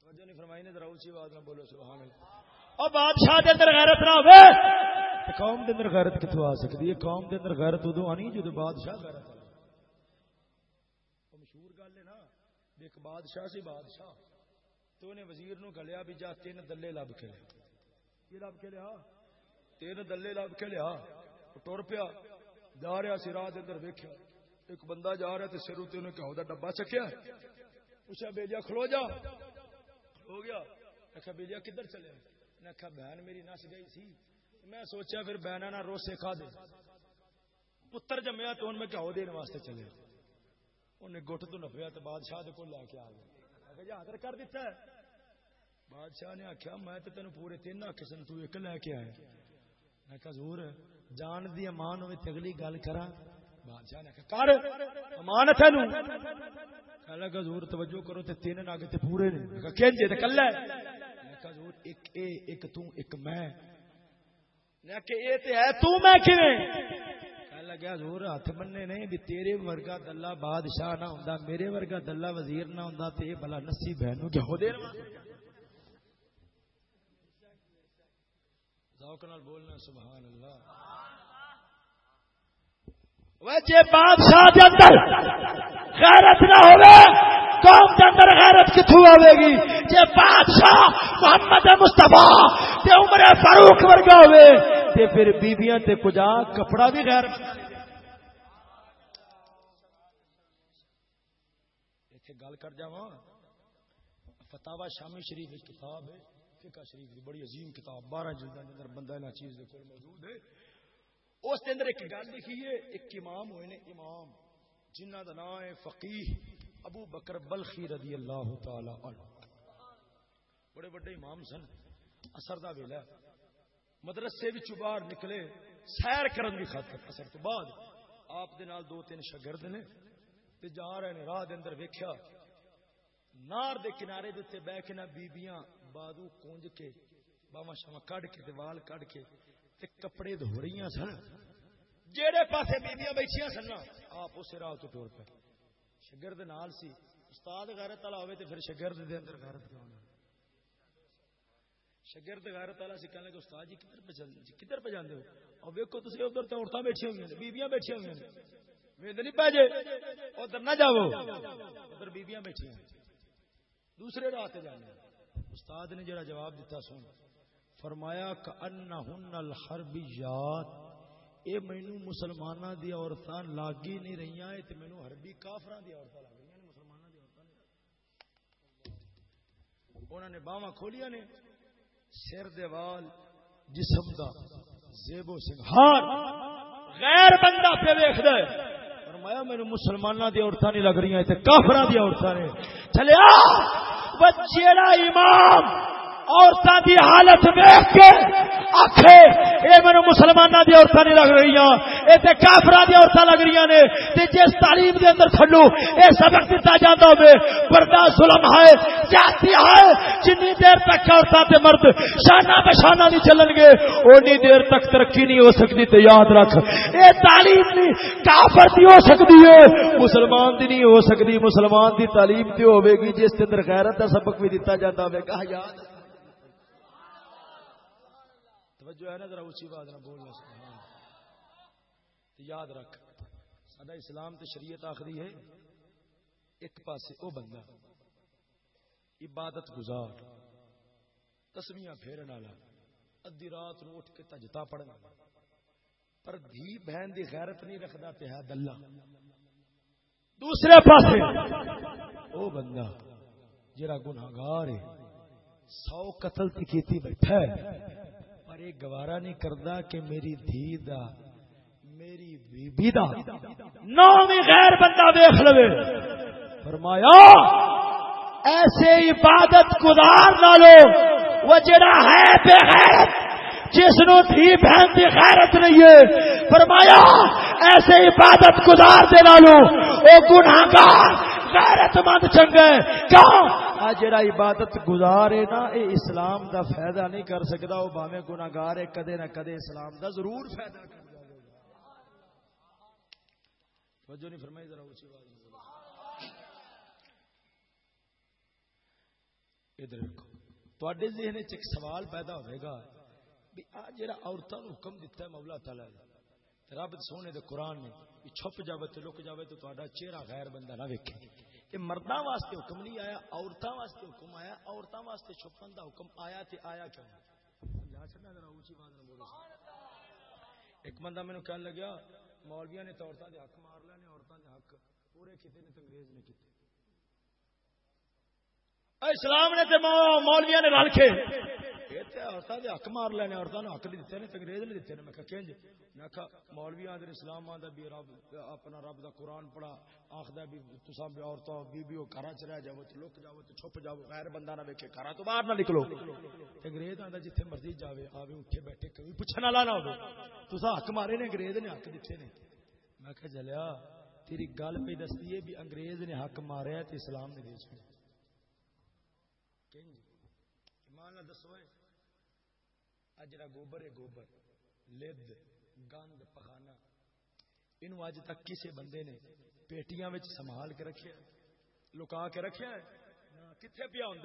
Speaker 2: توجہ نہیں فرمائی نے، ذرا اونچی آواز نہ بولو، سبحان اللہ۔ او بادشاہ دے اندر غیرت نہ ہوے تے قوم دے اندر غیرت کتھوں آ سکدی ہے؟ قوم دے اندر غیرت اودوں آنی جدوں بادشاہ غیرت والا مشہور گل ہے نا ایک بادشاہ سی بادشاہ۔ تو انہیں وزیر نو گلیا بھی جا تین دلے لب کے لیا۔ کی لب کے لیا؟ تین دلے لب کے لیا۔ ٹر پیا۔ جا رہا سی راہ اندر ویکیا ایک بندہ جا رہا تو سر اتنے انہیں کہ ڈبا چکیا پوچھا بیلیا کھلو جا۔ ہو گیا۔ آخیا بیلیا کدھر چلے نے آخیا بہن میری نس گئی سی۔ میں سوچا پھر بہنا نہ روسے کھا دے۔ پتر جمیا تو ان میں کہ دین واسطے چلے۔ انہیں گٹ تو نفیا تو بادشاہ کو لے کے آ گیا حاضر کر دیتا ہے۔ بادشاہ نے آخیا میں تو تین پورے تین آخ سن، تو ایک لے کے آیا۔ میں کہا، زور، جان دی امان ہوئے اگلی گل کرا بادشاہ نے آخیا کر، امان توجہ کرو، تے تین ناگ تے پورے نے۔ تے کلا ہے میں کہا، زور، ایک اے، ایک تو، ایک میں۔ کہ اے تے ہے، تو میں کیویں؟ ہاتھ بننے نہیں، بھی تیرے ورگا دلہ بادشاہ نہ ہوندا، میرے ورگا دلہ وزیر نہ ہوندا، تے بلا نسی بہنوں کہ ہو دیر ذوق نال بولنا، سبحان اللہ۔
Speaker 1: وجہ بادشاہ دے اندر غیرت نہ ہوے قوم دے اندر غیرت کتھوں آوے گی؟ جے بادشاہ محمد مصطفی تے عمر فاروق ورگا ہوے تے پھر بیبیاں تے کجا کپڑا بھی غیر۔
Speaker 2: ایتھے گل کر جاواں فتاوا شامی شریف کتاب ہے۔ فقہ شریف دی بڑی عظیم کتاب 12 جلداں اندر بندہ نہ چیز دے کول موجود ہے۔ اس دے اندر ایک گل لکھی ہے، ایک امام ہوئے نے، امام جنہ دا نام ہے فقیہ ابو بکر بلخی رضی اللہ تعالی عنہ۔ بڑے بڑے امام سن، اثر دا ویلا مدرسے وچ باہر نکلے، سیر کرن دی خاطر، اثر تو بعد آپ دے نال دو تین شاگرد نے تے جا رہے نے، راہ دے اندر ویکھیا۔ نار دے کنارے دیتے بہ کے نہ بیبیاں بادو کونج کے باوا شاوا کڈ کے تے وال کڈ کے تے کپڑے دھو رہی سن جہے پاسے بیبیاں بیٹھیاں سن آپ اسے راہ تو ٹور پہ شگرد نال سی استاد غیرت والا ہوئے تے پھر شگرد دے اندر غیرت کیوں شگرد غیرت والا سی کہنے کہ استاد جی کدھر پہ جی کدھر پہ جاندے ہو اور ویکھو تسی ادھر تے عورتاں بیٹھی ہوئی ہیں بیبیاں بیٹھی ہوئی ہیں ویند نہیں پہ جے ادھر نہ جاؤ ادھر بیبیاں بیٹھی ہیں دوسرے راہ تے جانے استاد نے جڑا جواب دیتا سن، فرمایا کہ انہن الحربیات، اے مینو مسلمانہ دی عورتاں لاگی نہیں رہیاں، اے تے مینو حربی کافراں دی عورتاں لگ رہی مسلمانہ دی عورتاں انہوں نے باواں کھولیاں نے، سر دیوال جسم دا زیب و سنگھار غیر بندہ پہ ویخ دے فرمایا میرے مسلمانوں دی عورتاں نہیں لگ رہی تے کافراں دی عورتاں نے۔ چلے بچے امام عورتوں دی حالت دیکھ کے آخے یہ میرے مسلمانوں دی عورتیں نہیں لگ رہی یہ تو کافر دی عورتیں لگ رہی نے، تے جس تعلیم دے اندر تھلو یہ سبق دتا جاتا ہوے پردہ ظلم ہے، جاتی ہے، جنی دیر تک عورتوں تے مرد شانہ بشانہ نہیں چلن گے، اونی دیر تک ترقی نہیں ہو سکتی تے یاد رکھ۔ یہ تعلیم نہیں کافر دی ہو سکتی ہے، مسلمان دی نہیں ہو سکتی مسلمان دی تعلیم تے ہوے گی، جس کے اندر غیرت کا سبق بھی دتا جاتا ہوے کہا یاد توجہ ہے نا ذرا اچھی بات نہ بولنا، سبحان تو یاد رکھ سڈا اسلام تے شریعت آخری ہے، ایک پاسے او بندہ، عبادت گزار تسمیاں پھیرن والا ادی رات نو اٹھ کے تجتا پڑھنا پر دھی بہن دی غیرت نہیں رکھدا تے ہے دلہ۔ دوسرے پاسے او بندہ جڑا گناہگار ہے، سو قتل تی کیتی بیٹھا ہے۔ پر گوارا نہیں کرتا کہ میری دھی دا، میری بیبی دا۔ نام غیر بندہ دیکھ لو فرمایا، ایسے عبادت گزار نہ لو۔ وہ جڑا ہے بے غیرت، جس نو تھی بہن کی غیرت نہیں ہے۔ فرمایا، ایسے عبادت گزار دے لو۔ وہ گناہگار غیرت مند چنگا ہے کیوں جڑا عبادت گزارے نا، اے اسلام دا فائدہ نہیں کر سکتا وہ باوے گناگار ہے کدے نہ کدے اسلام دا ضرور فائدہ کر توجہ نہیں فرمائی، ذرا اونچی آواز ادھر دیکھو تواڈے ذہن وچ ایک سوال پیدا ہوے گا بھی آ جڑا عورتاں نو حکم دتا ہے مولا تعالی نے، رب سونے دے قرآن نے چھپ جاوے تے لک جاوے تو تہاڈا چہرہ غیر بندہ نہ ویکھے۔ یہ مردہ واسطے حکم نہیں آیا عورتوں واسطے حکم آیا عورتوں واسطے چھپن دا حکم آیا تے آیا کیوں؟ ایک بندہ مینو کہنے لگیا مولویا نے تو عورتوں کے حق مار لینے عورتوں کے حق پورے کیتے نے انگریز نے کیتے۔ اسلام نے مولویا نے رل کے حق مار لینے عورتوں نے حق دیتے نے، انگریز نے دیتے میں کنج جی، میں مولوی آدھے اسلام آدھا بھی رب اپنا رب دا قرآن پڑھا آخر بھی تصا عورتوں بیبیو گھر چ رہ جاؤ تو لک جاؤ تو چھپ جاؤ، غیر بندہ نہ ویکے گھر تو باہر نہ نکلو۔ انگریز آدھا جتنے مرضی جاوے، آوے، اٹھے، بیٹھے، کوئی پوچھنے والا نہ ہو تصا حق مارے نے، انگریز نے حق دیتے نے۔ میں کہ جلیا، تیری گل پہ دستی ہے بھی انگریز نے حق ماریا تو اسلام نے دے چھوڑا جی؟ ایمان نہ دسو جڑا گوبر ہے گوبر، لد، گند پخانا یہ اج تک کسی بندے نے پیٹیاں سنبھال کے رکھیا، لکا کے رکھیا ہے؟ کتنے پیا ہوں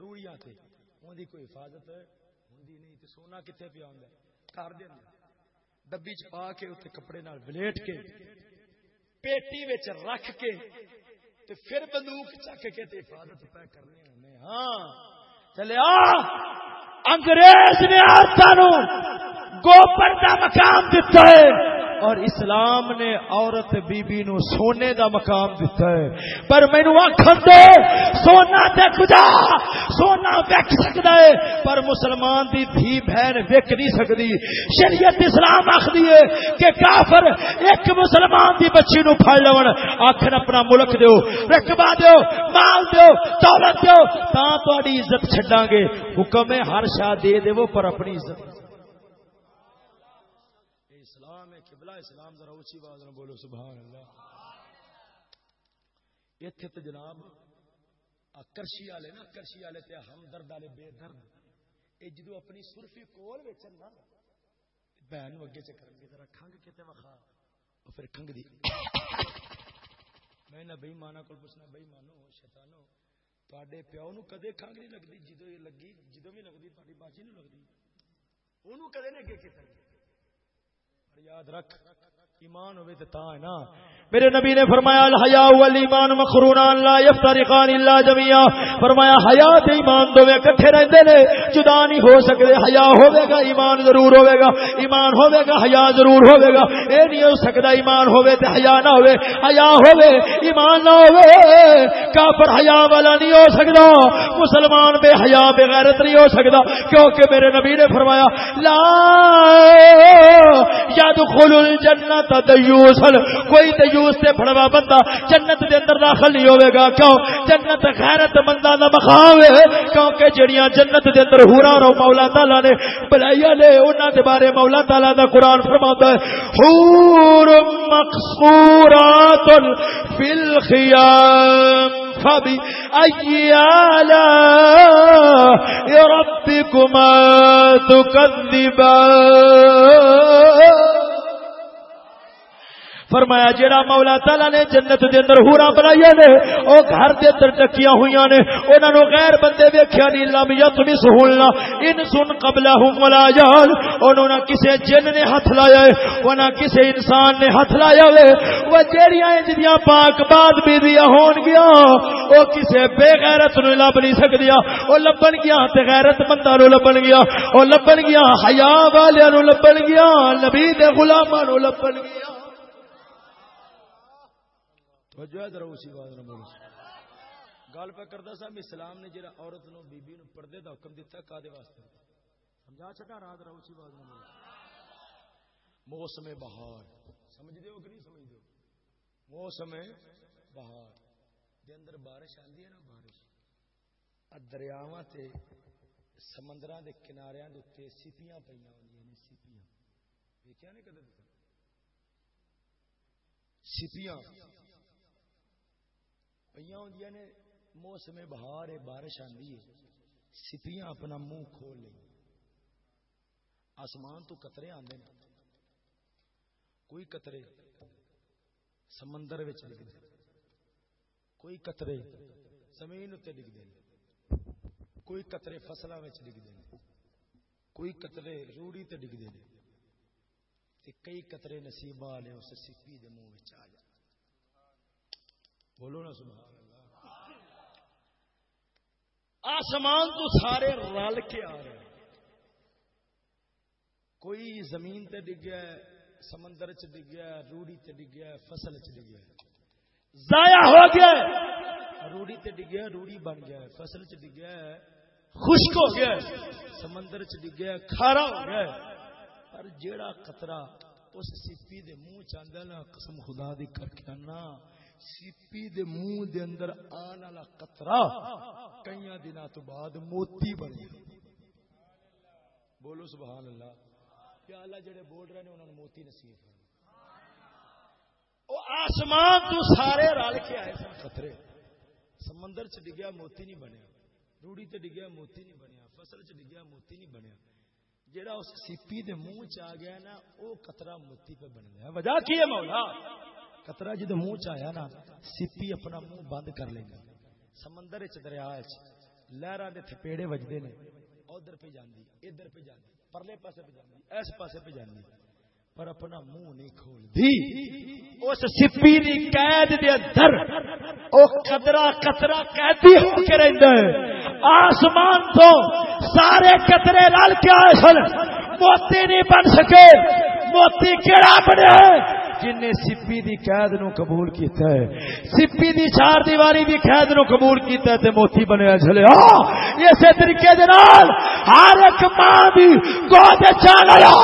Speaker 2: روڑیاں تے۔ ان کوئی حفاظت ہوں نہیں تے سونا کتنے پیا ہوں کر دیں ڈبی چ پا کے اتنے کپڑے نال بلیٹ کے، پیٹی رکھ کے، تے پھر بندوق چک کے تے حفاظت پہ کرنے ہاں۔ چلے آ انگریز نے عورتوں گوبر کا مقام دیتا ہے۔ اور اسلام نے عورت بی بی نو سونے دا مقام دیتا ہے۔ پر مینو آخر دے، سونا تے خدا، سونا ویک سکتا ہے۔ پر مسلمان دی دھی بہن ویک نہیں سکتی شریعت اسلام آخری ہے کہ کافر ایک مسلمان دی بچی نو پھڑ لون۔ آخر اپنا ملک دیو، رقبہ دیو، مال دیو، دولت دیو۔ تا تہاڈی عزت چھڈاں گے۔ حکم ہے ہر شاہ دے دیو، پر اپنی عزت۔ اسلام ذرا اچھی بات نہ بولو، سبحان اللہ۔ اتنے تو جناب کرشی والے نا کرشی والے تے ہمدرد والے بے درد۔ اے جدو اپنی سرفی کول ویچن نا، بہن اگے چ کرن گے، ذرا کھنگ کتے وکھا او پھر کھنگ دی۔ میں نہ بے مانا کول پوچھنا بے مانو، شیطانو، تواڈے پیو نو کدے کھنگ نہیں لگدی؟ جدو یہ لگی، جدو بھی لگدی، تواڈی باجی نو لگدی۔ اونوں کدے نہیں اگے کتنے کیتا یاد رکھ۔ ایمان ہوئے تے تا ہے نا۔ میرے نبی نے فرمایا، الحیا والایمان مخرونان لا یفترقان الا جميعا فرمایا، حیا تے ایمان دوے اکٹھے رہندے نے۔ جدا نہیں ہو سکدے، حیا ہوے گا، ایمان ضرور ہوے گا۔ ایمان ہوے گا، حیا ضرور ہوے گا۔ اے نہیں ہو سکدا، ایمان ہوے تے حیا نہ ہوے حیا ہوے ایمان نہ ہوے کافر حیا والا نہیں ہو سکدا۔ مسلمان بے حیا، بے غیرت نہیں ہو سکدا۔ کیونکہ میرے نبی نے فرمایا، لا يدخل الجنت دیوسن کوئی دیوس سے بڑوا بندہ جنت دے اندر داخل نہیں ہوئے گا، کیوں؟ جنت غیرت بندہ دا مقام ہے، کیونکہ جڑیاں جنت دے اندر ہورا رو مولا تعالی نے بلایا نے انہاں دے بارے مولا تعالی دا قران فرماتا ہے، حور مقصورات فی الخیام، فبی ای آلاء ربکما تکذبان۔ فرمایا جیڑا مولا تعالی نے جنت دے اندر ہورا بنایا نے، او گھر دے اندر ٹکیاں ہویاں نے، انہاں نو غیر بندے ویکھیا نہیں لم یتمس ہولنا، ان سن قبلہم ولا جان انہوں نہ کسے جن نے ہاتھ لایا ہے، وہ نہ کسے انسان نے ہاتھ لایا ہے وہ جیڑیاں جدیاں پاک بعد بیویاں ہون گیا، او کسے بے غیرت نو لب نہیں سکدیا، او لبن گیا تے غیرت بندہ نو لبن گیا، او لبن گیا حیا والے نو لبن گیا، نبی دے غلاماں نو لبن گیا۔ توجہ ذرا اسی بات نہ بولو۔ گل پہ کردا صاحب اسلام نے جڑا عورت نو بی بی نو پردے دا حکم دیتا کادے واسطے؟ سمجھا چھٹا رات رہو اسی بات نہ بولو۔ موسم بہار۔ سمجھ دیو کہ نہیں سمجھ دیو موسم بہار۔ دے اندر بارش آندی ہے نا، بارش۔ دریاواں تے سمندراں دے کناریاں دے اوتے سیپیاں پیاں ہوندیاں نے یعنی سیپیاں۔ ویکھیا نہیں کدے سیپیاں۔ پہ ہوں نے موسم بہار ہے بارش آتی ہے سپیاں اپنا منہ کھول لیں آسمان تو قطرے آتے ہیں کوئی قطرے سمندر ڈگتے کوئی قطرے زمین اتنے ڈگتے ہیں کوئی قطرے فصلوں میں ڈگتے ہیں کوئی قطرے روڑی تے ڈگتے ہیں کئی قطرے نصیب والے اس سپی کے منہ آ جائے بولو نا سبحان اللہ۔ آسمان تو سارے رل کے آ رہے ہیں۔ کوئی زمین تے ڈگیا سمندر چ ڈگیا روڑی تے ڈگیا فصل چ ڈگیا ضائع ہو گیا روڑی تے ڈگیا روڑی بن گیا فصل چ ڈگیا خشک ہو گیا سمندر چ ڈگیا کھارا ہو گیا پر جیڑا قطرہ اس سپی دے منہ چاہتا نا، قسم خدا دی کر کے نا سیپی دے منہ دے اندر آن والا قطرہ کئی دنوں تو بعد موتی بنے بولو سبحان اللہ۔ کیا اللہ جڑے بول رہے ہیں انہوں نے موتی نصیب ہے وہ آسمان تو سارے رل کے آئے سن خطرے سمندر چ ڈگیا موتی نہیں بنیا۔ روڑی تے ڈگیا موتی نہیں بنیا۔ فصل چ ڈگیا موتی نہیں بنیا۔ جڑا اس سیپی دے منہ چ آ گیا نا وہ قطرہ موتی پہ بن گیا۔ وجہ کی ہے مولا؟ قطرہ جدو منہ چیا نا، سپی اپنا منہ بند کر لیں گا۔ سمندر دریا لہرا کے تھپیڑے وجدے نے۔ ادھر پہ جاندی، ادھر پہ جاندی، پرلے پاسے پہ جاندی، اس پاسے پہ جاندی۔ پر اپنا منہ نہیں کھول دی اس سپی دی قید دے اندر، او قطرہ قطرہ قیدی ہو کے رہندا ہے۔ آسمان تو سارے قطرے لال کے آئے سن۔ موتی نہیں بن سکے۔ موتی کیڑا بنے جن نے سپی دی قید نو قبول کیتا ہے۔ سپی دی چار دیواری دی قید نو قبول کیتا ہے تے موتی بنیا چلے ہاں اسی طریقے دے نال ہر ایک ماں دی گود چان آیا۔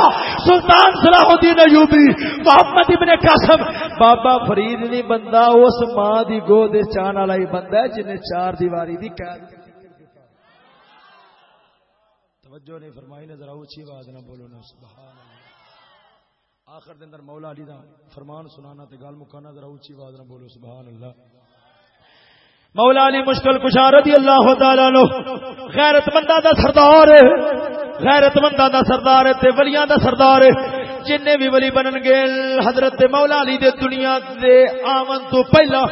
Speaker 2: سلطان صلاح الدین ایوبی، محمد ابن قاسم۔ بابا فرید نہیں بندہ، اس ماں دی گود چان والا ہی بندہ ہے جن نے چار دیواری دی قید توجہ نہیں فرمائی نے ذرا اونچی آواز نہ بولو نا، سبحان اللہ۔ آخر دن در مولا علی دا فرمان سنانا تے گل مکانا ذرا اونچی آواز نہ بولو سبحان اللہ مولا علی مشکل کشا رضی اللہ تعالی نو غیرت مندہ دا سردار ہے غیرت مندہ دا سردار ہے، تے ولیاں دا سردار ہے۔ جن بھی ولی بنن گے، حضرت مولا علی دے دنیا دے آمن تو پہلا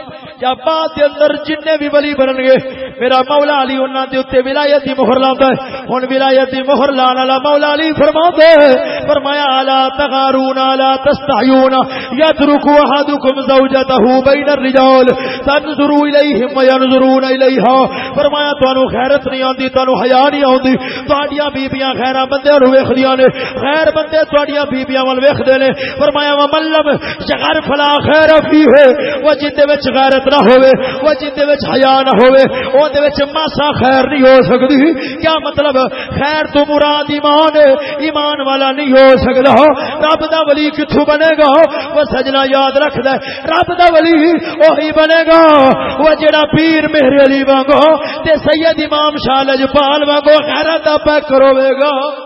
Speaker 2: یا بعد دے اندر جن بھی ولی بنن گے، میرا مولا علی انہاں دے اوتے ولایت دی مہر لاندا ہے۔ ہن ولایت دی مہر لان والا مولا علی فرماتا ہے، فرمایا، الا تغارون الا تستحيون يترك احدكم زوجته بين الرجال، تنظروا اليهم وينظرون اليها فرمایا تانوں غیرت نہیں آندی تانوں حیا نہیں آندی تہاڈیاں بیبییاں غیراں بندے نو ویکھدیاں نے۔ غیر بندے تہاڈیاں بیبییاں ول ویکھدے نے، فرمایا وا ملم شغر فلا خیر فی ہے وہ جن دے وچ غیرت نہ ہوے وہ جن دے وچ حیا نہ ہوے او دے وچ ماسا خیر نہیں ہو سکدی۔ کیا مطلب؟ خیر تو مراد ایمان ہے، ایمان والا نہیں ہو سکدا۔ رب دا ولی کتھوں بنے گا؟ وہ سجنا یاد رکھ دے رب دا ولی وہی بنے گا۔ وہ جڑا پیر مہر علی وانگو تے سید امام شاہ لجپال وانگو غیرت دا پیک کروے گا۔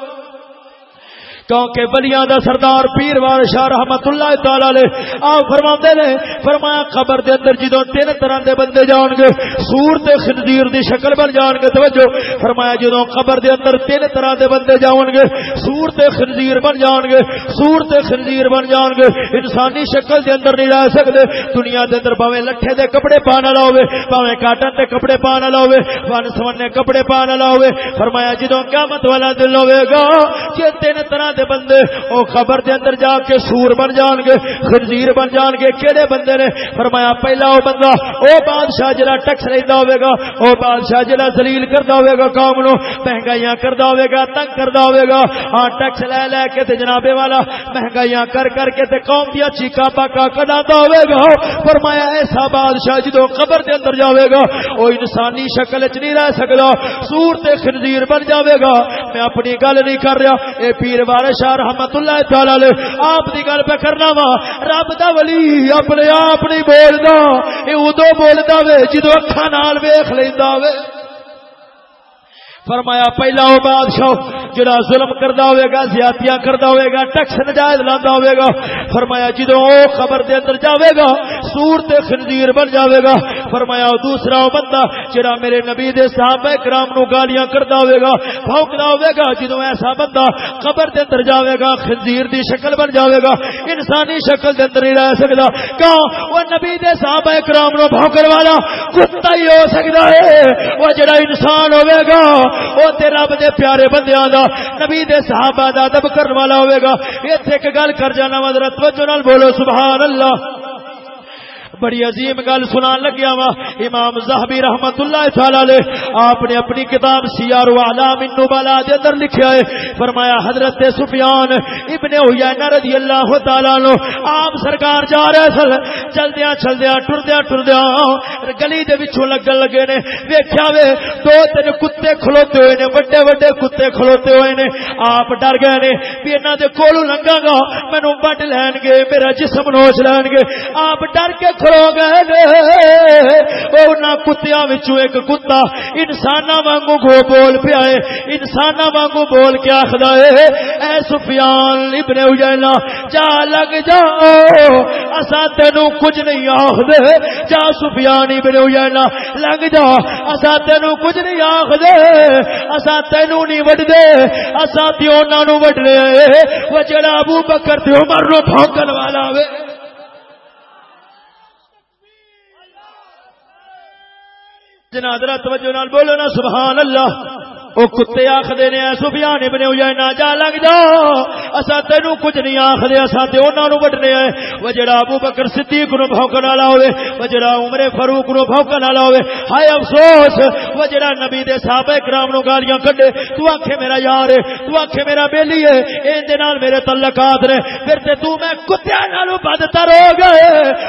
Speaker 2: کیونکہ بلیاں دا سردار پیر وار شاہ رحمت اللہ تعالی آپ فرما نے، فرمایا خبر دے اندر جدو تین طرح دے بندے جان گے، سور تے خنزیر دی شکل بن جان گے، توجہ، فرمایا جدو خبر دے اندر تین طرح دے بندے جان گے، سور تے خنزیر بن جان گے، سور تے خنزیر بن جان گے، انسانی شکل دے اندر نہیں رہ سکتے دنیا دے اندر باویں لٹھے دے کپڑے پانا والا ہوے باویں کاٹن دے کپڑے پانا والا ہوے ون سمنے کپڑے پانا والا ہوے فرمایا جدو قیامت والا دل ہوے گا کہ تین طرح دے بندے، او خبر دے اندر جا کے سور بن جان گے، خنزیر بن جان گے، کیڑے بندے نے؟ فرمایا، پہلا او بندہ، او بادشاہ جڑا ٹیکس لیندا ہوے گا، او بادشاہ جڑا ذلیل کردا ہوے گا قوم نو، مہنگائیاں کردا ہوے گا، تنگ کردا ہوے گا ہاں ٹیکس لے لے کے تے جناب والا، مہنگائیاں کر کر کے تے قوم دی چیکا پاکا کڈاتا ہوے گا۔ فرمایا، ایسا بادشاہ جدو قبر دے اندر جاوے گا، او انسانی شکل وچ نہیں رہ سکدا، سور تے خنزیر بن جاوے گا۔ میں اپنی گل نہیں کر رہا، اے پیر والے شاہ رحمت اللہ تعالی آپ دی گل پہ کرنا وا رب دا ولی اپنے آپ نہیں بولدا، اے ادو بولدا وے، جدو اکھاں نال ویکھ لیندا وے۔ فرمایا، پہلا وہ بادشاہ جڑا ظلم کردا ہوئے گا، زیادتیاں کردا ہوئے گا، ٹیکس نجائز لاندا ہوئے گا۔ فرمایا، جدوں او خبر دے اندر جاوے گا، سور تے خنزیر بن جاوے گا۔ فرمایا دوسرا او بندہ جڑا میرے نبی دے صحابہ کرام نو گالیاں کردا ہوئے گا، بھونکدا ہوئے گا۔ جدوں ایسا بندہ قبر دے اندر جاوے گا، خنزیر دی شکل بن جاوے گا، انسانی شکل دے اندر نہیں رہ سکدا۔ کیوں؟ وہ نبی دے صحابہ کرام نو بھونکن والا کتا ہی ہو سکدا ہے۔ وہ جڑا انسان ہوئے گا او تے رب دے پیارے بندیاں دا نبی دے صحابہ دا ادب کرن والا ہوے گا۔ ایتھے ایک گل کر جانا حضرت توجہ نال بولو، سبحان اللہ۔ بڑی عظیم گل سنا لگیا وا امام زہبی رحمت اللہ تعالی لے آپ نے اپنی کتاب سیار علام النبلا دے اندر لکھیا ہے۔ فرمایا، حضرت سفیان ابن عیینہ رضی اللہ تعالی عنہ آپ سرکار جا رہے سن۔ چلدیاں چلدیاں، ٹردیاں ٹردیاں گلی دے وچوں لگن لگے نے۔ ویکھیا وے، دو تین کتے کھلوتے ہوئے نے بڑے بڑے کتے کھلوتے ہوئے نے۔ آپ ڈر گئے نے بھی انہاں دے کولوں لنگا گا، مینوں بڈ لین گے، میرا جسم نوچ لین گے۔ آپ ڈر کے کھلو گئے کتیا ایک کتا انسان وانگو گو بول پیا انسان وانگو بول کے آخر اے سفیان ابن اجینا جا لگ جا اسا تینو کچھ نہیں آخر جا سفیان ابن اجینا لگ جا اسا تینو کچھ نہیں آخر اسا تینو نہیں وڈ دے اسا تیونا نو وڈ رہے وہ جڑا ابو بکر تے عمر نو بھونکن والا ہوئے جنادرا توجہ نال بولو نا سبحان اللہ۔ او کتے آخدے نے سفیان ابن عیینہ، جا لگ جا. اسا تینو کچھ نہیں آخدے اسا تے انہاں نو وڈنے آئے۔ و جڑا ابو بکر صدیق نو بھوکن والا ہوے و جڑا عمر فاروق نو بھوکن والا ہوے ہائے افسوس و جڑا نبی دے صحابہ کرام نو گالیاں کڈے، تو آکھے میرا یار ہے، تو آکھے میرا بیلی ہے، این دے نال میرے تعلقات نے۔ پھر تے تو میں کتے نالو بدتر ہو گئے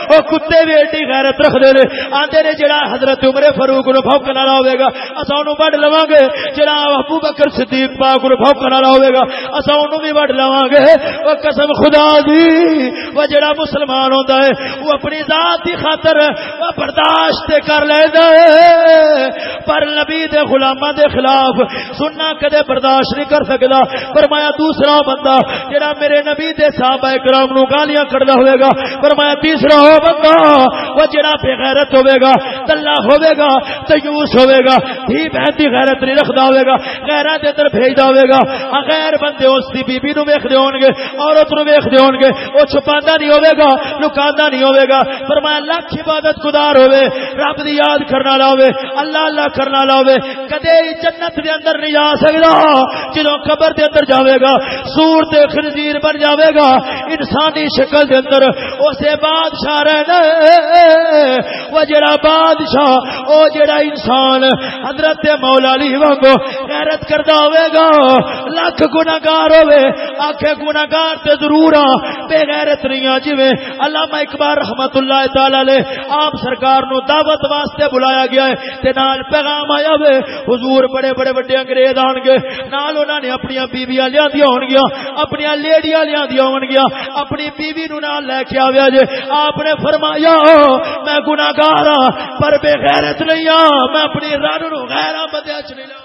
Speaker 2: او کتے بھی ایڈی غیرت رکھدے نے، آندے نے جڑا حضرت عمر فاروق نو بھوکن والا ہوے گا اسا اونوں وڈ لواں گے۔ جڑا ابو بکر صدیق پاک نو بھوکن والا ہوے گا۔ اسا اونوں بھی وڈ لواں گے او قسم خدا دی۔ او جڑا مسلمان ہوندا ہے او اپنی ذات دی خاطر او برداشت کر لیندا ہے۔ پر نبی دے غلاماں دے خلاف سننا کدے برداشت نہیں کر سکدا۔ فرمایا دوسرا بندہ جڑا میرے نبی دے صحابہ کرام نو گالیاں کڑدا ہوے گا۔ فرمایا تیسرا ہو بندہ وہ جڑا بے غیرت ہوے گا تلا ہوے گا، تیوس ہوے گا۔ ہی بہن دی غیرت نہیں رکھدا ہوے گا غیراں دے اندر بھیجدا ہوے گا۔ غیر بندے اس دی بی بی نو ویکھدے ہون گے، عورت نو ویکھدے ہون گے۔ او چھپاندا نہیں ہوے گا، لکاندا نہیں ہوے گا۔ فرمایا، لاکھ عبادت گزار ہوے رب دی یاد کرنا لاوے، اللہ اللہ کرنا لاوے۔ کدے جنت دے اندر نہیں جا سکدا، جدوں قبر دے اندر جاوے گا، سور تے خنزیر بن جاوے گا۔ انسانی شکل دے اندر اسے بادشاہ رہنا وہ جڑا بادشاہ او جڑا انسان۔ حضرت مولا علی وانگو غیرت کردا ہوے گا لاکھ گناہگار ہوے آکھے گناہگار تے ضرور ہاں بے غیرت نہیں ہاں جی آ جویں علامہ اقبال رحمت اللہ تعالی علیہ آپ سرکار نو دعوت واسطے بلایا گیا ہے تے نال پیغام آیا وے حضور بڑے بڑے بڑے انگریز آن گے نال انہاں نے اپنی بیویاں لیاندیاں ہون گیا اپنی لیڈیاں لیاندیاں ہون گیا اپنی بیوی نو نال لے کے آویا جے۔ آپ نے فرمایا، میں گناہگار ہاں پر بے غیرت نہیں ہاں میں اپنی رن نو غیراں بندیاں چ نہیں لا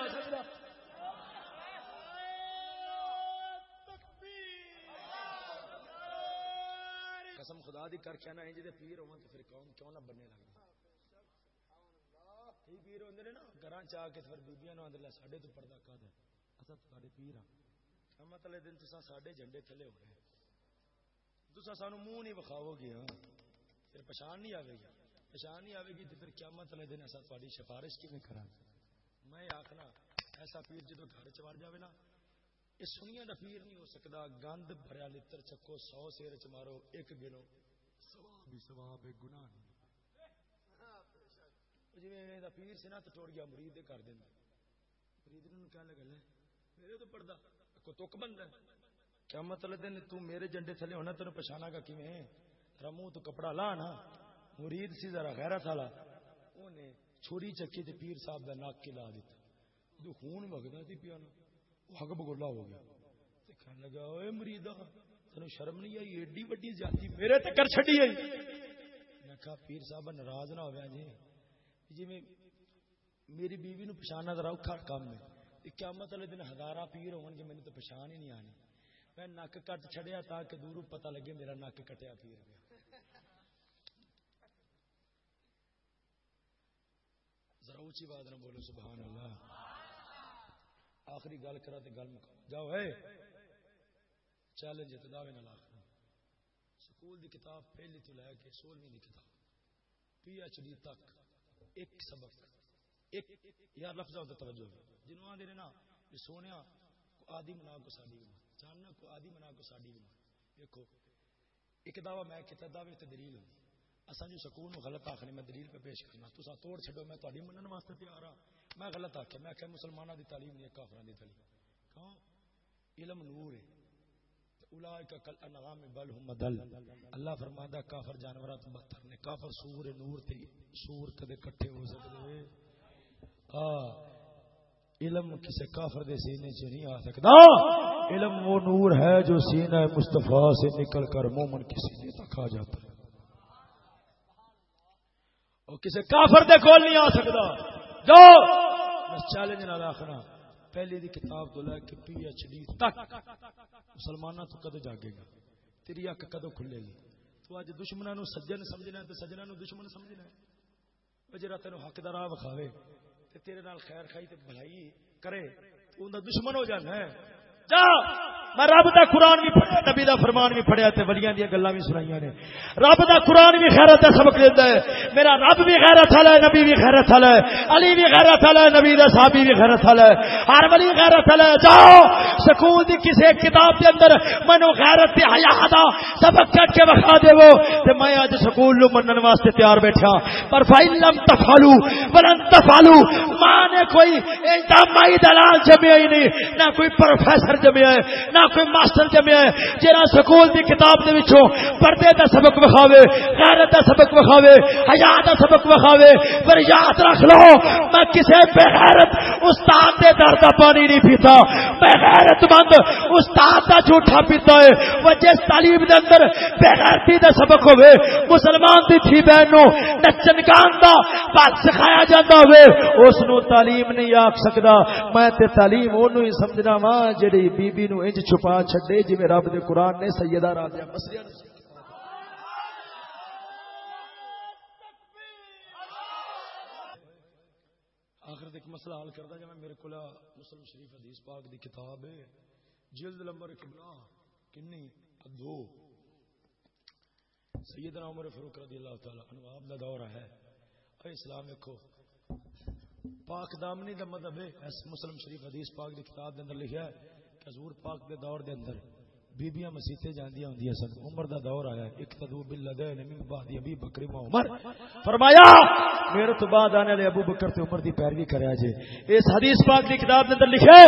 Speaker 2: قسم خدا دی کر نا انج پیر ہون تے پھر قوم کیوں نہ بننے لگ یہ پیر ہوندے نے نا، گھراں چا کے پھر بیبییاں نو اندر لے، ساڈے تو پردہ کا دے اسا تواڈے پیر ہاں۔ قیامت والے مطلب دن تساں ساڈے جھنڈے تھلے ہو گئے تساں سانو منہ نہیں وکھاؤ گے ہاں۔ پھر پہچان نہیں آوے گی۔ پہچان نہیں آوے گی تے پھر قیامت والے دن اسا تواڈی سفارش کیویں کراں؟ میں آکھنا، ایسا پیر جدو گھر چ وڑ جاوے نا یہ سنیا دا پیر نہیں ہو سکتا گند بھریا لتر چکو سو سیر چ مارو، ایک گنو۔ سواب ہی سواب ہے، گناہ نہیں۔ جی دا پیر سے نا تو ٹوٹ گیا مرید کر دینا مرید نے کیا لگا، لے، میرے تو پڑھدا کو تک بند ہے۔ کیا مطلب دن تو میرے جنڈے تھلے ہونا، تینوں پچھانا گا کیویں؟ تیرا منہ تو کپڑا لا نا۔ مرید سی ذرا غیرت والا۔ اونے چھری چکی تے پیر صاحب دا ناک کے لا دیتا جو خون وگدا سی پیا نا وہ حق بگولا ہو گیا۔ تے کہنے لگا اوے مریدا تینوں شرم نہیں آئی، ایڈی وڈی زیادتی میرے تے کر چھڈی ہے میں کہا، پیر صاحب ناراض نہ ہویا جی۔ جی میں میری بیوی نو پچھانا ذرا اوکھا کام ہے۔ قیامت والے دن ہزارہ پیر ہون گے، مینوں تو پہچان ہی نہیں آنی۔ میں نک کٹ چھڑیا تاکہ دور پتہ لگے میرا نک کٹیا پیر گیا ذرا اونچی بات نہ بولو، سبحان اللہ۔ آخری گل کرا تے گل مکا جاؤ ہے چیلنج تے دعوے نال آخر۔ سکول دی کتاب پہلی تو لے کے سولہویں دی کتاب۔ پی ایچ ڈی تک ایک سبق، ایک یار لفظ توجہ۔ جنوب آدھے نا، یہ سونے کو آدھی منا کو ساڈی بنا جاننا کو آدھی منا کو ساڈی بنا دیکھو، ایک دعوی میں کہتا دعوے تے دلیل ہوندی اساں جو سکول نو غلط آکھنے میں دلیل پہ پیش کرنا۔ تسا توڑ چھڈو، میں تہاڈی منن واسطے تیار ہاں۔ میں غلط آکھیا، میں کہ مسلماناں دی تعلیم نہیں کافراں دی تعلیم۔ کیوں؟ علم نور ہے۔ اولئک کل انعام بل هم دل۔ اللہ فرماتا کافر جانورات بدتر نے کافر سور نور تے سور کدے کٹھے ہو سکدے۔ ہاں علم کسی کافر دے سینے سے نہیں آ سکتا علم وہ نور ہے جو سینہ مصطفیٰ سے نکل کر مومن کے سینے تک آ جاتا ہے۔ اور کسی کافر دے کول نہیں آ سکتا جو چیلنج نہ رکھنا پہلی دی کتاب تو لے کے پی ایچ ڈی تک۔ مسلمانوں تو کدو جاگے گا؟ تیری اک کدو کھلے گی؟ تو اج دشمنوں نو سجن سمجھنا ہے سجنا نو دشمن سمجھنا ہے۔ جڑا تینوں حق دا راہ وکھاوے تے تیرے نال خیر خائی تے بھلائی کرے، تو اوندا دشمن ہو جانا ہے۔ جا میں رب دا قرآن بھی پڑھیا، نبی دا فرمان بھی پڑھیا تے ولیاں دی گلاں بھی سنائیاں نے۔ رب دا قرآن بھی غیرت دا سبق دیندا ہے۔ میرا رب بھی غیرت والا ہے، نبی بھی غیرت والا ہے۔ علی بھی غیرت والا ہے، نبی دا صحابی بھی غیرت والا ہے۔ ہر ولی غیرت والا ہے۔ جاؤ۔ سکول دی کسی کتاب دے اندر مینوں غیرت تے حیا دا سبق کٹ کے بخا دیو تے میں اج سکول نو منن واسطے تیار بیٹھا۔ پر فائن لم تفعلوا ولن تفعلوا ماں نے کوئی انتمائی دلال جمعی نہیں، نہ کوئی پروفیسر جمعی ہے نہ کوئی ماسٹر جمیا ہے جہاں سکول دی کتاب دے وچوں پردے دا سبق وکھاوے، غیرت دا سبق وکھاوے، حیا دا سبق وکھاوے، پر یاد رکھ لو، میں کسے بے غیرت استاد دے در دا پانی نہیں پیتا بغیرت مند استاد دا جھوٹا پیتا ہے، وہ جس تعلیم دے اندر بغیرتی دا سبق ہوئے مسلمان دی تھی بہن نو نچن گان دا بات سکھایا جاتا ہوئے اس نو تعلیم نہیں آکھ سکدا، میں تے تعلیم اونوں ہی سمجھنا وا جڑی بی بی نو انج چھپا چھڈے جویں رب دے قرآن نے سیدہ راضیہ مسریہ آخر ایک مسئلہ حل کرتا جب میرے کو مسلم شریف حدیث پاک دی کتاب ہے۔ جلد نمبر کبلا کنی؟ دو۔ سیدنا عمر فاروق رضی اللہ تعالی عنہ آپ دا دور ہے۔ اے اسلام دیکھو پاک دامنی دا مذہب ہے، اس مسلم شریف حدیث پاک دی کتاب دے اندر لکھا ہے۔ حضور پاک دے دور دے اندر۔ بیبیاں مسیتے جاندیاں ہوندیاں سن۔ عمر دا دور آیا۔ ایک تدو باللدین من بعد ابی بکر و عمر۔ فرمایا، میرے تو بعد آنے والے ابو بکر تے عمر دی پیروی کریا جے اس حدیث پاک دی کتاب دے اندر لکھے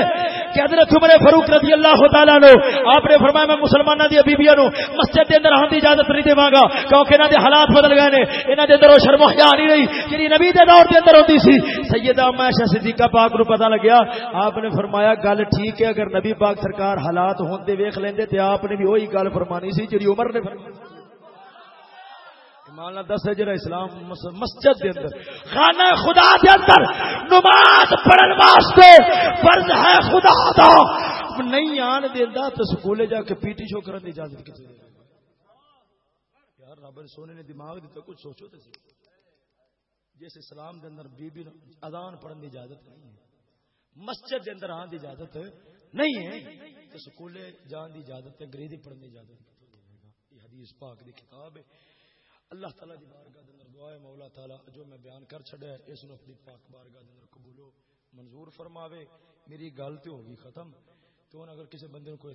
Speaker 2: کہ حضرت عمر فاروق رضی اللہ تعالی عنہ، آپ نے فرمایا، میں مسلماناں دی بیبییاں نو مسجد دے اندر آن دی اجازت نہیں دیواں گا کیونکہ انہاں دے حالات بدل گئے نے۔ انہاں دے اندر وہ شرم و حیا نہیں رہی۔ جڑی نبی دے دور دے اندر ہوندی سی، سیدہ عائشہ صدیقہ پاک نو پتہ لگیا، آپ نے فرمایا، گل ٹھیک ہے، اگر نبی پاک سرکار حالات ہوندے ویکھ لیندے تے آپ نے بھی وہی گل فرمانی سی جی عمر نے فرمانا دس ہے جڑا اسلام مسجد دے اندر، خانہ خدا دے اندر نماز پڑھن واسطے فرض ہے خدا دا۔ نہیں آن دیندا تو سکولے جا کے پی ٹی شو کرن دی اجازت کتے دے یار رب سونے نے دماغ دیتا کچھ سوچو تے جس اسلام دے اندر بی بی اذان پڑھن دی اجازت نہیں ہے، مسجد دے اندر آن دی اجازت ہے۔ نہیں ہے. تو سکولے جان دی اجازت ہے، انگریزی پڑھنے دی اجازت یہ حدیث پاک دی کتاب ہے۔ اللہ تعالی دی بارگاہ دے اندر دعا ہے، مولا تعالی جو میں بیان کر چھڈیا ہے، اس نو اپنی پاک بارگاہ دے اندر قبولو منظور فرماوے، میری گل تے ہوگی ختم۔ تو اگر کسی بندے کو کوئی